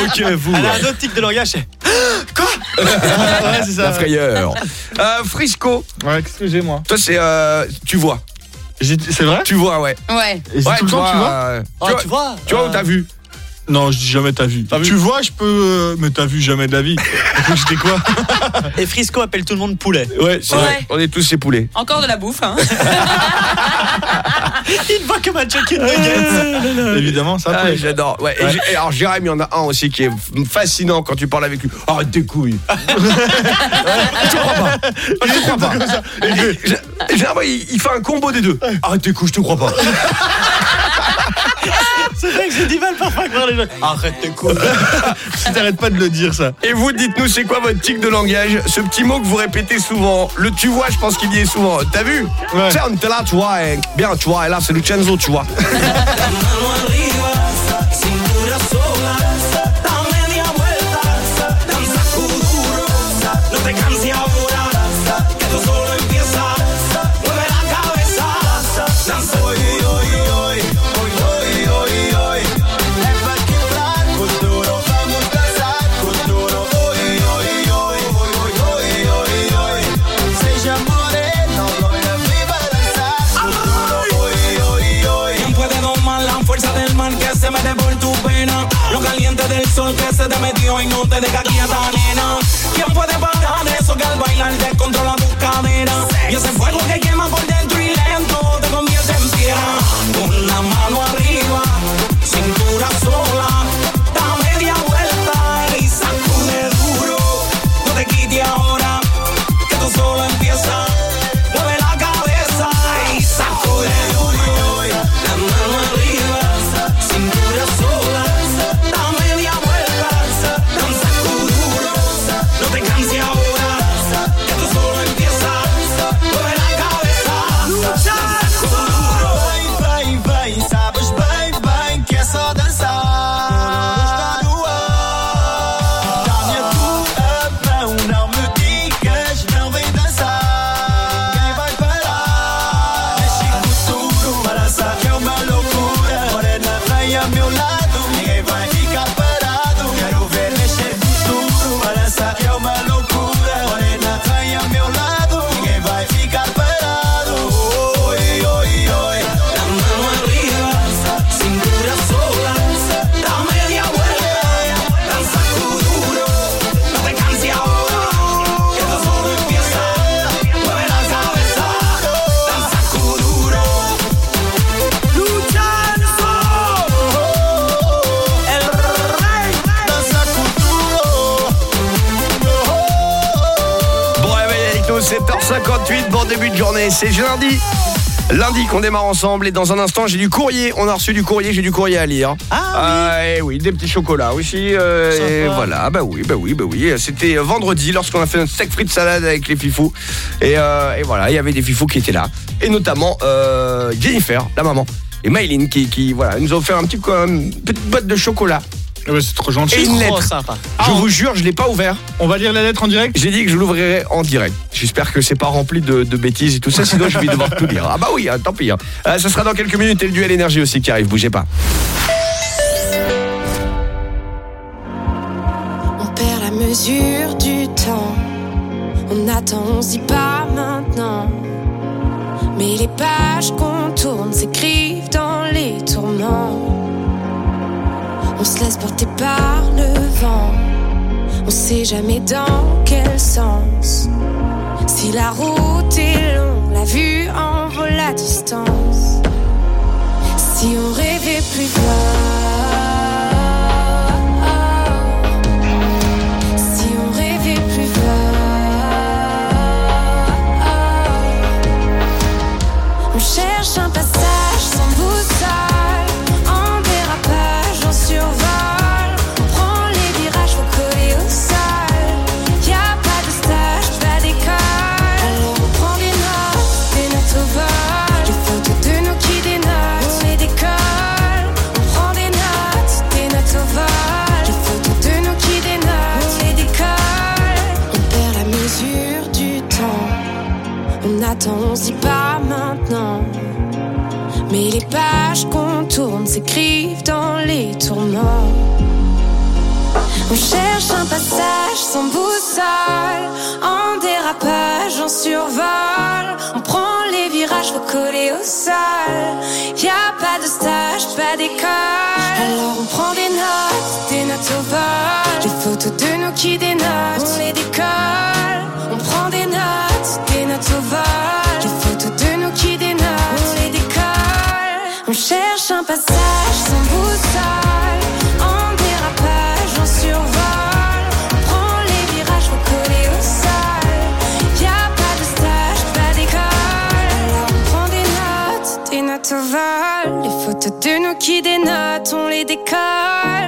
Moquez-vous. Elle a un autre tic de langage, c'est ouais, c'est ça. La frayeur. Euh, Frisco, Ouais, qu'est-ce que j'ai moi toi c'est euh, tu vois. J'ai- C'est vrai? Tu vois ouais. Ouais. Et c'est tout le temps, tu vois? euh, tu vois, tu vois tu vois où t'as vu? Non, je dis jamais t'as vu. vu? Tu vois, je peux. euh, mais t'as vu jamais de la vie. Donc, je dis quoi? Et Frisco appelle tout le monde poulet. Ouais, c'est Ouais. vrai. On est tous ces poulets. Encore de la bouffe, hein. Il voit comme un chicken nugget. Évidemment, ça Ah, j'adore. Ouais. Et Ouais. j'ai- et alors Jérém, il y en a un aussi qui est fascinant quand tu parles avec lui. Arrête tes couilles. je te crois pas. Je te crois pas. Jérém, il, il fait un combo des deux. Arrête tes couilles, je te crois pas. C'est vrai que j'ai du mal parfois à les gens. Arrête tes couilles. Si t'arrêtes pas de le dire, ça. Et vous, dites-nous, c'est quoi votre tic de langage? Ce petit mot que vous répétez souvent. Le tu vois, je pense qu'il y est souvent. T'as vu? Ouais. Tiens, on était là, tu vois. et- bien, tu vois. Et là, c'est Lucenzo, tu vois. caliente del sol que se te metió y no te deja quieta, nena. ¿Quién puede parar eso que al bailar descontrola tus caderas? Y ese fuego que quema por journée, c'est lundi. Lundi qu'on démarre ensemble et dans un instant j'ai du courrier, on a reçu du courrier, j'ai du courrier à lire. Ah oui, et oui des petits chocolats aussi. euh, et voilà, bah oui, bah oui, bah oui. C'était vendredi lorsqu'on a fait notre steak frites salade avec les fifous. Et, euh, et voilà, il y avait des fifous qui étaient là. Et notamment euh, Jennifer, la maman. Et Maïline qui, qui voilà, nous a offert un petit, une petite boîte de chocolat. C'est trop gentil. Et une lettre. sympa. Je vous jure, je l'ai pas ouvert. On va lire la lettre en direct? J'ai dit que je l'ouvrirai en direct. J'espère que c'est pas rempli de, de bêtises et tout ça, sinon je vais devoir tout lire. Ah bah oui, hein, tant pis. hein. Euh, ça sera dans quelques minutes et le duel énergie aussi qui arrive, bougez pas. On perd la mesure du temps. On attend, on se dit pas maintenant. Mais les pages qu'on tourne s'écrivent dans les tourments. On se laisse porter par le vent. On sait jamais dans quel sens. Si la route est longue, la vue en vaut la distance. Si on rêvait plus fort. Dit pas maintenant. Mais les pages qu'on tourne s'écrivent dans les tourments. On cherche un passage sans boussole, en dérapage, en survol. On prend les virages, faut au sol. Y a pas de stage, pas d'école. Alors on prend des notes, des notes au vol. Les photos de nous qui dénotent, on les décolle. On prend des notes, des notes au vol. un passage sans boussole, en dérapage, en survol. On prend les virages, coller au sol. Y a pas de stage, pas d'école. On prend des notes, des notes au vol. Les photos de nous qui dénotent, on les décolle.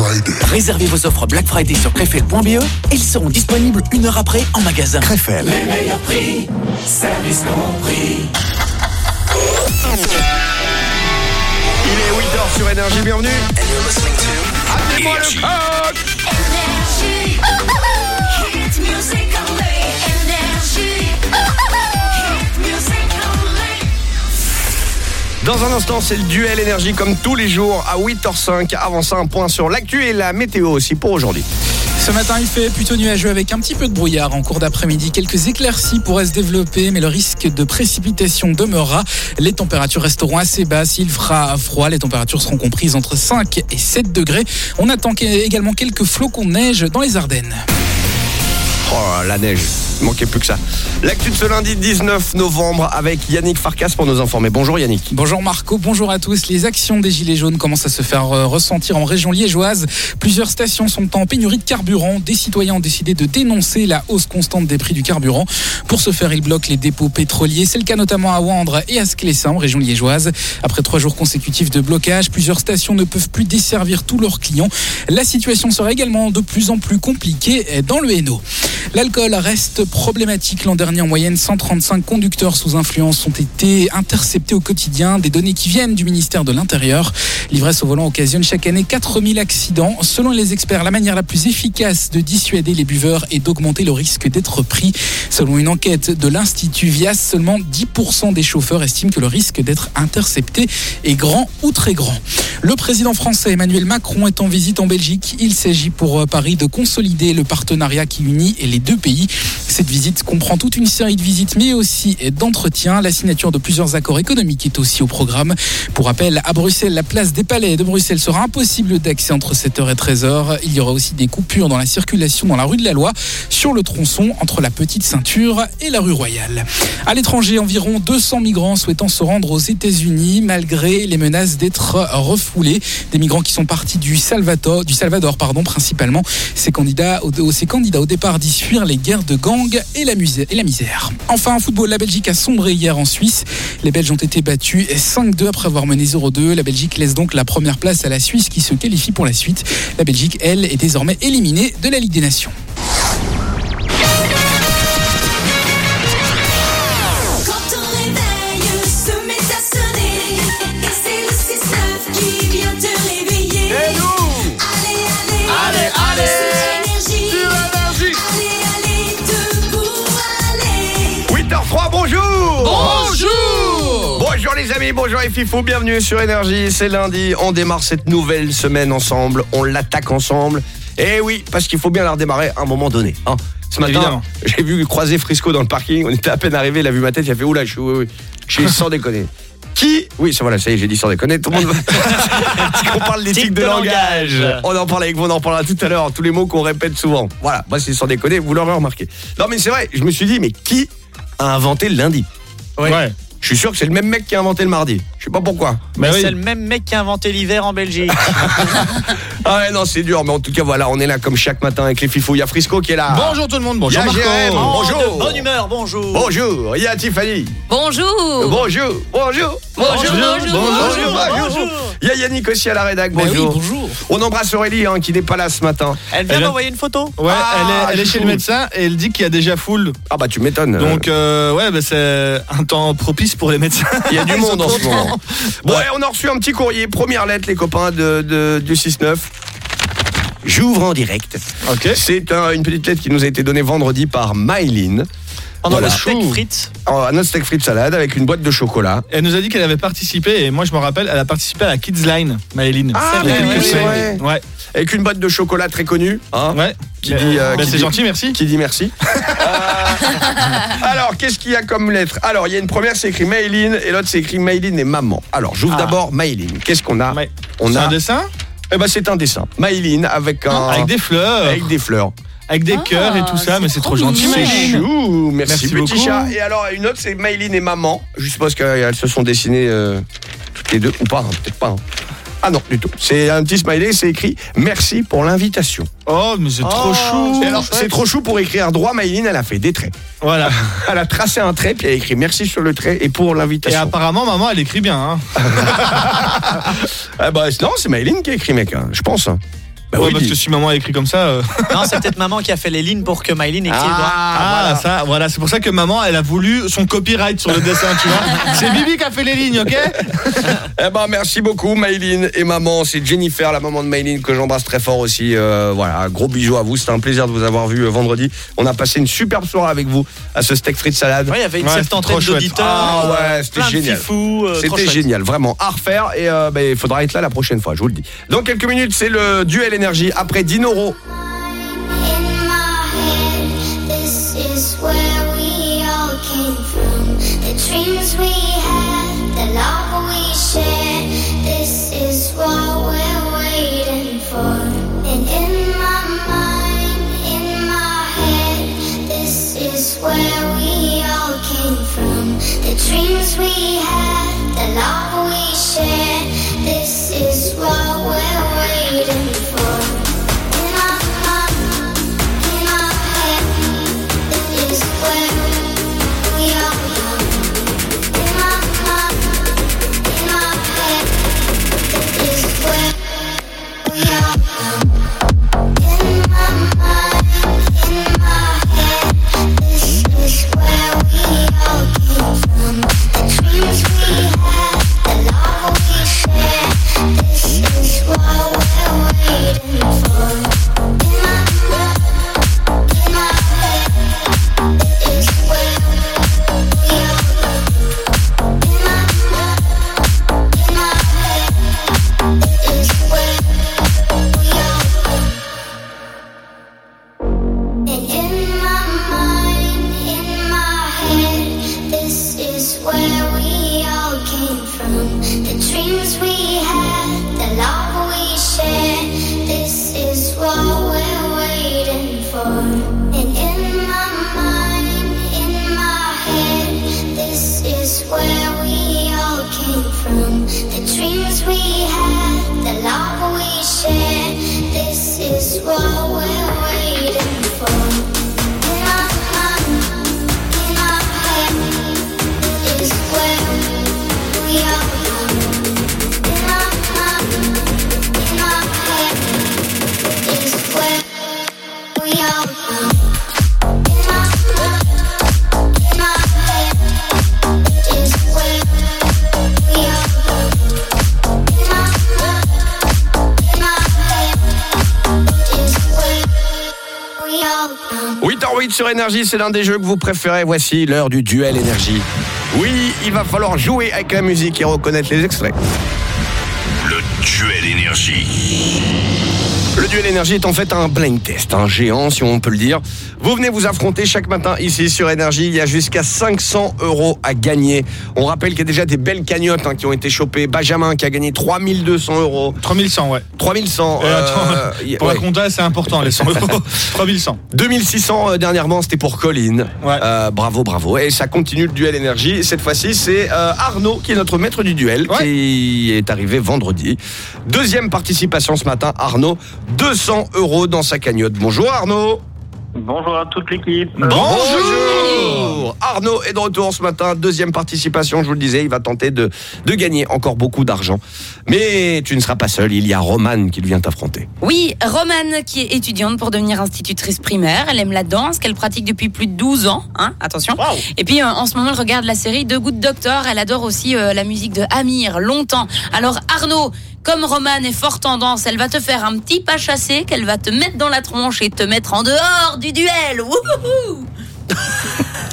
Friday. Réservez vos offres Black Friday sur crefel.be et ils seront disponibles une heure après en magasin. Crefel. Les meilleurs prix, service compris. Il est 8h sur Énergie, bienvenue. Appelez-moi le coq Dans un instant, c'est le duel énergie comme tous les jours à 8h05. Avant ça, un point sur l'actu et la météo aussi pour aujourd'hui. Ce matin, il fait plutôt nuageux avec un petit peu de brouillard en cours d'après-midi. Quelques éclaircies pourraient se développer, mais le risque de précipitation demeurera. Les températures resteront assez basses. Il fera froid. Les températures seront comprises entre 5 et 7 degrés. On attend également quelques flocons de neige dans les Ardennes. Oh, la neige. Manquait plus que ça. L'actu de ce lundi 19 novembre avec Yannick Farkas pour nous informer. Bonjour Yannick. Bonjour Marco, bonjour à tous. Les actions des Gilets jaunes commencent à se faire euh, ressentir en région liégeoise. Plusieurs stations sont en pénurie de carburant. Des citoyens ont décidé de dénoncer la hausse constante des prix du carburant. Pour ce faire, ils bloquent les dépôts pétroliers. C'est le cas notamment à Wandre et à Sclessin, en région liégeoise. Après trois jours consécutifs de blocage, plusieurs stations ne peuvent plus desservir tous leurs clients. La situation sera également de plus en plus compliquée dans le Hainaut. L'alcool reste problématique. L'an dernier, en moyenne, 135 conducteurs sous influence ont été interceptés au quotidien. Des données qui viennent du ministère de l'Intérieur. L'ivresse au volant occasionne chaque année 4000 accidents. Selon les experts, la manière la plus efficace de dissuader les buveurs est d'augmenter le risque d'être pris. Selon une enquête de l'Institut Vias, seulement 10% des chauffeurs estiment que le risque d'être intercepté est grand ou très grand. Le président français Emmanuel Macron est en visite en Belgique. Il s'agit pour Paris de consolider le partenariat qui unit les deux pays. Cette visite comprend toute une série de visites, mais aussi d'entretiens. La signature de plusieurs accords économiques est aussi au programme. Pour rappel, à Bruxelles, la place des palais de Bruxelles sera impossible d'accès entre 7h et 13h. Il y aura aussi des coupures dans la circulation dans la rue de la Loi, sur le tronçon entre la Petite Ceinture et la rue Royale. À l'étranger, environ 200 migrants souhaitant se rendre aux États-Unis, malgré les menaces d'être refoulés. Des migrants qui sont partis du Salvador, du Salvador pardon, principalement. Ces candidats, ces candidats au départ disent fuir les guerres de et la, et la misère. Enfin, en football, la Belgique a sombré hier en Suisse. Les Belges ont été battus 5-2 après avoir mené 0-2. La Belgique laisse donc la première place à la Suisse qui se qualifie pour la suite. La Belgique, elle, est désormais éliminée de la Ligue des Nations. Amis, bonjour les fifous, bienvenue sur Énergie, c'est lundi, on démarre cette nouvelle semaine ensemble, on l'attaque ensemble. Et oui, parce qu'il faut bien la redémarrer à un moment donné. hein. Ce matin, j'ai vu croiser Frisco dans le parking, on était à peine arrivé, il a vu ma tête, il a fait oula, je suis oui, oui. Je suis sans déconner. Qui? Oui, c'est voilà, ça y est, j'ai dit sans déconner. Tout le monde va. Parce qu'on parle d'éthique de de langage. langage. On en parle avec vous, on en parlera tout à l'heure. Tous les mots qu'on répète souvent. Voilà, moi c'est sans déconner, vous l'aurez remarqué. Non, mais c'est vrai, je me suis dit, mais qui a inventé le lundi? Ouais. Je suis sûr que c'est le même mec qui a inventé le mardi. Je sais pas pourquoi. Mais oui. c'est le même mec qui a inventé l'hiver en Belgique. Ah ouais, non, c'est dur, mais en tout cas, voilà, on est là comme chaque matin avec les fifous. Il y a Frisco qui est là. Bonjour tout le monde, bonjour Il y a Marco. Jérém, Oh, bonjour. de bonne humeur, bonjour. Bonjour. Il y a Tiffany. Bonjour. Bonjour. Bonjour. Bonjour, bonjour, bonjour. Il y a Yannick aussi à la rédac. Oui, Bonjour. bonjour. On embrasse Aurélie hein, qui n'est pas là ce matin. Elle vient d'envoyer une photo Ouais, Ah, elle est, elle est chez le médecin et elle dit qu'il y a déjà full. Ah bah tu m'étonnes. Donc euh, ouais, bah, c'est un temps propice pour les médecins. Il y a du monde en ce moment. Bon, on a reçu un petit courrier, première lettre, les copains de, de- du 6-9. J'ouvre en direct. Ok. C'est un- une petite lettre qui nous a été donnée vendredi par Myline. Pendant Voilà. le steak frites. Oh, Un autre steak frites salade avec une boîte de chocolat. Elle nous a dit qu'elle avait participé et moi je me rappelle, elle a participé à la Kids Line, Maëline. Ah, ouais, ouais. Avec une boîte de chocolat très connue. Hein, Ouais. Qui dit, euh, Bah, qui c'est dit- gentil, merci. Qui dit merci. Euh, alors, qu'est-ce qu'il y a comme lettre? Alors, il y a une première, c'est écrit Mayline, et l'autre, c'est écrit Mayline et maman. Alors, j'ouvre Ah. d'abord Mayline. Qu'est-ce qu'on a? On C'est a un dessin? Eh ben, c'est un dessin. Mayline avec un. avec des fleurs, Avec des fleurs. Avec des Ah, cœurs et tout ça, mais c'est trop trop gentil. C'est chou. Merci, Merci petit beaucoup. chat. Et alors, une autre, c'est Mayline et maman. Je suppose qu'elles se sont dessinées euh, toutes les deux, ou pas, hein, peut-être pas. hein. Ah non, du tout. C'est un petit smiley, c'est écrit Merci pour l'invitation. Oh, mais c'est trop Oh, chou. Et alors, c'est trop chou pour écrire droit. Mayline, elle a fait des traits. Voilà. Elle a tracé un trait, puis elle a écrit merci sur le trait et pour Et l'invitation. apparemment, maman, elle écrit bien. Hein. Ah bah, non, c'est Mayline qui a écrit, mec, hein, je pense. Bah ouais, oui, parce que si maman a écrit comme ça. euh, Non, c'est peut-être maman qui a fait les lignes pour que Mylene écrive. Ah, voilà. ça, voilà, c'est pour ça que maman, elle a voulu son copyright sur le dessin, tu vois. C'est Bibi qui a fait les lignes, ok Eh ben, merci beaucoup, Mayline et maman. C'est Jennifer, la maman de Mayline, que j'embrasse très fort aussi. Euh, voilà, gros bisous à vous. C'était un plaisir de vous avoir vu euh, vendredi. On a passé une superbe soirée avec vous à ce steak frites salade. Ouais, il y avait une Ouais, septantaine d'auditeurs. Ah ouais, c'était génial. euh, C'était génial, vraiment à refaire et euh, ben, il faudra être là la prochaine fois, je vous le dis. Dans quelques minutes, c'est le duel énergie après Dinoro. where we all came from, the dreams we had, the love. Énergie, c'est l'un des jeux que vous préférez. Voici l'heure du duel Énergie. Oui, il va falloir jouer avec la musique et reconnaître les extraits. Le duel énergie. Le duel énergie est en fait un blind test, un géant si on peut le dire. Vous venez vous affronter chaque matin ici sur énergie. Il y a jusqu'à 500 euros à gagner. On rappelle qu'il y a déjà des belles cagnottes hein, qui ont été chopées. Benjamin qui a gagné 3200 euros. 3100, ouais. 3100. Euh, attends, y- pour ouais. la compta, c'est important, les 100 euros. 3100. 2600 euh, dernièrement, c'était pour Colline. Euh, bravo, bravo. Et ça continue le duel énergie. Cette fois-ci, c'est euh, Arnaud qui est notre maître du duel, qui est arrivé vendredi. Deuxième participation ce matin, Arnaud. 200 euros dans sa cagnotte. Bonjour Arnaud. Bonjour à toute l'équipe. Bonjour Arnaud est de retour ce matin, deuxième participation, je vous le disais, il va tenter de, de gagner encore beaucoup d'argent. Mais tu ne seras pas seul, il y a Romane qui vient t'affronter. Oui, Romane, qui est étudiante pour devenir institutrice primaire. Elle aime la danse, qu'elle pratique depuis plus de 12 ans. Hein, attention. Et puis, euh, en ce moment, elle regarde la série De Good Doctor. Elle adore aussi euh, la musique de Amir, longtemps. Alors, Arnaud, comme Romane est fort en danse, elle va te faire un petit pas chassé qu'elle va te mettre dans la tronche et te mettre en dehors du duel. Wouhou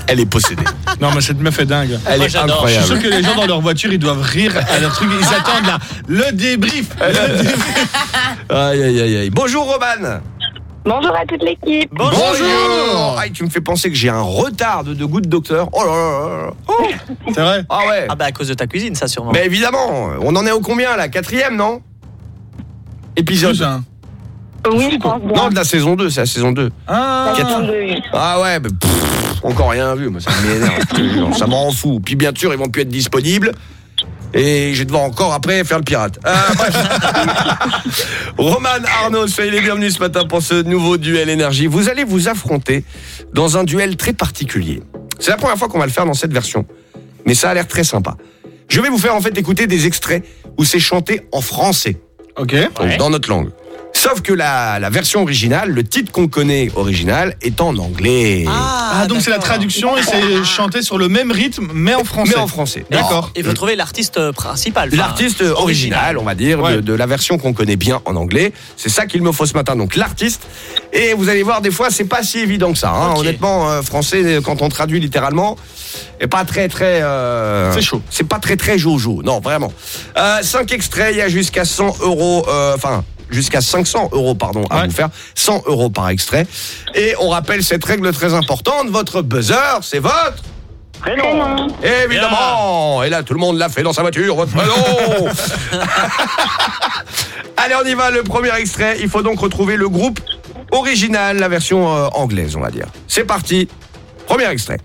Elle est possédée. Non, mais cette meuf est dingue. Elle est incroyable. Je suis sûr que les gens dans leur voiture, ils doivent rire à leur truc. Ils attendent là, le débrief. Le débrief. Aïe, aïe, aïe, aïe. Bonjour Romane Bonjour à toute l'équipe. Bonjour Aïe, tu me fais penser que j'ai un retard de, de goût de docteur. Oh là là là là. Oh. C'est vrai Ah ouais Ah bah à cause de ta cuisine, ça sûrement. Mais évidemment, on en est au combien là? Quatrième, non? Épisode Oui, je pense bien. Non, de la saison 2, c'est la saison 2. Ah, Quatre- Ah ouais, mais pff, encore rien vu, moi ça m'énerve, je te jure, ça m'en fout. Puis bien sûr, ils vont plus être disponibles. Et je vais devoir encore après faire le pirate. Euh, bref. Roman Arnaud, soyez les bienvenus ce matin pour ce nouveau duel énergie. Vous allez vous affronter dans un duel très particulier. C'est la première fois qu'on va le faire dans cette version. Mais ça a l'air très sympa. Je vais vous faire en fait écouter des extraits où c'est chanté en français. Ok. Donc, dans notre langue. Sauf que la, la version originale, le titre qu'on connaît original, est en anglais. Ah, donc c'est la traduction et c'est chanté sur le même rythme, mais en français. Mais en français. D'accord. Il faut trouver l'artiste euh, principal. enfin, L'artiste original, on va dire, de, Ouais. de la version qu'on connaît bien en anglais. C'est ça qu'il me faut ce matin. Donc l'artiste. Et vous allez voir, des fois, c'est pas si évident que ça. hein. Ok. Honnêtement, euh, français, quand on traduit littéralement, est pas très très. euh, C'est chaud. C'est pas très très jojo. Non, vraiment. Euh, cinq extraits, il y a jusqu'à 100 euros. euh, Enfin. Jusqu'à 500 euros, pardon, à vous faire. 100 euros par extrait. Et on rappelle cette règle très importante. Votre buzzer, c'est votre Prénom. Évidemment Et là, tout le monde l'a fait dans sa voiture, votre prénom Allez, on y va, le premier extrait. Il faut donc retrouver le groupe original, la version euh, anglaise, on va dire. C'est parti. Premier extrait.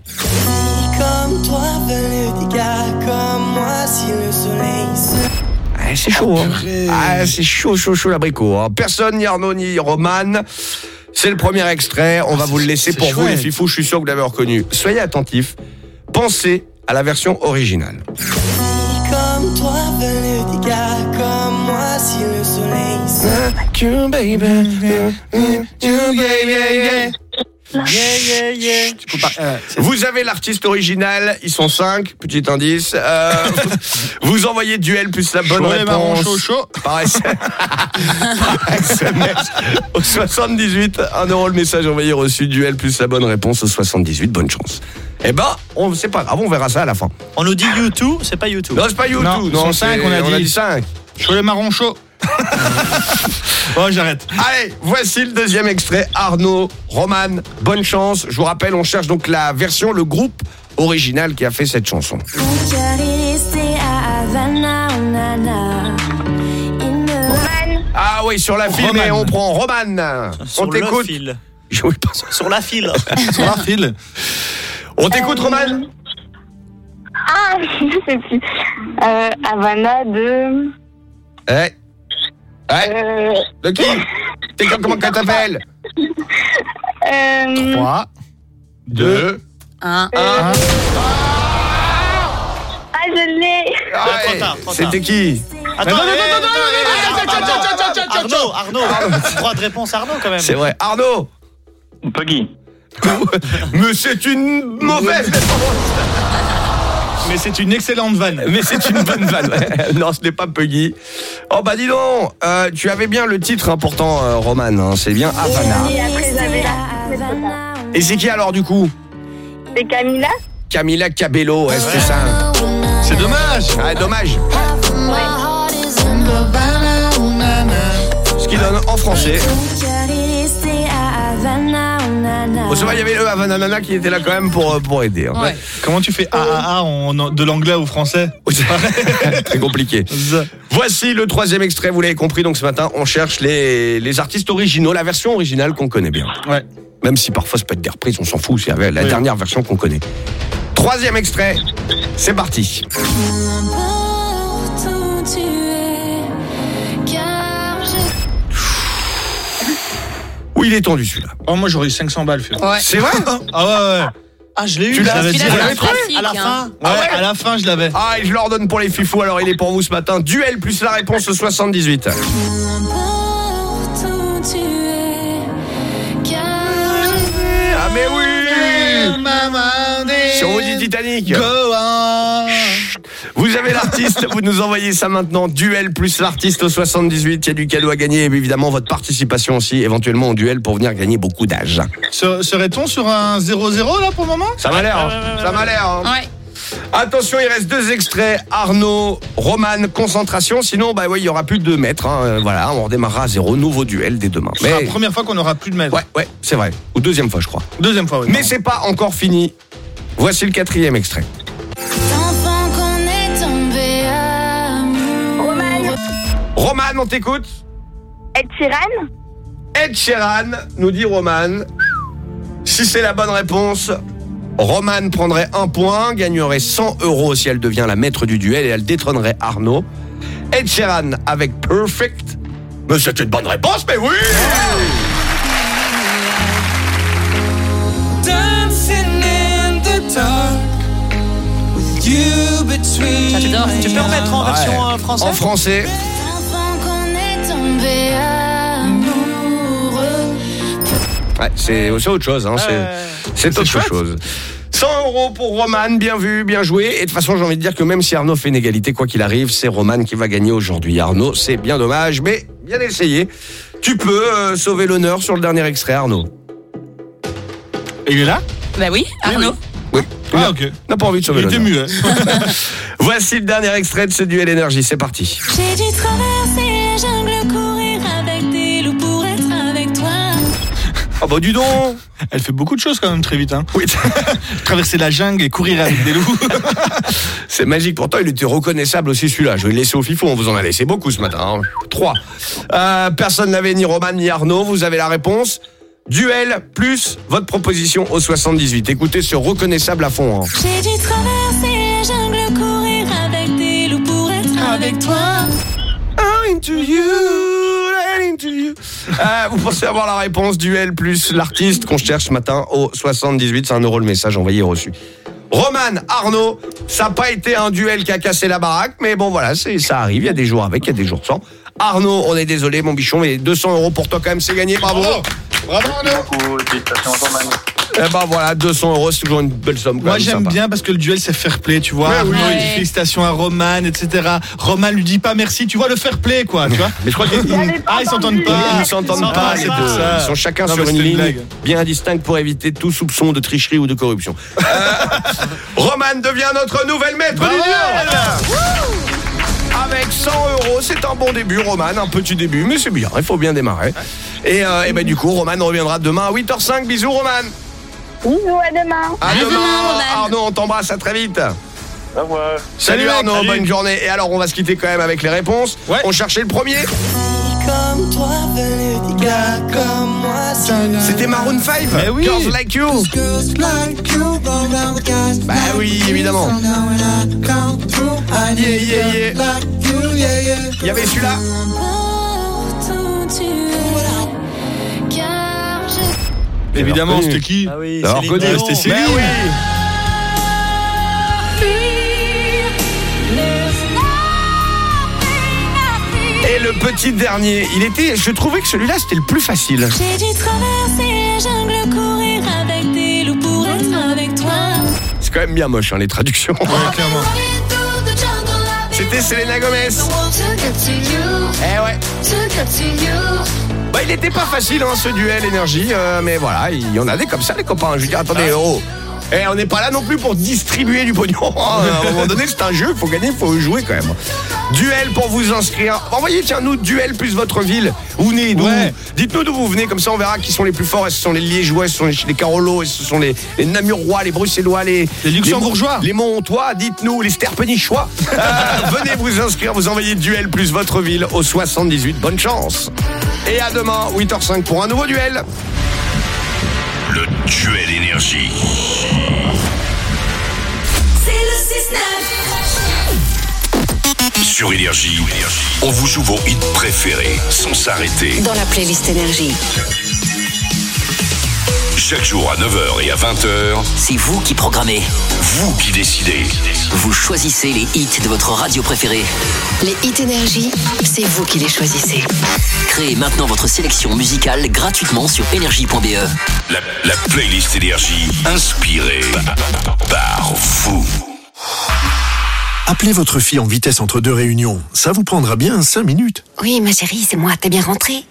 comme toi veulent des gars comme moi si le soleil Ah, c'est chaud, hein. Ah, c'est chaud, chaud, chaud l'abricot. hein. Personne, ni Arnaud, ni Roman. C'est le premier extrait. On va vous le laisser pour vous, les fifous. Je suis sûr que vous l'avez reconnu. Soyez attentifs. Pensez à la version originale. comme toi veulent des gars comme moi si le soleil Yeah, yeah, yeah. Vous avez l'artiste original, ils sont cinq, petit indice. Euh, vous envoyez duel plus la bonne Chaud réponse. chaud, chaud. Par S- par SMS au 78, 1 euro le message envoyé reçu, duel plus la bonne réponse au 78, bonne chance. Eh ben, on sait pas grave, on verra ça à la fin. On nous dit YouTube, c'est pas YouTube. Non, c'est pas YouTube, Non, non, ils sont cinq, c'est- on a on a dit. dit 5. Chaud et marron chaud. bon, j'arrête. Allez, voici le deuxième extrait. Arnaud, Roman, bonne chance. Je vous rappelle, on cherche donc la version, le groupe original qui a fait cette chanson. Mon cœur est resté à Havana, oh nana. Il me Ah oui, sur la file, Roman. mais on prend Roman. Sur on le t'écoute. fil. Oui, pardon. Sur la file. Sur la file. On t'écoute, Roman Ah, je sais plus. Euh, Havana de. Eh Eh Euh, De qui T'es comme- Comment qu'elle t'appelle euh, 3, 2, Un. 1. ah, je l'ai. trop tard, trop tard. C'était qui Attends, attends, attends, attends, Arnaud, Arnaud, droit de réponse Arnaud quand même. C'est vrai. Arnaud Puggy. Mais c'est une mauvaise réponse Mais c'est une excellente vanne. Mais c'est une bonne vanne. non, ce n'est pas Puggy. Oh bah dis donc, euh, tu avais bien le titre important, euh, Roman. hein, c'est bien Havana. Et après, j'avais la. Havana, Et c'est qui alors du coup? C'est Camila Camila Cabello, ouais, c'était ça. C'est dommage. Ah, dommage. Qui donne en français. Oh. Bon, ça va, il y avait le Havanana qui était là quand même pour, euh, pour aider. hein. Ouais. Comment tu fais AAA en, de l'anglais au français? Très compliqué. Voici le troisième extrait, vous l'avez compris. Donc ce matin, on cherche les, les artistes originaux, la version originale qu'on connaît bien. Ouais. Même si parfois ça peut être des reprises, on s'en fout, c'est la Oui. dernière version qu'on connaît. Troisième extrait, c'est parti. N'importe où tu Où il est tendu celui-là Oh, moi j'aurais eu 500 balles. Ouais. C'est vrai Ah ouais, ouais. Ah, je l'ai eu. Tu l'avais dit. à la tu l'avais fin. trouvé À la Classique, fin. hein. Ah ouais, à la fin, je l'avais. Ah, et je leur donne pour les fifous, alors il est pour vous ce matin. Duel plus la réponse au 78. N'importe où tu es, car je Ah mais oui Si on vous dit Titanic Vous avez l'artiste, vous nous envoyez ça maintenant. Duel plus l'artiste au 78. Il y a du cadeau à gagner et évidemment votre participation aussi, éventuellement au duel pour venir gagner beaucoup d'âge. Se- Serait-on sur un 0-0 là pour le moment? Ça m'a l'air, hein. ça m'a l'air. hein. Ouais. Attention, il reste deux extraits. Arnaud, Roman, concentration. Sinon, bah oui, il y aura plus de deux mètres. hein. Euh, Voilà, on redémarrera à zéro. Nouveau duel dès demain. C'est la Mais première fois qu'on aura plus de mètres. ouais, ouais, c'est vrai. Ou deuxième fois, je crois. Deuxième fois, oui. Mais c'est pas encore fini. Voici le quatrième extrait. Roman, on t'écoute. Ed Sheeran Ed Sheeran, nous dit Roman. Si c'est la bonne réponse, Roman prendrait un point, gagnerait 100 euros si elle devient la maître du duel et elle détrônerait Arnaud. Ed Sheeran avec Perfect. Mais c'est une bonne réponse, mais oui J'adore. Tu peux remettre en version Ouais. euh, française? En français. Amoureux. Ouais, c'est autre chose, hein, c'est- Ouais. c'est autre chouette. chose. 100 euros pour Roman, bien vu, bien joué. Et de toute façon, j'ai envie de dire que même si Arnaud fait une égalité, quoi qu'il arrive, c'est Roman qui va gagner aujourd'hui. Arnaud, c'est bien dommage, mais bien essayé. Tu peux euh, sauver l'honneur sur le dernier extrait, Arnaud. Il est là? Bah oui, Arnaud. Oui. Ah, ok. N'a pas envie de sauver Il était l'honneur. muet. Voici le dernier extrait de ce duel énergie, c'est parti. J'ai dû traverser Oh bah du donc Elle fait beaucoup de choses quand même très vite. Hein. Oui, Traverser la jungle et courir avec des loups. c'est magique. Pourtant, il était reconnaissable aussi celui-là. Je vais le laisser au fifou. On vous en a laissé beaucoup ce matin. hein. Trois. Euh, personne n'avait ni Roman ni Arnaud. Vous avez la réponse. Duel plus votre proposition au 78. Écoutez ce reconnaissable à fond. hein. J'ai dû traverser la jungle, courir avec des loups pour être avec toi. into you, Euh, vous pensez avoir la réponse duel plus l'artiste qu'on cherche ce matin au 78. C'est un euro le message envoyé et reçu. Roman, Arnaud, ça n'a pas été un duel qui a cassé la baraque, mais bon voilà, ça arrive. Il y a des jours avec, il y a des jours sans. Arnaud, on est désolé, mon bichon, mais 200 euros pour toi quand même, c'est gagné. Bravo Arnaud. Eh ben voilà, 200 euros, c'est toujours une belle somme. quand Moi j'aime bien parce que le duel c'est fair play, tu vois. Ouais, oui. Arnaud, il dit Ouais. félicitations à Roman, etc. Roman lui dit pas merci, tu vois le fair play quoi, tu vois. Mais je crois qu'ils ah ils s'entendent pas, Ils s'entendent pas, c'est pour ça. Ils sont chacun Non, sur une ligne blague. bien distincte pour éviter tout soupçon de tricherie ou de corruption. Euh, Roman devient notre nouvelle maître du duel Avec 100 euros, c'est un bon début, Roman. Un petit début, mais c'est bien, il faut bien démarrer. Et, euh, et ben du coup, Roman reviendra demain à 8h05. Bisous, Roman Bisous, à demain. À demain, Arnaud, on t'embrasse, à très vite Au revoir. Salut, Arnaud, salut. bonne journée. Et alors, on va se quitter quand même avec les réponses. On cherchait le premier. Comme toi, venez des gars comme moi, ça C'était Maroon 5 Mais oui. Girls Like You. Bah oui, évidemment. Yeah, yeah, yeah. Il y avait celui-là. Évidemment, c'était qui Ah oui, Alors Céline. Le petit dernier, il était, je trouvais que celui-là c'était le plus facile. J'ai dû traverser la jungle, courir avec des loups pour être avec toi. C'est quand même bien moche hein, les traductions. C'était Selena Gomez. Eh ouais. Bah il était pas facile hein, ce duel énergie, euh, mais voilà, il y en a des comme ça les copains. Je veux dire, attendez, oh. Eh, on n'est pas là non plus pour distribuer du pognon. hein. À un moment donné, c'est un jeu, il faut gagner, il faut jouer quand même. Duel pour vous inscrire. Envoyez, tiens, nous, duel plus votre ville. Où venez d'où Dites-nous d'où vous venez, comme ça on verra qui sont les plus forts. Est-ce que ce sont les Liégeois, est-ce que ce sont les, les Carolos, est-ce que ce sont les, les Namurois, les Bruxellois, les, Les Luxembourgeois. les Montois, dites-nous, les Sterpenichois. Euh, venez vous inscrire, vous envoyez duel plus votre ville au 78. Bonne chance. Et à demain, 8h05 pour un nouveau duel. Le duel énergie. C'est le 6-9. Sur Énergie, on vous joue vos hits préférés sans s'arrêter. Dans la playlist énergie. Chaque jour à 9h et à 20h, C'est vous qui programmez. vous qui décidez. Vous choisissez les hits de votre radio préférée. Les hits énergie, c'est vous qui les choisissez. Créez maintenant votre sélection musicale gratuitement sur énergie.be. La, la playlist Énergie inspirée par vous. Appelez votre fille en vitesse entre deux réunions. Ça vous prendra bien 5 minutes. Oui, ma chérie, c'est moi, t'es bien rentrée?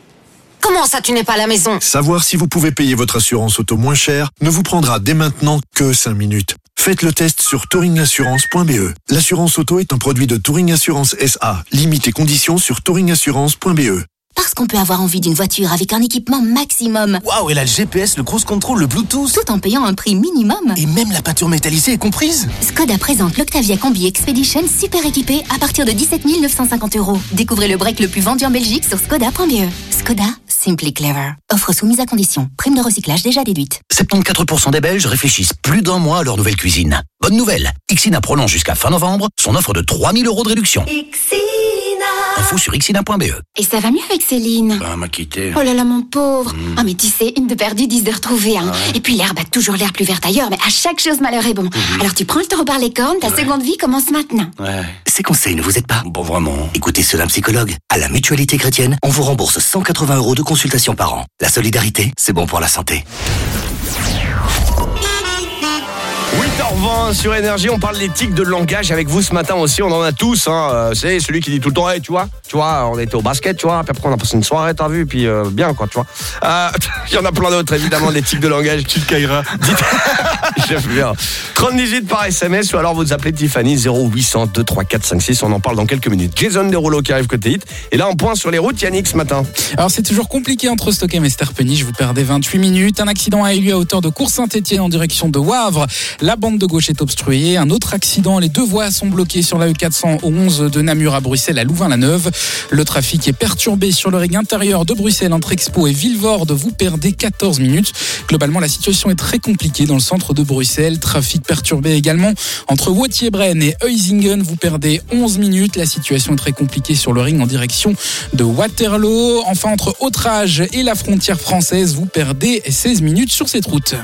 Comment ça, tu n'es pas à la maison? Savoir si vous pouvez payer votre assurance auto moins cher ne vous prendra dès maintenant que 5 minutes. Faites le test sur touringassurance.be. L'assurance auto est un produit de Touring Assurance SA. Limite et conditions sur touringassurance.be. Parce qu'on peut avoir envie d'une voiture avec un équipement maximum. Waouh, elle a le GPS, le cruise control, le Bluetooth. Tout en payant un prix minimum. Et même la peinture métallisée est comprise. Skoda présente l'Octavia Combi Expedition super équipée à partir de 17 950 euros. Découvrez le break le plus vendu en Belgique sur skoda.be. Skoda, simply clever. Offre soumise à condition. Prime de recyclage déjà déduite. 74% des Belges réfléchissent plus d'un mois à leur nouvelle cuisine. Bonne nouvelle, Ixina prolonge jusqu'à fin novembre son offre de 3000 euros de réduction. Info sur ixina.be. Et ça va mieux avec Céline Bah, m'a quitté. Oh là là, mon pauvre. Ah, mais tu sais, une de perdue, dix de retrouvée. Hein. Et puis l'herbe a toujours l'air plus verte ailleurs, mais à chaque chose, malheur est bon. Alors tu prends le taureau par les cornes, ta seconde vie commence maintenant. Ouais. Ces conseils ne vous aident pas Bon, vraiment. Écoutez d'un psychologue. À la Mutualité Chrétienne, on vous rembourse 180 euros de consultation par an. La solidarité, c'est bon pour la santé. 8h20 sur Énergie, on parle tics de langage avec vous ce matin aussi, on en a tous. Hein. Euh, C'est celui qui dit tout le temps, Hey, tu vois, tu vois, on était au basket, tu vois, puis après on a passé une soirée, t'as vu, puis euh, bien quoi, tu vois. Euh, Il y en a plein d'autres évidemment, tics de langage. Tu te cailleras. J'aime bien. 3018 par SMS ou alors vous appelez Tiffany 0800 234 56. On en parle dans quelques minutes. Jason Derulo qui arrive côté hit. Et là, on point sur les routes, Yannick, ce matin. Alors c'est toujours compliqué entre Stockholm et Sterpenich, vous perdez 28 minutes. Un accident a eu lieu à hauteur de Cours Saint-Étienne en direction de Wavre. La bande de gauche est obstruée. Un autre accident, les deux voies sont bloquées sur la E E411 de Namur à Bruxelles à Louvain-la-Neuve. Le trafic est perturbé sur le ring intérieur de Bruxelles entre Expo et Villevorde. Vous perdez 14 minutes. Globalement, la situation est très compliquée dans le centre de Bruxelles. Trafic perturbé également entre Wautier-Brenne et Heusingen. Vous perdez 11 minutes. La situation est très compliquée sur le ring en direction de Waterloo. Enfin, entre Autrage et la frontière française, vous perdez 16 minutes sur cette route.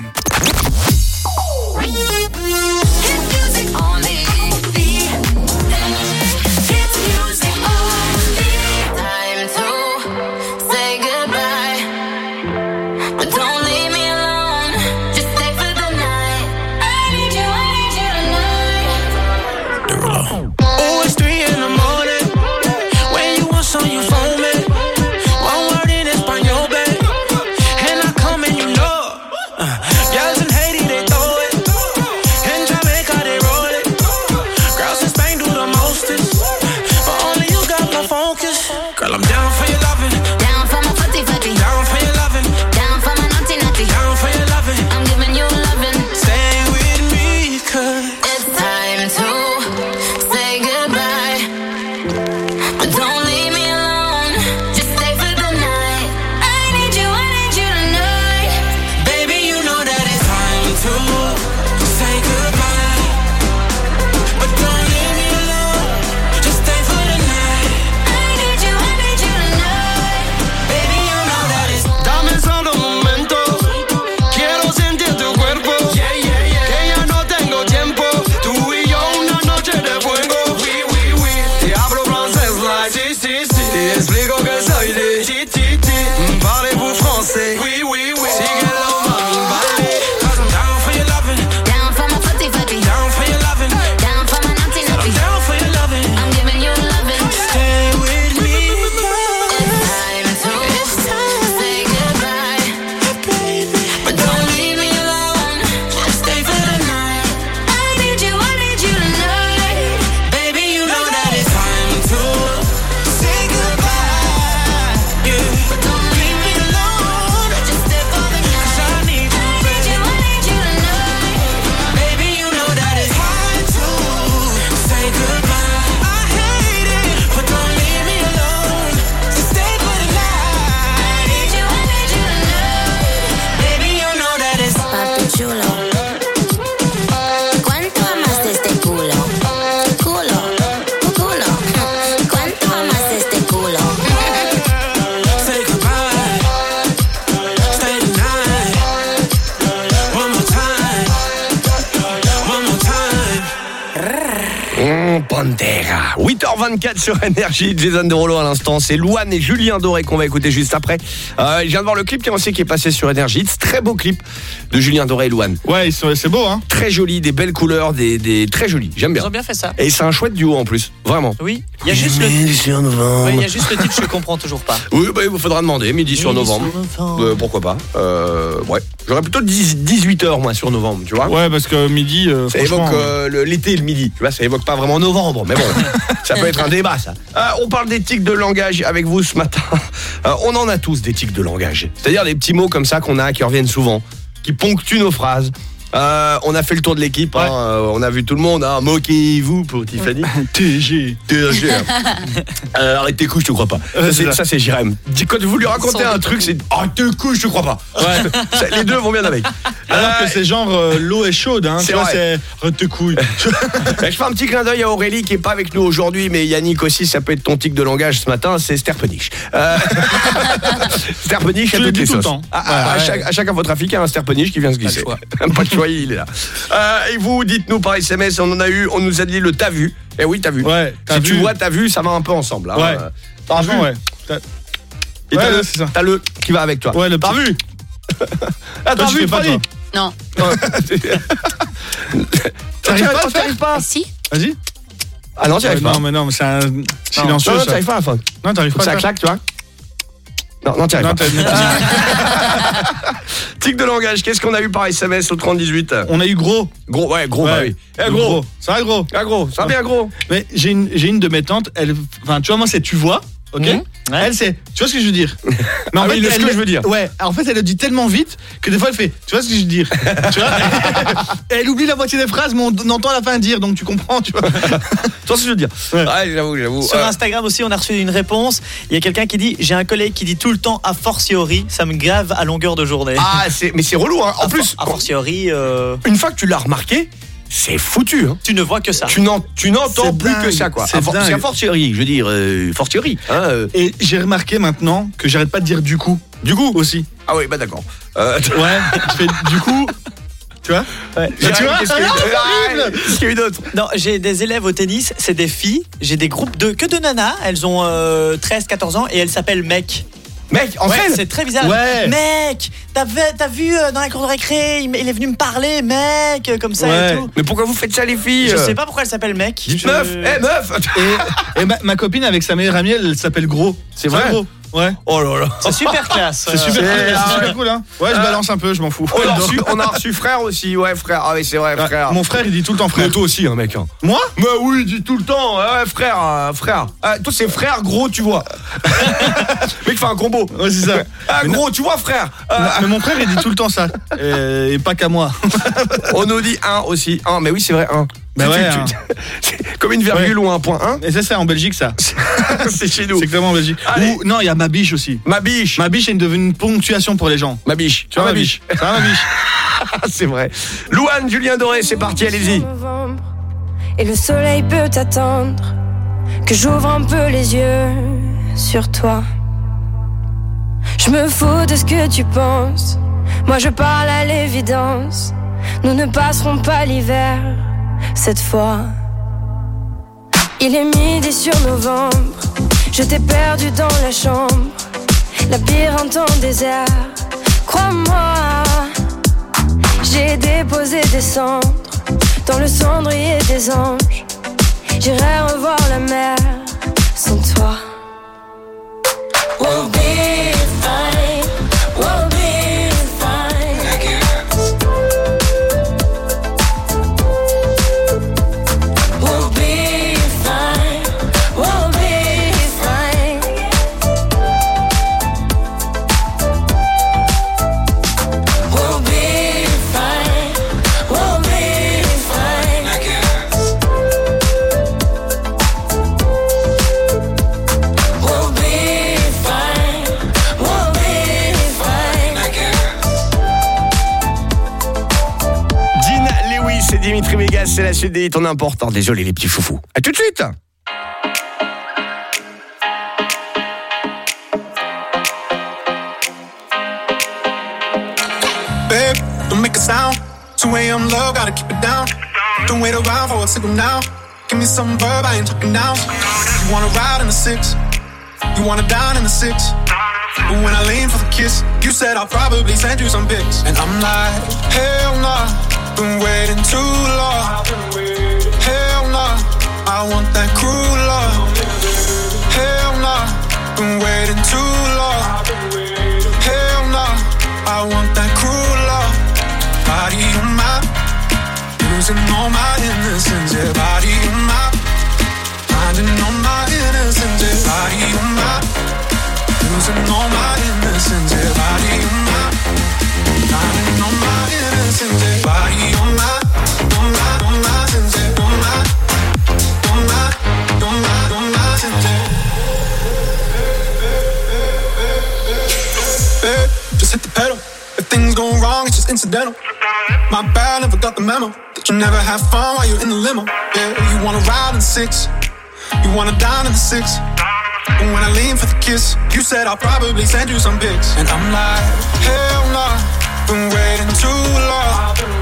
8h24 sur Énergie. Jason Derulo à l'instant. C'est Louane et Julien Doré qu'on va écouter juste après. Euh, je viens de voir le clip qui aussi qui est passé sur Énergie. C'est très beau clip de Julien Doré et Louane. Ouais, ils sont- c'est beau, hein Très joli, des belles couleurs, des, des très jolis. J'aime Ils bien. ont bien fait ça. Et c'est un chouette duo en plus, vraiment. Oui, il y a juste le, Midi sur novembre. ouais, il y a juste le titre, je comprends toujours pas. Oui, bah, il vous faudra demander, midi sur novembre. sur novembre. Euh, pourquoi pas euh, Ouais. J'aurais plutôt 18h moi sur novembre, tu vois. Ouais, parce que midi, euh, Ça évoque euh, l'été et le midi, tu vois, ça évoque pas vraiment novembre, mais bon, ça peut être un débat ça. Euh, on parle des tics de langage avec vous ce matin. Euh, on en a tous des tics de langage, c'est-à-dire des petits mots comme ça qu'on a qui reviennent souvent, qui ponctuent nos phrases. Euh, on a fait le tour de l'équipe, hein, euh, on a vu tout le monde. Hein, Moquez-vous pour Tiffany. TG. TG. Euh, arrête tes couilles, je te crois pas. Ça, c'est- Ça, c'est Jérém. Dis- Quand vous lui racontez un truc, c'est arrête tes couilles, je te crois pas. Ça, Les deux vont bien avec. Alors Euh, que c'est genre euh, l'eau est chaude, hein. c'est rete tes couilles. je fais un petit clin d'œil à Aurélie qui est pas avec nous aujourd'hui, mais Yannick aussi, ça peut être ton tic de langage ce matin, c'est Sterpenich. Euh... Sterpenich à le toutes dis les tout le sauces. temps. À, à- Ouais, à ouais. chaque- à chacun votre trafic, un Sterpenich qui vient se glisser. Pas de choix, il est là. Euh, et vous, dites-nous par SMS, on en a eu, on nous a dit le t'as vu. Eh oui, t'as vu. Ouais, si vu. tu vois, t'as vu, ça va un peu ensemble. hein. Ouais. T'as vu ouais. T'as- Et t'as Ouais, le, ouais, c'est ça. t'as le qui va avec toi. Ouais, le T'as vu Ah, t'as vu, fais pas, Fanny Non. T'arrives pas à le faire Si. Vas-y. Ah non, t'y arrives Ouais, pas. Non, mais non, mais c'est un silencieux. non, ça. t'y arrives pas à la fin. Non, t'arrives pas ça claque, tu vois. Non, non, Non, pas. Tic de langage, qu'est-ce qu'on a eu par SMS au 3018 On a eu gros. Gros, ouais, gros, bah oui. Eh, gros. Ça va gros. Ah, gros, ça va bien gros. Mais j'ai une, j'ai une de mes tantes, elle, enfin, tu vois, moi, c'est tu vois, ok Mhm. Elle, c'est, tu vois ce que je veux dire? Mais Ah oui, le- ce elle- que je veux dire. Ouais, en fait, elle le dit tellement vite que des fois, elle fait, tu vois ce que je veux dire? Tu vois? Elle oublie la moitié des phrases, mais on entend la fin dire, donc tu comprends, tu vois Tu vois ce que je veux dire? Ouais, j'avoue, j'avoue. Sur Euh, Instagram aussi, on a reçu une réponse. Il y a quelqu'un qui dit J'ai un collègue qui dit tout le temps a fortiori. Ça me grave à longueur de journée. Ah, c'est, mais c'est relou, hein. En A plus, a fortiori, euh, une fois que tu l'as remarqué, c'est foutu, hein. tu ne vois que ça. Tu n'en- tu n'entends plus dingue, que ça, quoi. c'est. C'est à fortiori, je veux dire, euh, fortiori. Hein, euh. Et j'ai remarqué maintenant que j'arrête pas de dire du coup. Du coup Aussi. Ah oui, bah d'accord. Euh, Ouais, je fais du coup. Tu vois Jérém, tu vois qu'est-ce qu'il y a eu- Ah, c'est Ah, horrible Qu'est-ce qu'il y a eu d'autre? Non, j'ai des élèves au tennis, c'est des filles. J'ai des groupes de que de nanas. Elles ont euh, 13, 14 ans et elles s'appellent mec. Mec, en Ouais, fait, c'est très bizarre. Ouais. Mec, t'as vu, euh, dans la cour de récré, il, est venu me parler, mec, euh, comme ça Ouais. et tout. mais pourquoi vous faites ça, les filles? Je sais pas pourquoi elle s'appelle mec. Dites Je- meuf, eh meuf Et, et ma, ma copine avec sa meilleure amie, elle s'appelle Gros. C'est vrai? Gros. Ouais. Oh là là C'est super classe. C'est super, C'est- cool, ah c'est super ouais. cool, hein. Ouais, je Ah. balance un peu, je m'en fous. on a, reçu, on a reçu frère aussi, ouais frère, ah oui c'est vrai Ouais, frère. Mon frère, il dit tout le temps frère. Mais toi aussi hein mec. hein. Moi? Mais oui, il dit tout le temps, ouais, ouais, frère, euh, frère. Ah, toi c'est frère gros, tu vois. mec fait un combo. Ouais, c'est ça. Ah Mais gros, tu vois frère. Euh, Mais mon frère, il dit tout le temps ça. Et, et pas qu'à moi. on nous dit un aussi, un, mais oui c'est vrai un. Bah Tu- ouais, tu- un. c'est comme une virgule ou un point un. Et ça, c'est en Belgique, ça. c'est chez nous. C'est clairement en Belgique. Ou, non, il y a ma biche aussi. Ma biche. Ma biche est devenue une ponctuation pour les gens. Ma biche. Tu vois, ma biche. Ça va, ma biche c'est vrai. Louane, Julien Doré, c'est parti, allez-y. novembre, Et le soleil peut attendre que j'ouvre un peu les yeux sur toi. Je me fous de ce que tu penses. Moi je parle à l'évidence. Nous ne passerons pas l'hiver cette fois. Il est midi sur novembre. Je t'ai perdu dans la chambre. Labyrinthe en désert. Crois-moi. J'ai déposé des cendres dans le cendrier des anges. J'irai revoir la mer sans toi. C'est la suite des hits en important. Désolé les petits foufous. À tout de suite. Babe, don't make a sound. 2 a.m. gotta keep it down. Don't wait around for a signal now. Give me some verb, I ain't talking now. You wanna ride in the six? You wanna dine in the six? But when I lean for the kiss, you said I'll probably send you some. And I'm like, hell nah, been waiting too long. Hell nah, I want that cruel love. Hell nah, been waiting too long. Hell nah, I want that cruel love. Body on my, losing all my innocence. Yeah, body on my, finding all my innocence. Yeah, body on my, losing all my things go wrong, it's just incidental. My bad, never got the memo. That you never have fun while you're in the limo. Yeah, you wanna ride in six. You wanna dine in the six. But when I lean for the kiss, you said I'll probably send you some pics. And I'm like, hell nah, been waiting too long.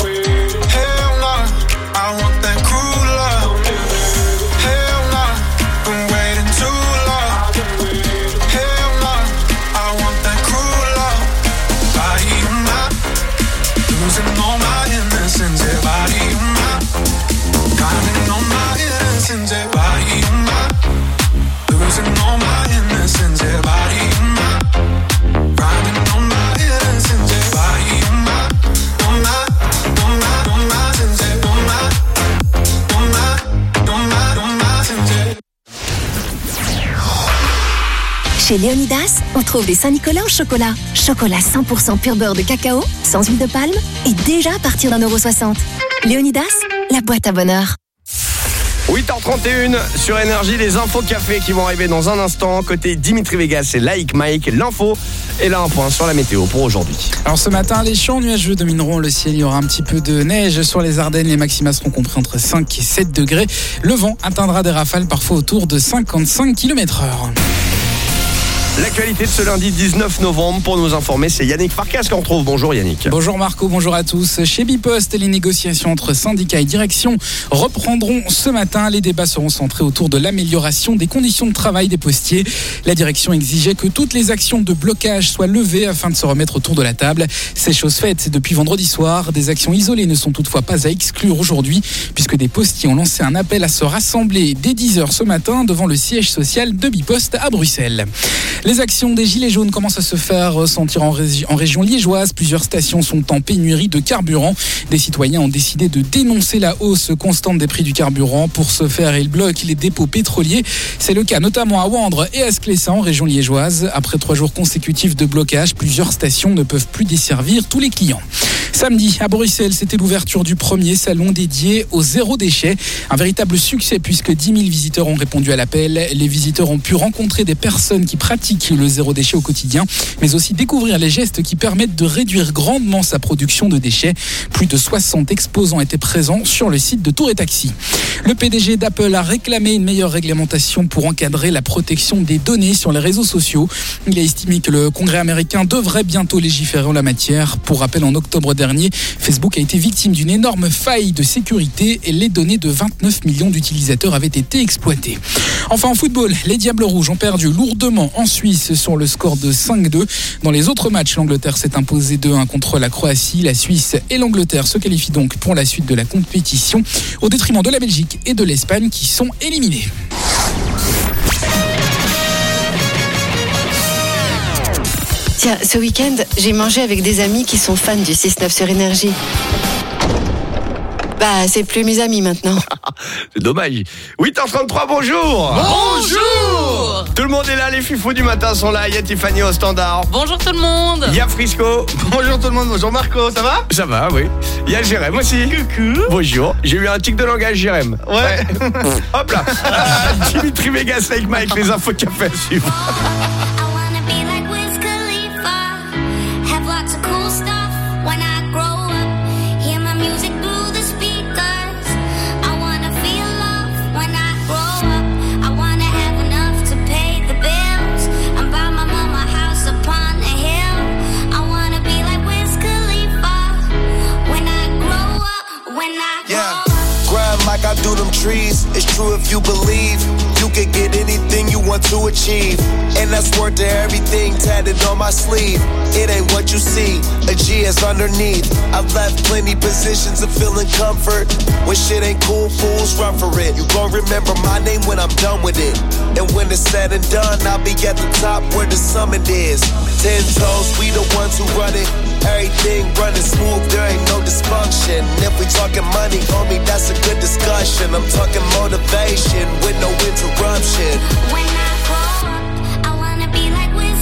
Chez Léonidas, on trouve des Saint-Nicolas au chocolat. Chocolat 100% pur beurre de cacao, sans huile de palme, et déjà à partir d'un euro soixante. Léonidas, la boîte à bonheur. 8h31 sur Énergie, les infos café qui vont arriver dans un instant. Côté Dimitri Vegas et Like Mike, l'info. Et là, un point sur la météo pour aujourd'hui. Alors ce matin, les champs nuageux domineront le ciel. Il y aura un petit peu de neige sur les Ardennes. Les maxima seront compris entre 5 et 7 degrés. Le vent atteindra des rafales parfois autour de 55 km heure. L'actualité de ce lundi 19 novembre, pour nous informer, c'est Yannick Farkas qu'on retrouve. Bonjour Yannick. Bonjour Marco, bonjour à tous. Chez Bipost, les négociations entre syndicats et direction reprendront ce matin. Les débats seront centrés autour de l'amélioration des conditions de travail des postiers. La direction exigeait que toutes les actions de blocage soient levées afin de se remettre autour de la table. C'est chose faite depuis vendredi soir. Des actions isolées ne sont toutefois pas à exclure aujourd'hui, puisque des postiers ont lancé un appel à se rassembler dès 10h ce matin devant le siège social de Bipost à Bruxelles. Les actions des Gilets jaunes commencent à se faire ressentir en, régi- en région liégeoise. Plusieurs stations sont en pénurie de carburant. Des citoyens ont décidé de dénoncer la hausse constante des prix du carburant. Pour ce faire, ils bloquent les dépôts pétroliers. C'est le cas notamment à Wandre et à Sclessin en région liégeoise. Après trois jours consécutifs de blocage, plusieurs stations ne peuvent plus desservir tous les clients. Samedi, à Bruxelles, c'était l'ouverture du premier salon dédié au zéro déchet. Un véritable succès puisque 10 000 visiteurs ont répondu à l'appel. Les visiteurs ont pu rencontrer des personnes qui pratiquent le zéro déchet au quotidien, mais aussi découvrir les gestes qui permettent de réduire grandement sa production de déchets. Plus de 60 exposants étaient présents sur le site de Tour et Taxi. Le PDG d'Apple a réclamé une meilleure réglementation pour encadrer la protection des données sur les réseaux sociaux. Il a estimé que le Congrès américain devrait bientôt légiférer en la matière. Pour rappel, en octobre dernier, Facebook a été victime d'une énorme faille de sécurité et les données de 29 millions d'utilisateurs avaient été exploitées. Enfin, en football, les Diables Rouges ont perdu lourdement en Suisse sur le score de 5-2. Dans les autres matchs, l'Angleterre s'est imposée 2-1 contre la Croatie. La Suisse et l'Angleterre se qualifient donc pour la suite de la compétition au détriment de la Belgique et de l'Espagne qui sont éliminés. Tiens, ce week-end, j'ai mangé avec des amis qui sont fans du 6-9 sur énergie. Bah, c'est plus mes amis maintenant. C'est dommage. 8h33, bonjour Bonjour Tout le monde est là, les fifous du matin sont là. Il y a Tiffany au standard. Bonjour tout le monde Il y a Frisco. Bonjour tout le monde, bonjour Marco, ça va? Ça va, oui. Il y a Jérém aussi. Coucou. Bonjour. J'ai eu un tic de langage, Jérém. Ouais. Hop là. Euh, Dimitri Vegas avec Mike, les infos café à suivre. True if you believe you can get anything you want to achieve. And that's worth to everything tatted on my sleeve. It ain't what you see, a G is underneath. I've left plenty positions of feeling comfort. When shit ain't cool, fools run for it. You gon' remember my name when I'm done with it. And when it's said and done, I'll be at the top where the summit is. Ten toes, we the ones who run it. Everything running smooth, there ain't no dysfunction. If we talking money, homie, that's a good discussion. I'm talking motivation with no interruption. When I grow up, I wanna be like Wiz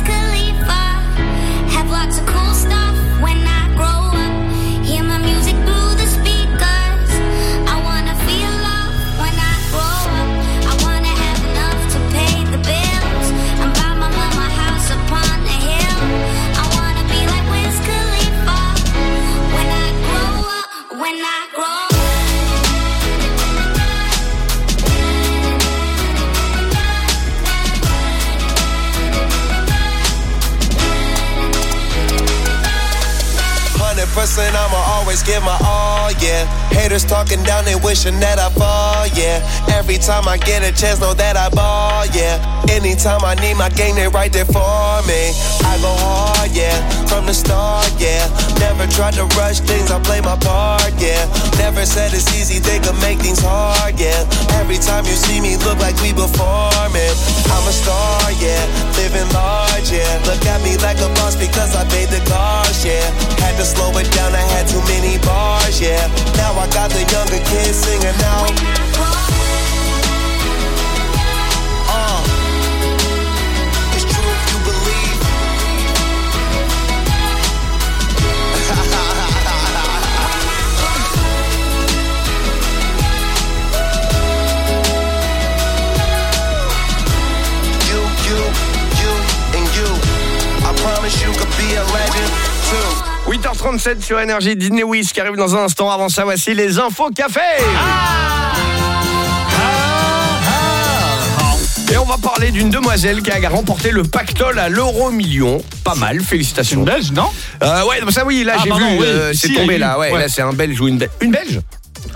Percent, I'ma always give my all, yeah. Haters talking down, they wishing that I fall, yeah. Every time I get a chance, know that I ball, yeah. Anytime I need my gang, they right there for me. I go hard, yeah, from the start, yeah. Never tried to rush things, I play my part, yeah. Never said it's easy, they could make things hard, yeah. Every time you see me, look like we performing. I'm a star, yeah, living large, yeah. Look at me like a boss because I paid the cars, yeah. Had to slow it down, I had too many bars, yeah. Now I I got the younger kids singing out. Uh, you believe. you, you, you, and you. I promise you could be a legend too. 8h37 sur Énergie, Disney Wiz qui arrive dans un instant. Avant ça, voici les infos café. Et on va parler d'une demoiselle qui a remporté le pactole à l'euro million. Pas mal, félicitations. Une belge, non? Euh, Ouais, ça oui, là Ah, j'ai vu, oui. euh, c'est tombé là. Ouais, Ouais. là c'est un belge ou une belge. Une belge?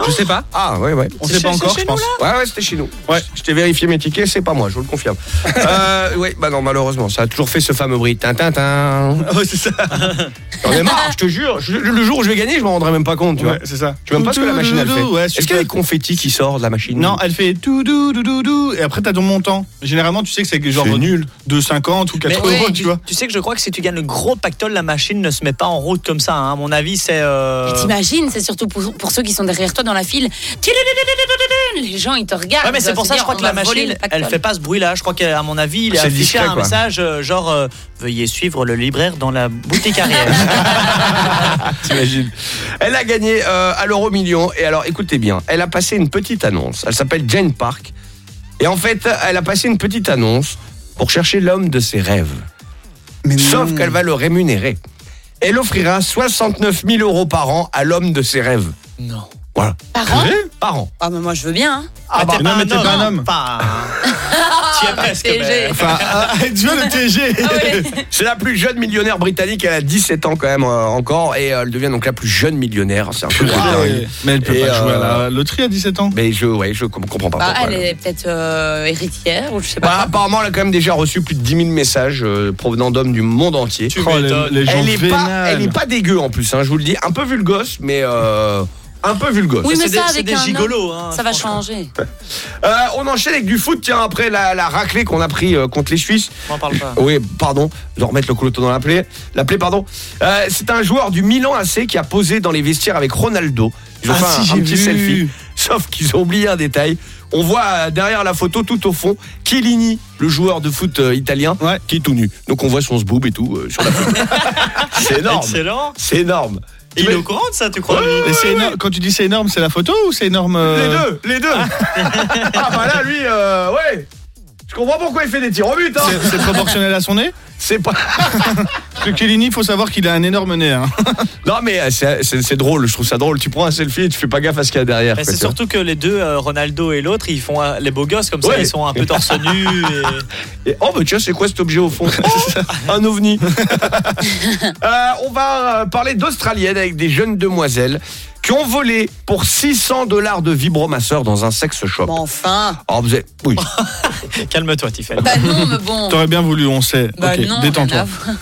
Je sais pas. Ah ouais, ouais. On sait pas encore, je pense. Ouais, ouais, c'était chez nous. Ouais. Je t'ai vérifié mes tickets, c'est pas moi, je vous le confirme. euh, ouais, bah non, malheureusement, ça a toujours fait ce fameux bruit. Tintin. Ouais, c'est ça. J'en ai marre, je te jure. Je- le jour où je vais gagner, je m'en rendrai même pas compte, tu vois. Ouais, c'est ça. Tu sais même pas ce que la machine elle fait. Ouais, Est-ce qu'il y a des confettis qui sortent de la machine? Non, elle fait tout dou dou dou dou et après t'as ton montant. Généralement, tu sais que c'est genre C'est nul. de 50 ou 80 Mais euros, tu vois. Tu sais que je crois que si tu gagnes le gros pactole, la machine ne se met pas en route comme ça. hein. À mon avis, c'est. euh, T'imagines, c'est surtout pour, pour ceux qui sont derrière toi dans la file. Les gens, ils te regardent. Ouais, mais c'est pour ça, se je crois dire, que la machine, elle fait pas ce bruit-là. Je crois qu'à mon avis, il est affiché discret, un quoi. message euh, genre euh, Veuillez suivre le libraire dans la boutique arrière. T'imagines Elle a gagné euh, à l'euro million. Et alors, écoutez bien, elle a passé une petite annonce. Elle s'appelle Jane Park. Et en fait, elle a passé une petite annonce pour chercher l'homme de ses rêves. Sauf qu'elle va le rémunérer. Elle offrira 69 000 euros par an à l'homme de ses rêves. Non. Voilà. Par an Par an. Ah, mais moi, je veux bien. hein. Ah, bah, t'es non, pas mais un t'es pas un homme. Pas Tu es presque. Mais- Enfin, ah, tu vois le TG. Ah ouais. C'est la plus jeune millionnaire britannique. Elle a 17 ans quand même euh, encore. Et euh, elle devient donc la plus jeune millionnaire. C'est un peu dingue. Mais elle peut Et, pas jouer à euh, la loterie à 17 ans. Mais je, ouais, je com- comprends pas Bah, pourquoi. elle est peut-être euh, héritière ou je sais Bah, pas. apparemment, elle a quand même déjà reçu plus de 10 000 messages euh, provenant d'hommes du monde entier. Oh, les, les gens Elle est, pas, vénales. elle est pas dégueu en plus, hein, je vous le dis. Un peu vulgos, mais euh, un peu vulgos. oui, mais c'est ça, des- avec des un gigolos, homme, hein, ça va changer. Euh, on enchaîne avec du foot, tiens, après la, la raclée qu'on a pris euh, contre les Suisses. M'en parle pas. Oui, pardon, je dois remettre le couteau dans la plaie. La plaie, pardon. Euh, c'est un joueur du Milan AC qui a posé dans les vestiaires avec Ronaldo. Ils ont Ah, fait un, si, un j'ai petit vu. selfie. Sauf qu'ils ont oublié un détail. On voit euh, derrière la photo, tout au fond, Chiellini, le joueur de foot euh, italien, Ouais. qui est tout nu. Donc on voit son zboob et tout euh, sur la photo. c'est énorme. Excellent. C'est énorme. Il est au courant de ça, tu crois Et c'est énorme- Quand tu dis c'est énorme, c'est la photo ou c'est énorme euh, Les deux, les deux. ah bah là, lui, euh, ouais. Je comprends pourquoi il fait des tirs au but. Hein. C'est c'est proportionnel à son nez? C'est pas. Kellini, il faut savoir qu'il a un énorme nez. hein. Non mais euh, c'est drôle, je trouve ça drôle. Tu prends un selfie et tu fais pas gaffe à ce qu'il y a derrière. Mais quoi, c'est tu vois. surtout que les deux, euh, Ronaldo et l'autre, ils font euh, les beaux gosses comme ça, Ouais. ils sont un peu torse nu. Et... Et- oh bah tiens, c'est quoi cet objet au fond? Oh, Un ovni. Euh, on va euh, parler d'Australienne avec des jeunes demoiselles qui ont volé pour 600 dollars de vibromasseur dans un sex shop. Enfin. Oh, vous êtes- oui. Calme-toi, Tiffany. Bah non, mais bon. T'aurais bien voulu, on sait. Bah ok, non, rien détends-toi. à voir.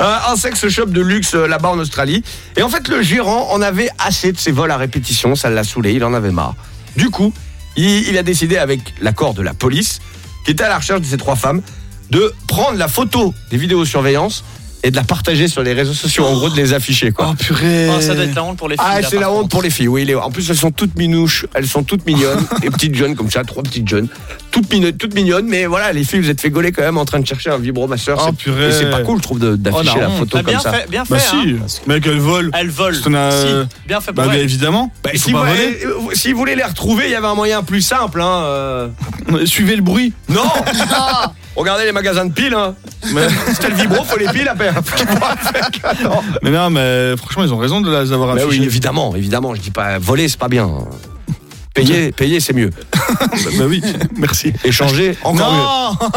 Euh, un sex shop de luxe euh, là-bas en Australie. Et en fait, le gérant en avait assez de ces vols à répétition. Ça l'a saoulé, il en avait marre. Du coup, il, il a décidé, avec l'accord de la police, qui était à la recherche de ces trois femmes, de prendre la photo des vidéosurveillances et de la partager sur les réseaux sociaux. En gros, de les afficher, quoi. Oh purée. Oh, ça doit être la honte pour les filles. Ah, c'est la honte contre. pour les filles. Oui, les- en plus elles sont toutes minouches, elles sont toutes mignonnes, et petites jeunes comme ça, trois petites jeunes, toutes, mino- toutes mignonnes. Mais voilà, les filles, vous êtes fait gauler quand même en train de chercher un vibromasseur. Oh, C'est- purée. et c'est pas cool, je trouve, d'afficher Oh, la photo Bah, bien comme ça. fait, bien fait. Bah hein. si, mec, elle vole. Elle vole. Parce qu'on a- Si, bien fait pour Bah, bien évidemment. Bah, faut si, vous, euh, si vous voulez les retrouver, il y avait un moyen plus simple. Hein, euh. Suivez le bruit. Non Oh, Regardez les magasins de piles. Hein. Mais, C'était le vibro, faut les piles à. Non. mais non, mais franchement, ils ont raison de les avoir Bah oui, affichés. évidemment, évidemment. Je dis pas voler, c'est pas bien. Payer, payer c'est mieux. bah oui, merci. Échanger, encore mieux. non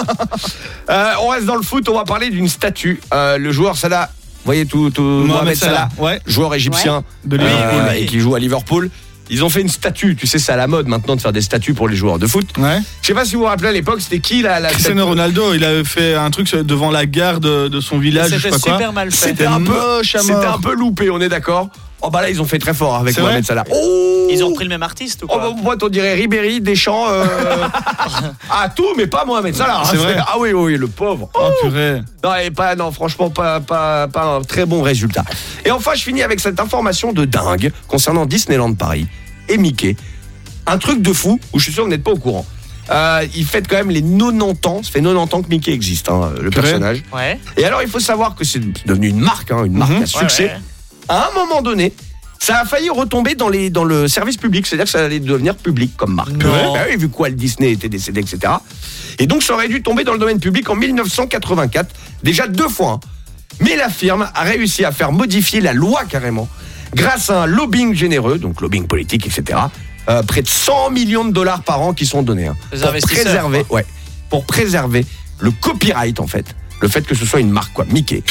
Euh, on reste dans le foot, on va parler d'une statue. Euh, le joueur Salah, vous voyez tout, tout Mohamed, Salah, Ouais. joueur égyptien De euh, Liverpool. et qui joue à Liverpool. Ils ont fait une statue, tu sais, c'est à la mode maintenant de faire des statues pour les joueurs de foot. Ouais. Je sais pas si vous vous rappelez à l'époque, c'était qui la, la Cristiano statue Ronaldo, il avait fait un truc devant la gare de, de son village, je sais C'était pas quoi. super mal fait. C'était un peu, c'était un peu loupé, on est d'accord. Oh bah là ils ont fait très fort avec Mohamed Salah. Oh Ils ont repris le même artiste ou Oh quoi bah, moi on dirait Ribéry, Deschamps, euh... ah tout mais pas Mohamed Salah. hein, vrai Ah oui oui le pauvre. Oh purée. Non, et pas, non, franchement, pas, pas, pas un très bon résultat. Et enfin, je finis avec cette information de dingue concernant Disneyland Paris et Mickey. Un truc de fou où je suis sûr que vous n'êtes pas au courant. Euh, il fête quand même les 90 ans, ça fait 90 ans que Mickey existe, hein, le personnage. Ouais. Et alors, il faut savoir que c'est devenu une marque, hein, une marque Mhm. à succès. Ouais, ouais. À un moment donné, ça a failli retomber dans, les, dans le service public, c'est-à-dire que ça allait devenir public comme marque. Non. Bah oui, vu quoi, le Disney était décédé, etc. Et donc, ça aurait dû tomber dans le domaine public en 1984, déjà deux fois. hein. Mais la firme a réussi à faire modifier la loi carrément grâce à un lobbying généreux, donc lobbying politique, etc. Euh, près de 100 millions de dollars par an qui sont donnés hein, pour préserver, ouais, pour préserver le copyright en fait, le fait que ce soit une marque quoi, Mickey.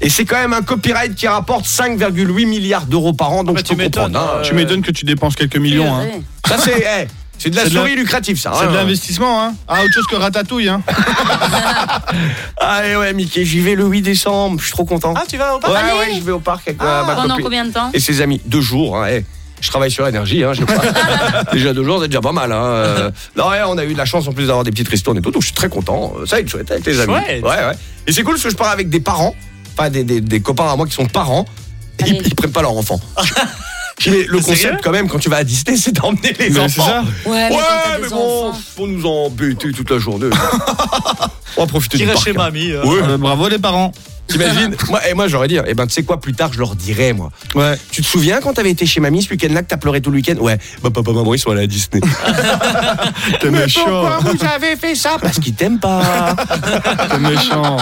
Et c'est quand même un copyright qui rapporte 5,8 milliards d'euros par an, donc je peux comprendre. hein. Tu m'étonnes que tu dépenses quelques millions. Hein. Ça c'est, c'est de la souris lucrative ça. C'est hein. de l'investissement, hein. Ah, autre chose que ratatouille, hein. Ah et ouais Mickey, j'y vais le 8 décembre, je suis trop content. Ah, tu vas au parc Ouais ouais, je vais au parc avec Ah, ma- ma pendant copine. combien de temps Et ses amis, deux jours. Hein, eh. Je travaille sur énergie, hein, pas. déjà deux jours, c'est déjà pas mal. Hein. Euh, non, ouais, on a eu de la chance en plus d'avoir des petites ristournes et tout, donc je suis très content. Ça va être chouette avec les amis. Chouette. Ouais, ouais. Et c'est cool parce que je pars avec des parents, enfin des, des, des copains à moi qui sont parents, et ils, ils prennent pas leur enfant. Le concept quand même quand tu vas à Disney c'est d'emmener les Mais enfants. c'est ça. Ouais, mais t'as mais bon, enfants. faut nous embêter toute la journée. on va profiter Qui du reste parc. chez hein. mamie. euh. Ouais. Euh, bravo les parents. T'imagines moi, et moi j'aurais dit, eh ben tu sais quoi, plus tard je leur dirais moi. Ouais. Tu te souviens quand t'avais été chez mamie ce week-end-là que t'as pleuré tout le week-end? Ouais, bah papa maman ils sont allés à Disney. T'es méchant. vous avez fait ça? Parce qu'ils t'aiment pas. T'es méchant.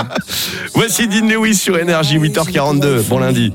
Voici Dean Lewis sur Énergie 8h42. Bon lundi.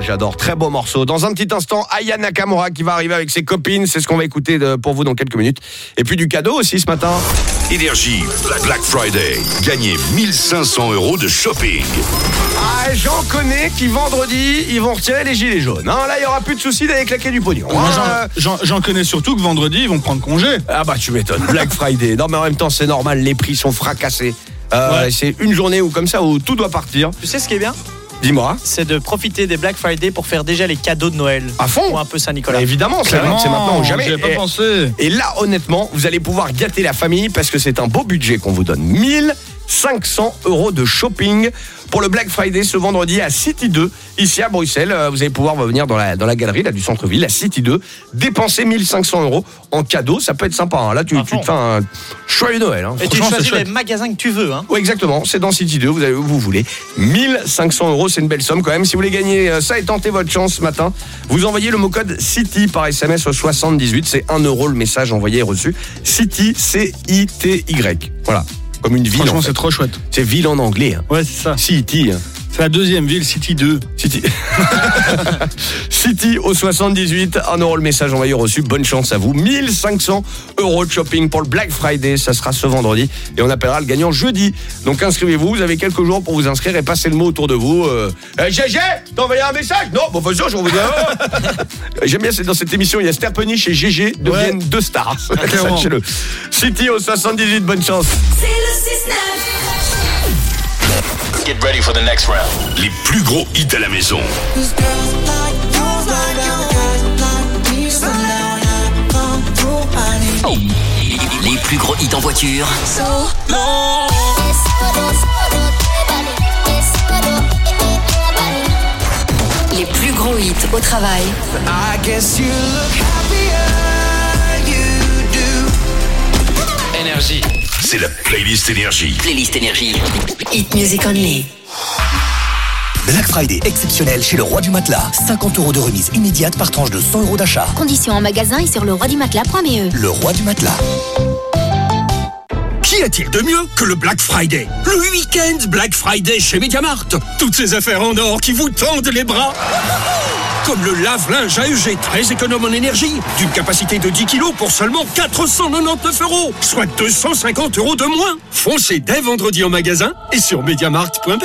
J'adore, très beau morceau. Dans un petit instant, Aya Nakamura qui va arriver avec ses copines. C'est ce qu'on va écouter de- pour vous dans quelques minutes. Et puis du cadeau aussi ce matin. Énergie, Black Friday. Gagnez 1500 euros de shopping. Ah, j'en connais qui vendredi, ils vont retirer les gilets jaunes. hein. là, il y aura plus de soucis d'aller claquer du pognon. Hein. j'en- j'en j'en connais surtout que vendredi, ils vont prendre congé. Ah bah tu m'étonnes, Black Friday. Non mais en même temps c'est normal, les prix sont fracassés. Euh, Ouais. C'est une journée où comme ça où tout doit partir. Tu sais ce qui est bien? Dis-moi. C'est de profiter des Black Friday pour faire déjà les cadeaux de Noël. À fond Ou un peu Saint-Nicolas. Évidemment, c'est maintenant ou jamais. pas et, pensé. et là, honnêtement, vous allez pouvoir gâter la famille parce que c'est un beau budget qu'on vous donne. 1500 euros de shopping pour le Black Friday ce vendredi à City 2, ici à Bruxelles. Euh, Vous allez pouvoir venir dans la, dans la galerie là, du centre-ville, à City 2, dépenser 1500 euros en cadeau. Ça peut être sympa. hein. Là, tu, tu te fais un joyeux Noël. hein. Et tu choisis les magasins que tu veux. Hein. Oui, exactement. C'est dans City 2. Vous avez où vous voulez. 1500 euros, c'est une belle somme quand même. Si vous voulez gagner euh, ça et tenter votre chance ce matin, vous envoyez le mot code CITY par SMS au 78. C'est 1 euro le message envoyé et reçu. CITY, C-I-T-Y. Voilà. Comme une ville. Franchement, en fait. c'est trop chouette. C'est ville en anglais. hein. Ouais, c'est ça. City. hein. C'est la deuxième ville, City 2. City. City au 78, 1 euro le message envoyé reçu. Bonne chance à vous. 1500 euros de shopping pour le Black Friday. Ça sera ce vendredi et on appellera le gagnant jeudi. Donc inscrivez-vous. Vous avez quelques jours pour vous inscrire et passer le mot autour de vous. Euh, Eh, GG, t'as envoyé un message? Non, bon, vas-y, je vous dire. J'aime bien, c'est dans cette émission, il y a Sterpenich et GG deviennent deux stars. Sachez-le. City au 78, bonne chance. C'est le 6-9. Get ready for the next round. Les plus gros hits à la maison. Les plus gros hits en voiture. Les plus gros hits au travail. I guess you look happier, you do. Énergie. C'est la playlist énergie. Playlist énergie. Hit Music Only. Black Friday exceptionnel chez le roi du matelas. 50 euros de remise immédiate par tranche de 100 euros d'achat. Conditions en magasin et sur le roi du matelas.be. Le roi du matelas. Qu'y a-t-il de mieux que le Black Friday? Le week-end Black Friday chez Mediamart. Toutes ces affaires en or qui vous tendent les bras. Comme le lave-linge AEG très économe en énergie, d'une capacité de 10 kg pour seulement 499 euros, soit 250 euros de moins. Foncez dès vendredi en magasin et sur mediamart.be.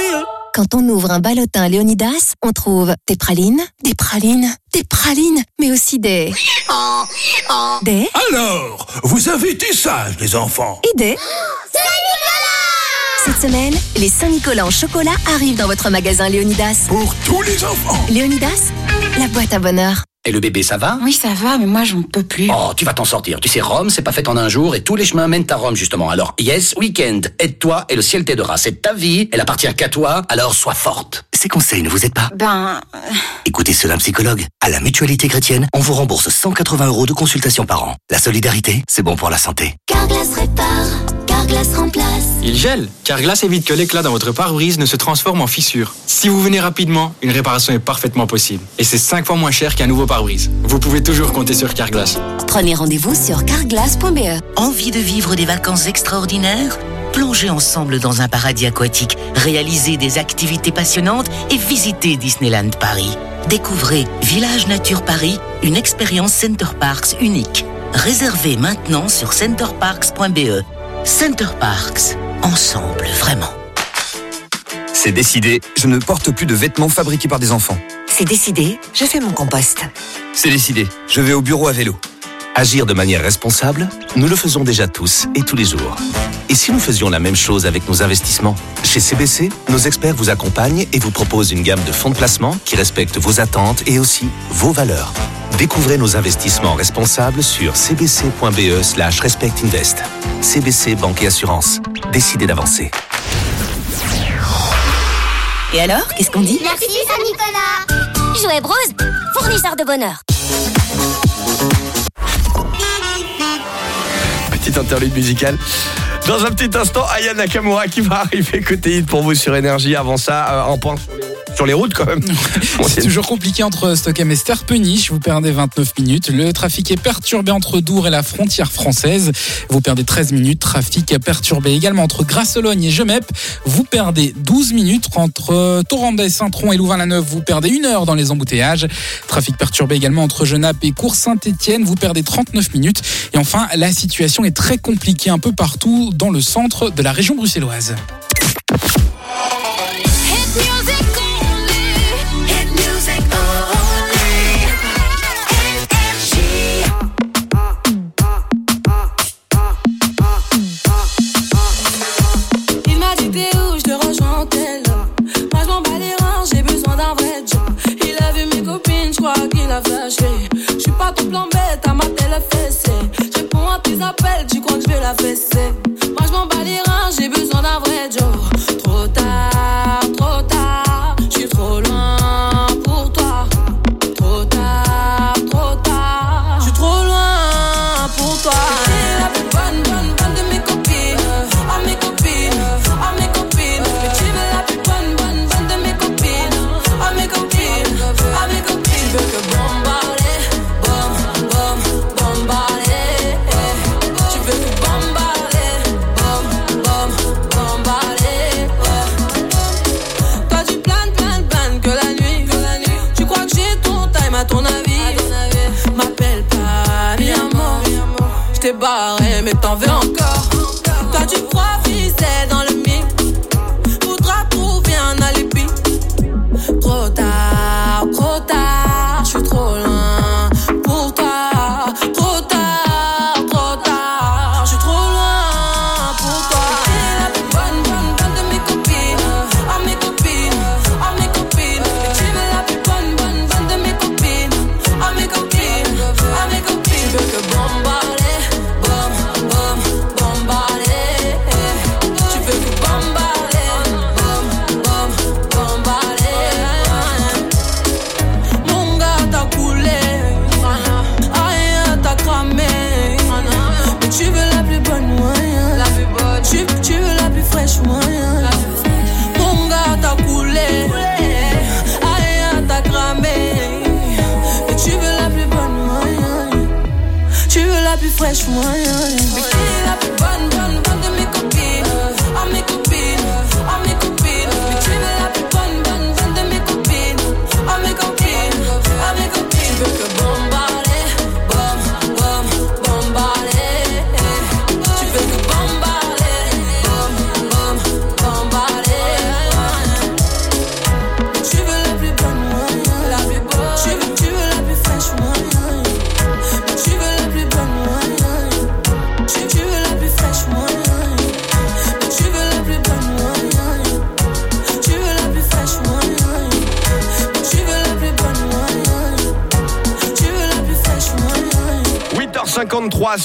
Quand on ouvre un ballotin Léonidas, on trouve des pralines, des pralines, des pralines, mais aussi des... Des... Alors, vous avez été sages, les enfants. Et des... Cette semaine, les Saint-Nicolas en chocolat arrivent dans votre magasin Léonidas. Pour tous les enfants. Léonidas, la boîte à bonheur. Et le bébé, ça va? Oui, ça va, mais moi, j'en peux plus. Oh, tu vas t'en sortir. Tu sais, Rome, c'est pas fait en un jour et tous les chemins mènent à Rome, justement. Alors, yes, week-end, aide-toi et le ciel t'aidera. C'est ta vie, elle appartient qu'à toi, alors sois forte. Ces conseils ne vous aident pas? Ben... Écoutez cela, un psychologue. À la Mutualité chrétienne, on vous rembourse 180 euros de consultation par an. La solidarité, c'est bon pour la santé. Carglass répare, Carglass remplace. Il gèle, Carglass évite que l'éclat dans votre pare-brise ne se transforme en fissure. Si vous venez rapidement, une réparation est parfaitement possible. Et c'est 5 fois moins cher qu'un nouveau pare-brise. Vous pouvez toujours compter sur Carglass. Prenez rendez-vous sur carglass.be. Envie de vivre des vacances extraordinaires? Plongez ensemble dans un paradis aquatique, réalisez des activités passionnantes et visitez Disneyland Paris. Découvrez Village Nature Paris, une expérience Center Parks unique. Réservez maintenant sur centerparks.be. Center Parks, ensemble vraiment. C'est décidé, je ne porte plus de vêtements fabriqués par des enfants. C'est décidé, je fais mon compost. C'est décidé, je vais au bureau à vélo. Agir de manière responsable, nous le faisons déjà tous et tous les jours. Et si nous faisions la même chose avec nos investissements? Chez CBC, nos experts vous accompagnent et vous proposent une gamme de fonds de placement qui respectent vos attentes et aussi vos valeurs. Découvrez nos investissements responsables sur cbc.be slash respectinvest. CBC Banque et Assurance. Décidez d'avancer. Et alors, qu'est-ce qu'on dit? Merci Saint-Nicolas. Jouet Bros, fournisseur de bonheur. Petite interlude musicale. Dans un petit instant, Aya Nakamura qui va arriver côté hit pour vous sur Énergie. Avant ça, euh, en point routes quand même. C'est toujours compliqué entre Stockholm et Sterpenich. Vous perdez 29 minutes. Le trafic est perturbé entre Dour et la frontière française. Vous perdez 13 minutes. Trafic perturbé également entre Grasse-Sologne et Gemep. Vous perdez 12 minutes. Entre Torrandais, Saint-Tron et Louvain-la-Neuve, vous perdez une heure dans les embouteillages. Trafic perturbé également entre Genappe et Cours-Saint-Étienne. Vous perdez 39 minutes. Et enfin, la situation est très compliquée un peu partout dans le centre de la région bruxelloise. Copines, je crois qu'il a flashé Je suis pas ton plan bête, à ma télé fessée. Je réponds à tes appels, tu crois que je vais la fesser. Moi je m'en bats les j'ai besoin d'un vrai job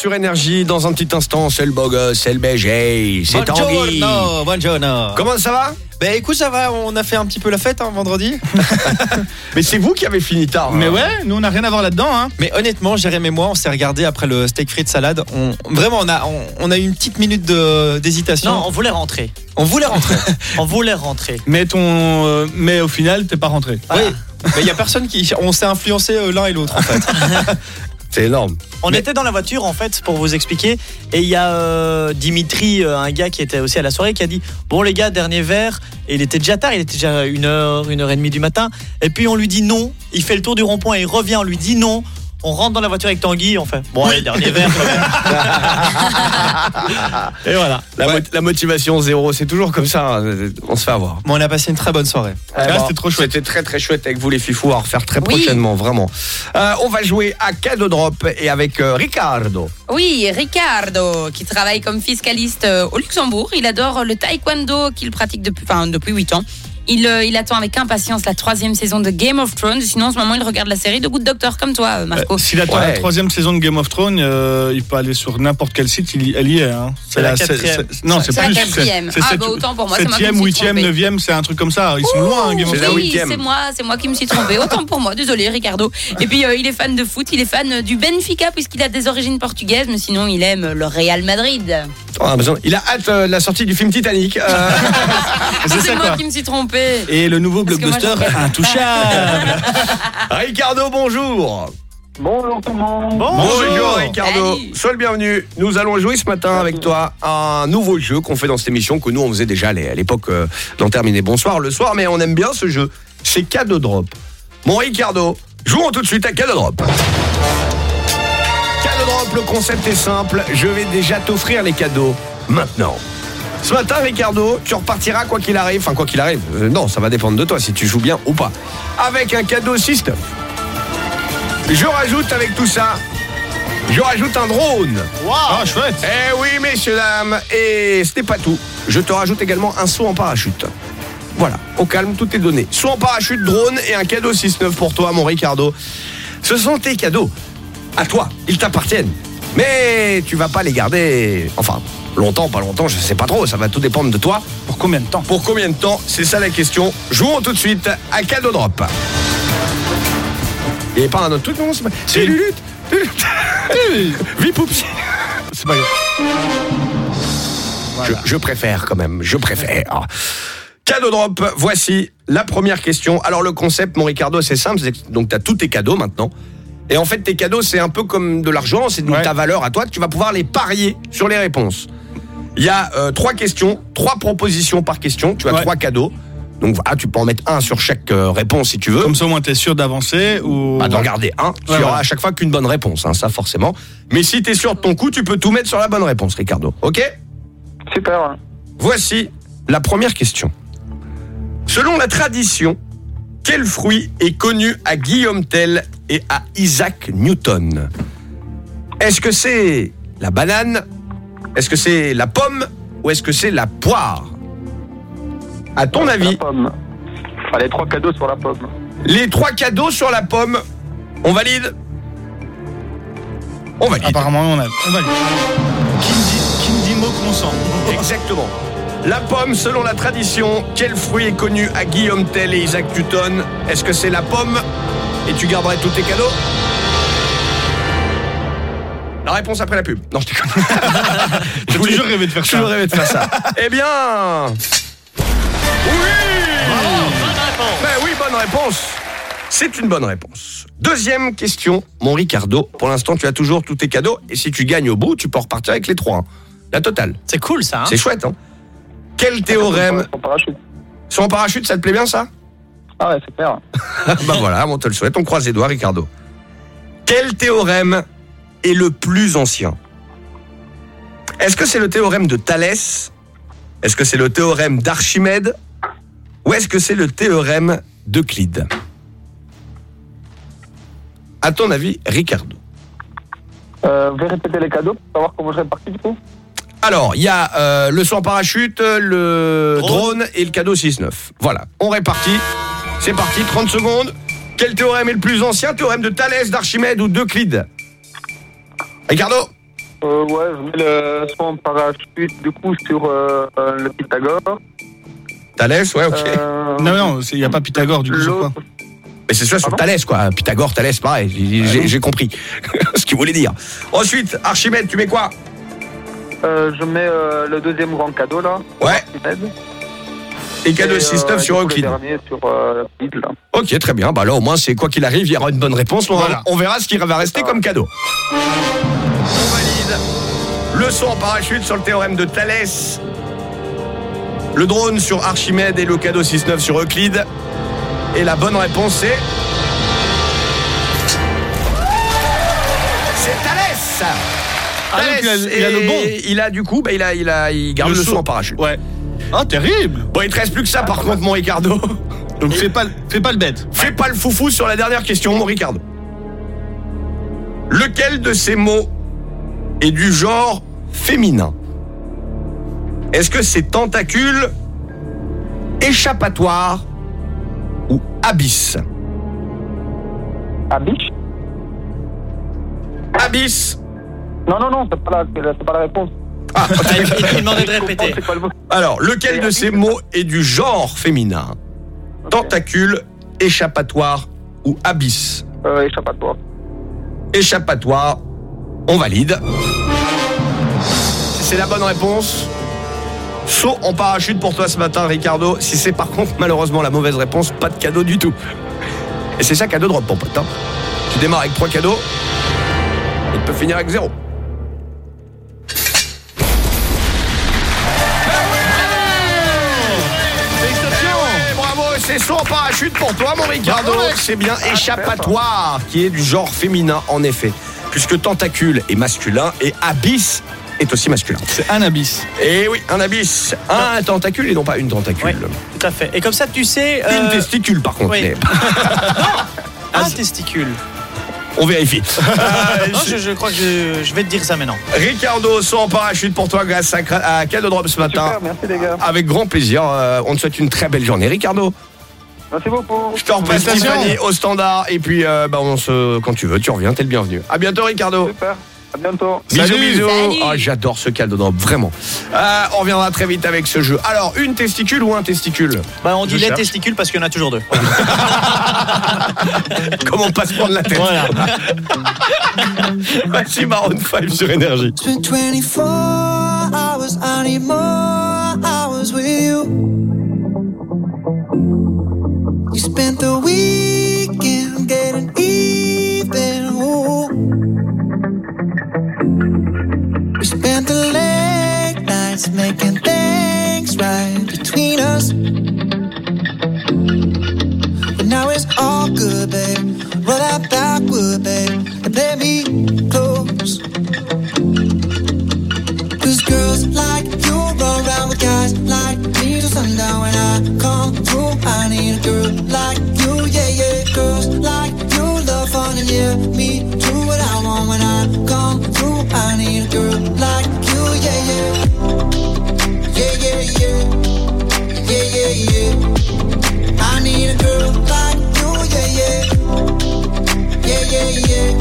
sur Énergie. Dans un petit instant, c'est le beau gosse, c'est le BG, c'est Tanguy. Buongiorno, buongiorno. Comment ça va? Ben écoute, ça va, on a fait un petit peu la fête hein, vendredi. Mais c'est vous qui avez fini tard. Mais hein. ouais, nous on n'a rien à voir là-dedans. Hein. Mais honnêtement, Jérémy et moi, on s'est regardé après le steak frites salade. On, vraiment, on a, on, on a eu une petite minute d'hésitation. Non, on voulait rentrer. On voulait rentrer. on voulait rentrer. Mais, ton, euh, mais au final, t'es pas rentré. Oui. Mais il y a personne qui. On s'est influencé euh, l'un et l'autre en fait. C'est énorme. On était dans la voiture en fait pour vous expliquer et il y a euh, Dimitri, euh, un gars qui était aussi à la soirée, qui a dit bon les gars dernier verre et il était déjà tard, il était déjà une heure, une heure et demie du matin et puis on lui dit non, il fait le tour du rond-point et il revient, on lui dit non. On rentre dans la voiture avec Tanguy, on fait bon allez dernier verre. quand même. et voilà. La, mo- la motivation zéro, c'est toujours comme ça. hein. On se fait avoir. Bon, on a passé une très bonne soirée. C'était trop chouette. C'était très très chouette avec vous les fifous à refaire très Oui. prochainement, vraiment. Euh, on va jouer à cadeau drop et avec euh, Ricardo. Oui, Ricardo, qui travaille comme fiscaliste euh, au Luxembourg. Il adore le taekwondo qu'il pratique depuis, enfin, depuis 8 ans. Il, euh, il attend avec impatience la troisième saison de Game of Thrones. Sinon, en ce moment, il regarde la série de Good Doctor comme toi, euh, Marco. Euh, S'il attend la troisième saison de Game of Thrones, euh, il peut aller sur n'importe quel site, il y, elle y est. Hein. C'est la quatrième. c'est- Non, c'est C'est la plus. quatrième. c'est Ah, bah, autant pour moi, c'est moi qui me suis trompée. c'est un truc comme ça. Ils sont loin, hein, Game of C'est la Thrones. oui, huitième. c'est moi, c'est moi qui me suis trompée. Autant pour moi, désolé Ricardo. Et puis euh, il est fan de foot, il est fan du Benfica puisqu'il a des origines portugaises, mais sinon il aime le Real Madrid. On a besoin- Il a hâte euh, de la sortie du film Titanic. Euh, C'est C'est ça moi quoi. qui me suis trompée. Et le nouveau blockbuster intouchable. Ricardo, bonjour. Bonjour tout le monde. Bonjour Ricardo, sois le bienvenu. Nous allons jouer ce matin avec toi à un nouveau jeu qu'on fait dans cette émission que nous on faisait déjà à l'époque euh, d'en terminer bonsoir le soir, mais on aime bien ce jeu. C'est cadeau drop. Mon Ricardo, jouons tout de suite à cadeau drop. Cadeau drop, le concept est simple. Je vais déjà t'offrir les cadeaux maintenant. Ce matin, Ricardo, tu repartiras quoi qu'il arrive. Enfin, quoi qu'il arrive. Euh, non, ça va dépendre de toi si tu joues bien ou pas. Avec un cadeau système. Je rajoute avec tout ça, je rajoute un drone. Ah, chouette. Eh oui, messieurs, dames. Et ce n'est pas tout. Je te rajoute également un saut en parachute. Voilà, au calme, tout est donné. Saut en parachute, drone et un cadeau 6-9 pour toi, mon Ricardo. Ce sont tes cadeaux. À toi, ils t'appartiennent. Mais tu vas pas les garder. Enfin, longtemps, pas longtemps, je sais pas trop. Ça va tout dépendre de toi. Pour combien de temps Pour combien de temps C'est ça la question. Jouons tout de suite à cadeau drop. Il n'y pas un autre truc, non C'est Lulut Vipoups C'est pas grave. je, je préfère quand même, je préfère. Cadeau drop, voici la première question. Alors le concept, mon Ricardo, c'est simple. c'est que- Donc tu as tous tes cadeaux maintenant. Et en fait, tes cadeaux, c'est un peu comme de l'argent, c'est de Ouais. ta valeur à toi. Tu vas pouvoir les parier sur les réponses. Il y a euh, trois questions, trois propositions par question. Tu as Ouais. trois cadeaux. Donc ah, tu peux en mettre un sur chaque euh, réponse si tu veux. Comme ça, au moins, t'es sûr d'avancer ou. Bah, d'en garder un. Tu Ouais, auras ouais. à chaque fois qu'une bonne réponse, hein, ça forcément. Mais si tu es sûr de ton coup, tu peux tout mettre sur la bonne réponse, Ricardo. Ok? Super. Voici la première question. Selon la tradition, quel fruit est connu à Guillaume Tell et à Isaac Newton? Est-ce que c'est la banane? Est-ce que c'est la pomme? Ou est-ce que c'est la poire? À ton avis, La pomme. Allez, trois cadeaux sur la pomme. les trois cadeaux sur la pomme, on valide? On valide. Apparemment, on a. On va Qui me dit, qui me dit mot consent Exactement. La pomme, selon la tradition, quel fruit est connu à Guillaume Tell et Isaac Newton? Est-ce que c'est la pomme? Et tu garderais tous tes cadeaux? La réponse après la pub. Non, je déconne. J'ai toujours rêvé de faire J'ai ça. toujours rêvé de faire ça. eh bien. Oui Ben oui, bonne réponse. C'est une bonne réponse. Deuxième question, mon Ricardo. Pour l'instant, tu as toujours tous tes cadeaux. Et si tu gagnes au bout, tu peux repartir avec les trois. La totale. C'est cool ça. hein C'est chouette, hein Quel théorème. Son parachute. Son parachute, ça te plaît bien, ça Ah ouais, c'est clair. Bah voilà, on te le souhaite. On croise les doigts, Ricardo. Quel théorème est le plus ancien? Est-ce que c'est le théorème de Thalès? Est-ce que c'est le théorème d'Archimède? Ou est-ce que c'est le théorème d'Euclide? À ton avis, Ricardo Euh, vous pouvez répéter les cadeaux pour savoir comment je répartis du coup Alors, il y a euh, le saut en parachute, le drone. et le cadeau 6-9. Voilà, on répartit. C'est parti, 30 secondes. Quel théorème est le plus ancien Théorème de Thalès, d'Archimède ou d'Euclide? Ricardo? Euh, Ouais, je mets le son en parachute du coup sur euh, le Pythagore. Thalès, ouais, ok. Euh, Non, non, il n'y a pas Pythagore du coup sur quoi? Mais c'est ça sur Thalès, quoi. Pythagore, Thalès, pareil. J'ai- j'ai compris ce qu'il voulait dire. Ensuite, Archimède, tu mets quoi? Euh, je mets euh, le deuxième grand cadeau là. Ouais. Et cadeau Et, 6-9 euh, sur dernier sur euh, là. Ok, très bien. Bah là, au moins, c'est quoi qu'il arrive, il y aura une bonne réponse. On, va- on verra ce qui va rester comme cadeau. On valide. Le saut en parachute sur le théorème de Thalès. Le drone sur Archimède et le cadeau 6-9 sur Euclide. Et la bonne réponse, c'est. C'est Thalès Ah, donc il a- Thalès. il a le Et bon. Il a du coup, bah, il, a, il, a, il garde le, Le saut saut. en parachute. Ouais. Ah, terrible Bon, il te reste plus que ça, par contre, mon Ricardo. Donc fais pas, le- fais pas le bête. Fais pas le foufou sur la dernière question, mon Ricardo. Lequel de ces mots est du genre féminin? Est-ce que c'est tentacule, échappatoire ou abysse? Abyss Abysse Non, non, non, c'est pas, la- pas réponse. Ah, il, il demandait de répéter. Alors, lequel de ces mots est du genre féminin? Tentacule, échappatoire ou abysse? Euh, Échappatoire. Échappatoire, on valide. Si c'est la bonne réponse, saut en parachute pour toi ce matin, Ricardo. Si c'est par contre malheureusement la mauvaise réponse, pas de cadeau du tout. Et c'est ça cadeau drop, mon pote. hein. Tu démarres avec trois cadeaux, et tu peux finir avec zéro. C'est saut en parachute pour toi, mon Ricardo. C'est bien échappatoire, qui est du genre féminin, en effet. Puisque tentacule est masculin et abysse est aussi masculin. C'est un abysse. Et oui, un abysse. Un tentacule et non pas une tentacule. Tout à fait. Et comme ça, tu sais. Une euh, testicule, par contre. oui. mais un testicule. on vérifie. Euh, non, je, je crois que je, je vais te dire ça maintenant. Ricardo, saut en parachute pour toi grâce à, à Cadeau Drop ce matin. Super, merci les gars. Avec grand plaisir. Euh, on te souhaite une très belle journée, Ricardo. Merci beaucoup. Je te repasse. Tiffany au standard. Et puis, euh, bah, on se, quand tu veux, tu reviens. T'es le bienvenu. À bientôt, Ricardo. Super. À bientôt. Bisous, Salut. bisous. Ah, J'adore ce cadeau drop, vraiment. Euh, on reviendra très vite avec ce jeu. Alors, une testicule ou un testicule? Bah, on dit Je les cherche. testicules parce qu'il y en a toujours deux. Comment pas se prendre la tête? Voilà. Voici Maroon 5 sur Énergie. It's been 24 hours, I need more hours with you. Spent the weekend getting even. Ooh. We spent the late nights making things right between us. But now it's all good, babe. Roll that backward, babe, and play me close. Cause girls like you run around with guys like me till sundown when I come. I need a girl like you, yeah, yeah. Girls like you love fun and yeah, me do what I want when I come through. I need a girl like you, yeah, yeah. Yeah, yeah, yeah. Yeah, yeah, yeah. I need a girl like you, yeah, yeah. Yeah, yeah, yeah. Yeah,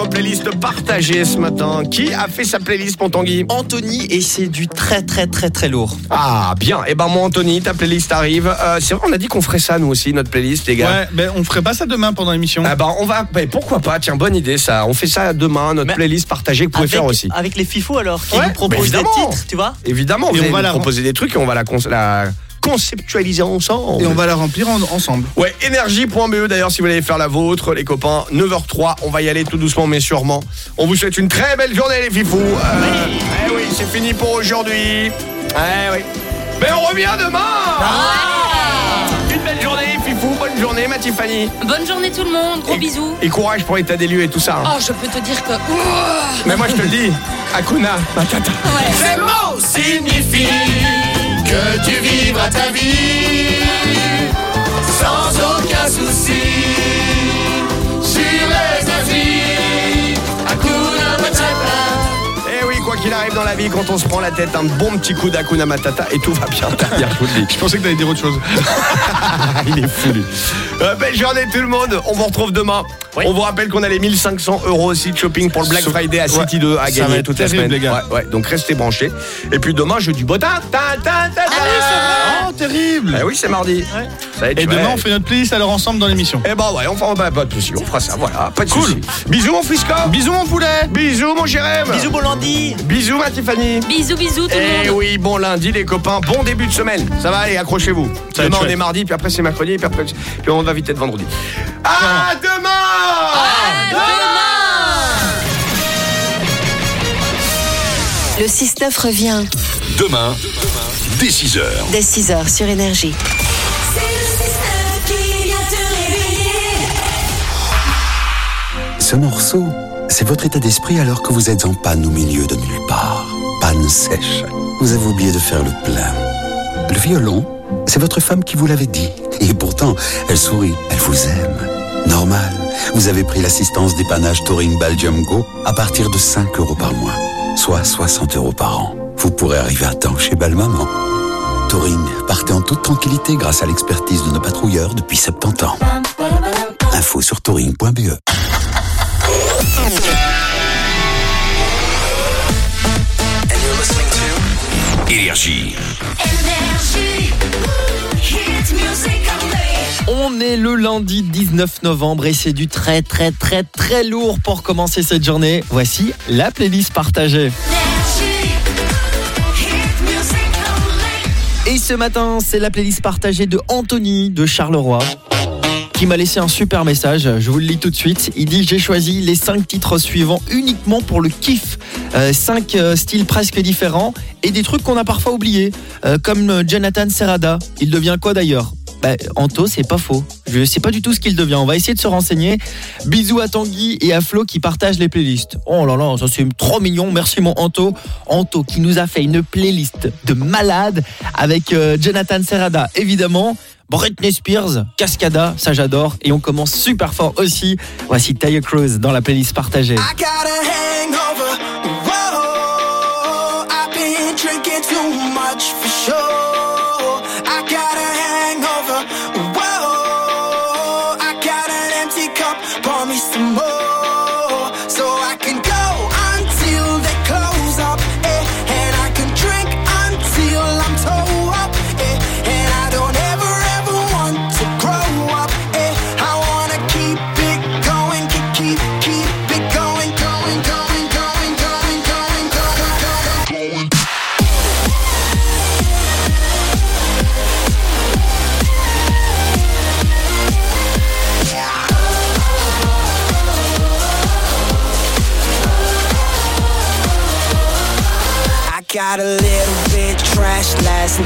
votre playlist partagée ce matin. Qui a fait sa playlist, mon Tanguy Anthony, et c'est du très très très très lourd. Ah, bien. Eh ben, moi, Anthony, ta playlist arrive. Euh, c'est vrai, on a dit qu'on ferait ça, nous aussi, notre playlist, les gars. Ouais, ben on ferait pas ça demain pendant l'émission. Ah bah on va, pourquoi pas, tiens, bonne idée ça. On fait ça demain, notre Mais- playlist partagée que vous pouvez avec, faire aussi. Avec les fifous alors, qui Ouais, nous proposent des évidemment. titres, tu vois Évidemment, Et vous on allez va nous la- proposer des trucs et on va la, cons- la conceptualiser ensemble. Et on va la remplir en- ensemble. Ouais, énergie.be d'ailleurs si vous voulez faire la vôtre, les copains. 9h03, on va y aller tout doucement mais sûrement. On vous souhaite une très belle journée les fifous. Euh, eh oui, c'est fini pour aujourd'hui. Eh oui. Mais on revient demain Une belle journée fifous, bonne journée ma Tiffany. Bonne journée tout le monde, gros bisous. Et courage pour l'état des lieux et tout ça. hein. Oh, je peux te dire que. Mais moi je te le dis, Akuna Matata. Ces mots signifient que tu vivras ta vie sans aucun souci qu'il arrive dans la vie, quand on se prend la tête, un bon petit coup d'Akuna Matata et tout va bien derrière, je vous le dis. Je pensais que t'allais dire autre chose. Il est fou lui. Euh, belle journée tout le monde, on vous retrouve demain. On vous rappelle qu'on a les 1500 euros aussi de shopping pour le Black Friday à Ouais. City 2 à gagner toute la semaine. les gars. Ouais, ouais, donc restez branchés. Et puis demain, jeudi botin. Ta, ta, ta, ta. Oh, terrible Eh oui, c'est mardi. Ça Et demain, on fait notre playlist alors ensemble dans l'émission. Eh ben ouais, on fera bah, pas de soucis, on fera ça, voilà, pas de Cool. soucis. Bisous mon Frisco Bisous, mon poulet Bisous mon Jérém Bisous Bolandi Bisous ma Tiffany Bisous, bisous tout le Eh monde. oui, bon lundi les copains, bon début de semaine. Ça va aller, accrochez-vous. Ça va Demain on est mardi, puis après c'est mercredi, puis après puis on va vite être vendredi. À demain Le 6-9 revient Demain, dès 6h. dès 6h sur Énergie. C'est le 6-9 qui vient te réveiller. Ce morceau, c'est votre état d'esprit alors que vous êtes en panne au milieu de nulle part. Panne sèche. Vous avez oublié de faire le plein. Le violon, c'est votre femme qui vous l'avait dit. Et pourtant, elle sourit, elle vous aime. Normal, vous avez pris l'assistance dépannage Touring Go à partir de 5 euros par mois, soit 60 euros par an. Vous pourrez arriver à temps chez Belle Maman. Touring, partez en toute tranquillité grâce à l'expertise de nos patrouilleurs depuis 70 ans. Info sur touring.be. On est le lundi 19 novembre et c'est du très très très très lourd pour commencer cette journée. Voici la playlist partagée. Et ce matin, c'est la playlist partagée de Anthony de Charleroi qui m'a laissé un super message. Je vous le lis tout de suite. Il dit J'ai choisi les 5 titres suivants uniquement pour le kiff. 5 styles presque différents et des trucs qu'on a parfois oubliés, Euh, comme euh, Jonathan Serrada. Il devient quoi d'ailleurs? Bah, Anto, c'est pas faux. Je sais pas du tout ce qu'il devient. On va essayer de se renseigner. Bisous à Tanguy et à Flo qui partagent les playlists. Oh là là, ça c'est trop mignon. Merci mon Anto. Anto qui nous a fait une playlist de malade avec euh, Jonathan Serrada, évidemment. Britney Spears, Cascada, ça j'adore. Et on commence super fort aussi. Voici Taylor Cruz dans la playlist partagée.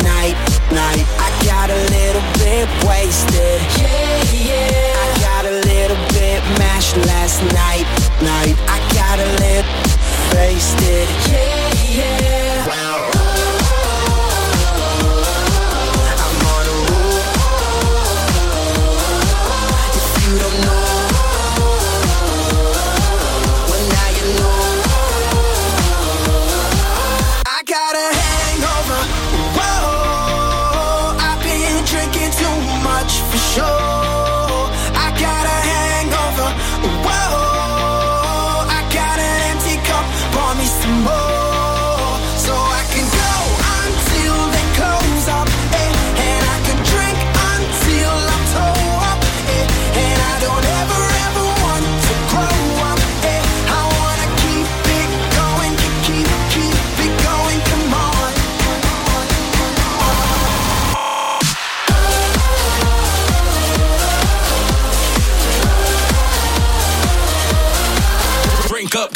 Night, night. I got a little bit wasted. Yeah, yeah. I got a little bit mashed last night, night. I got a little bit wasted. Yeah, yeah. I'm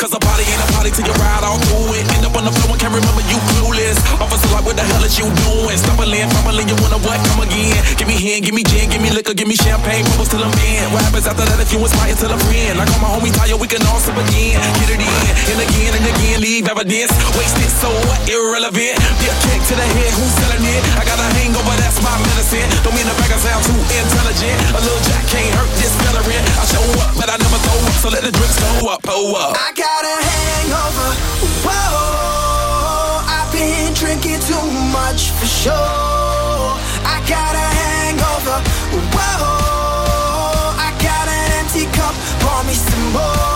Cause a party ain't a party till you ride all through it. On the floor and can't remember you clueless. Officer, like, what the hell is you doing? Stumbling, fumbling, you wanna what? Come again. Give me hand, give me gin, give me liquor, give me champagne, bubbles till I'm in. What happens after that if you inspire till a friend? Like all my homies tired, we can all sip again. Get it in, and again and again, leave evidence. Wasted, so what? Irrelevant. Get kick to the head, who's selling it? I got a hangover, that's my medicine. Don't mean to brag, I sound too intelligent. A little jack can't hurt this veteran. I show up, but I never throw up, so let the drinks go up, oh up. I got a hangover. Whoa, too much for sure. I got a hangover. Whoa, I got an empty cup. Pour me some more.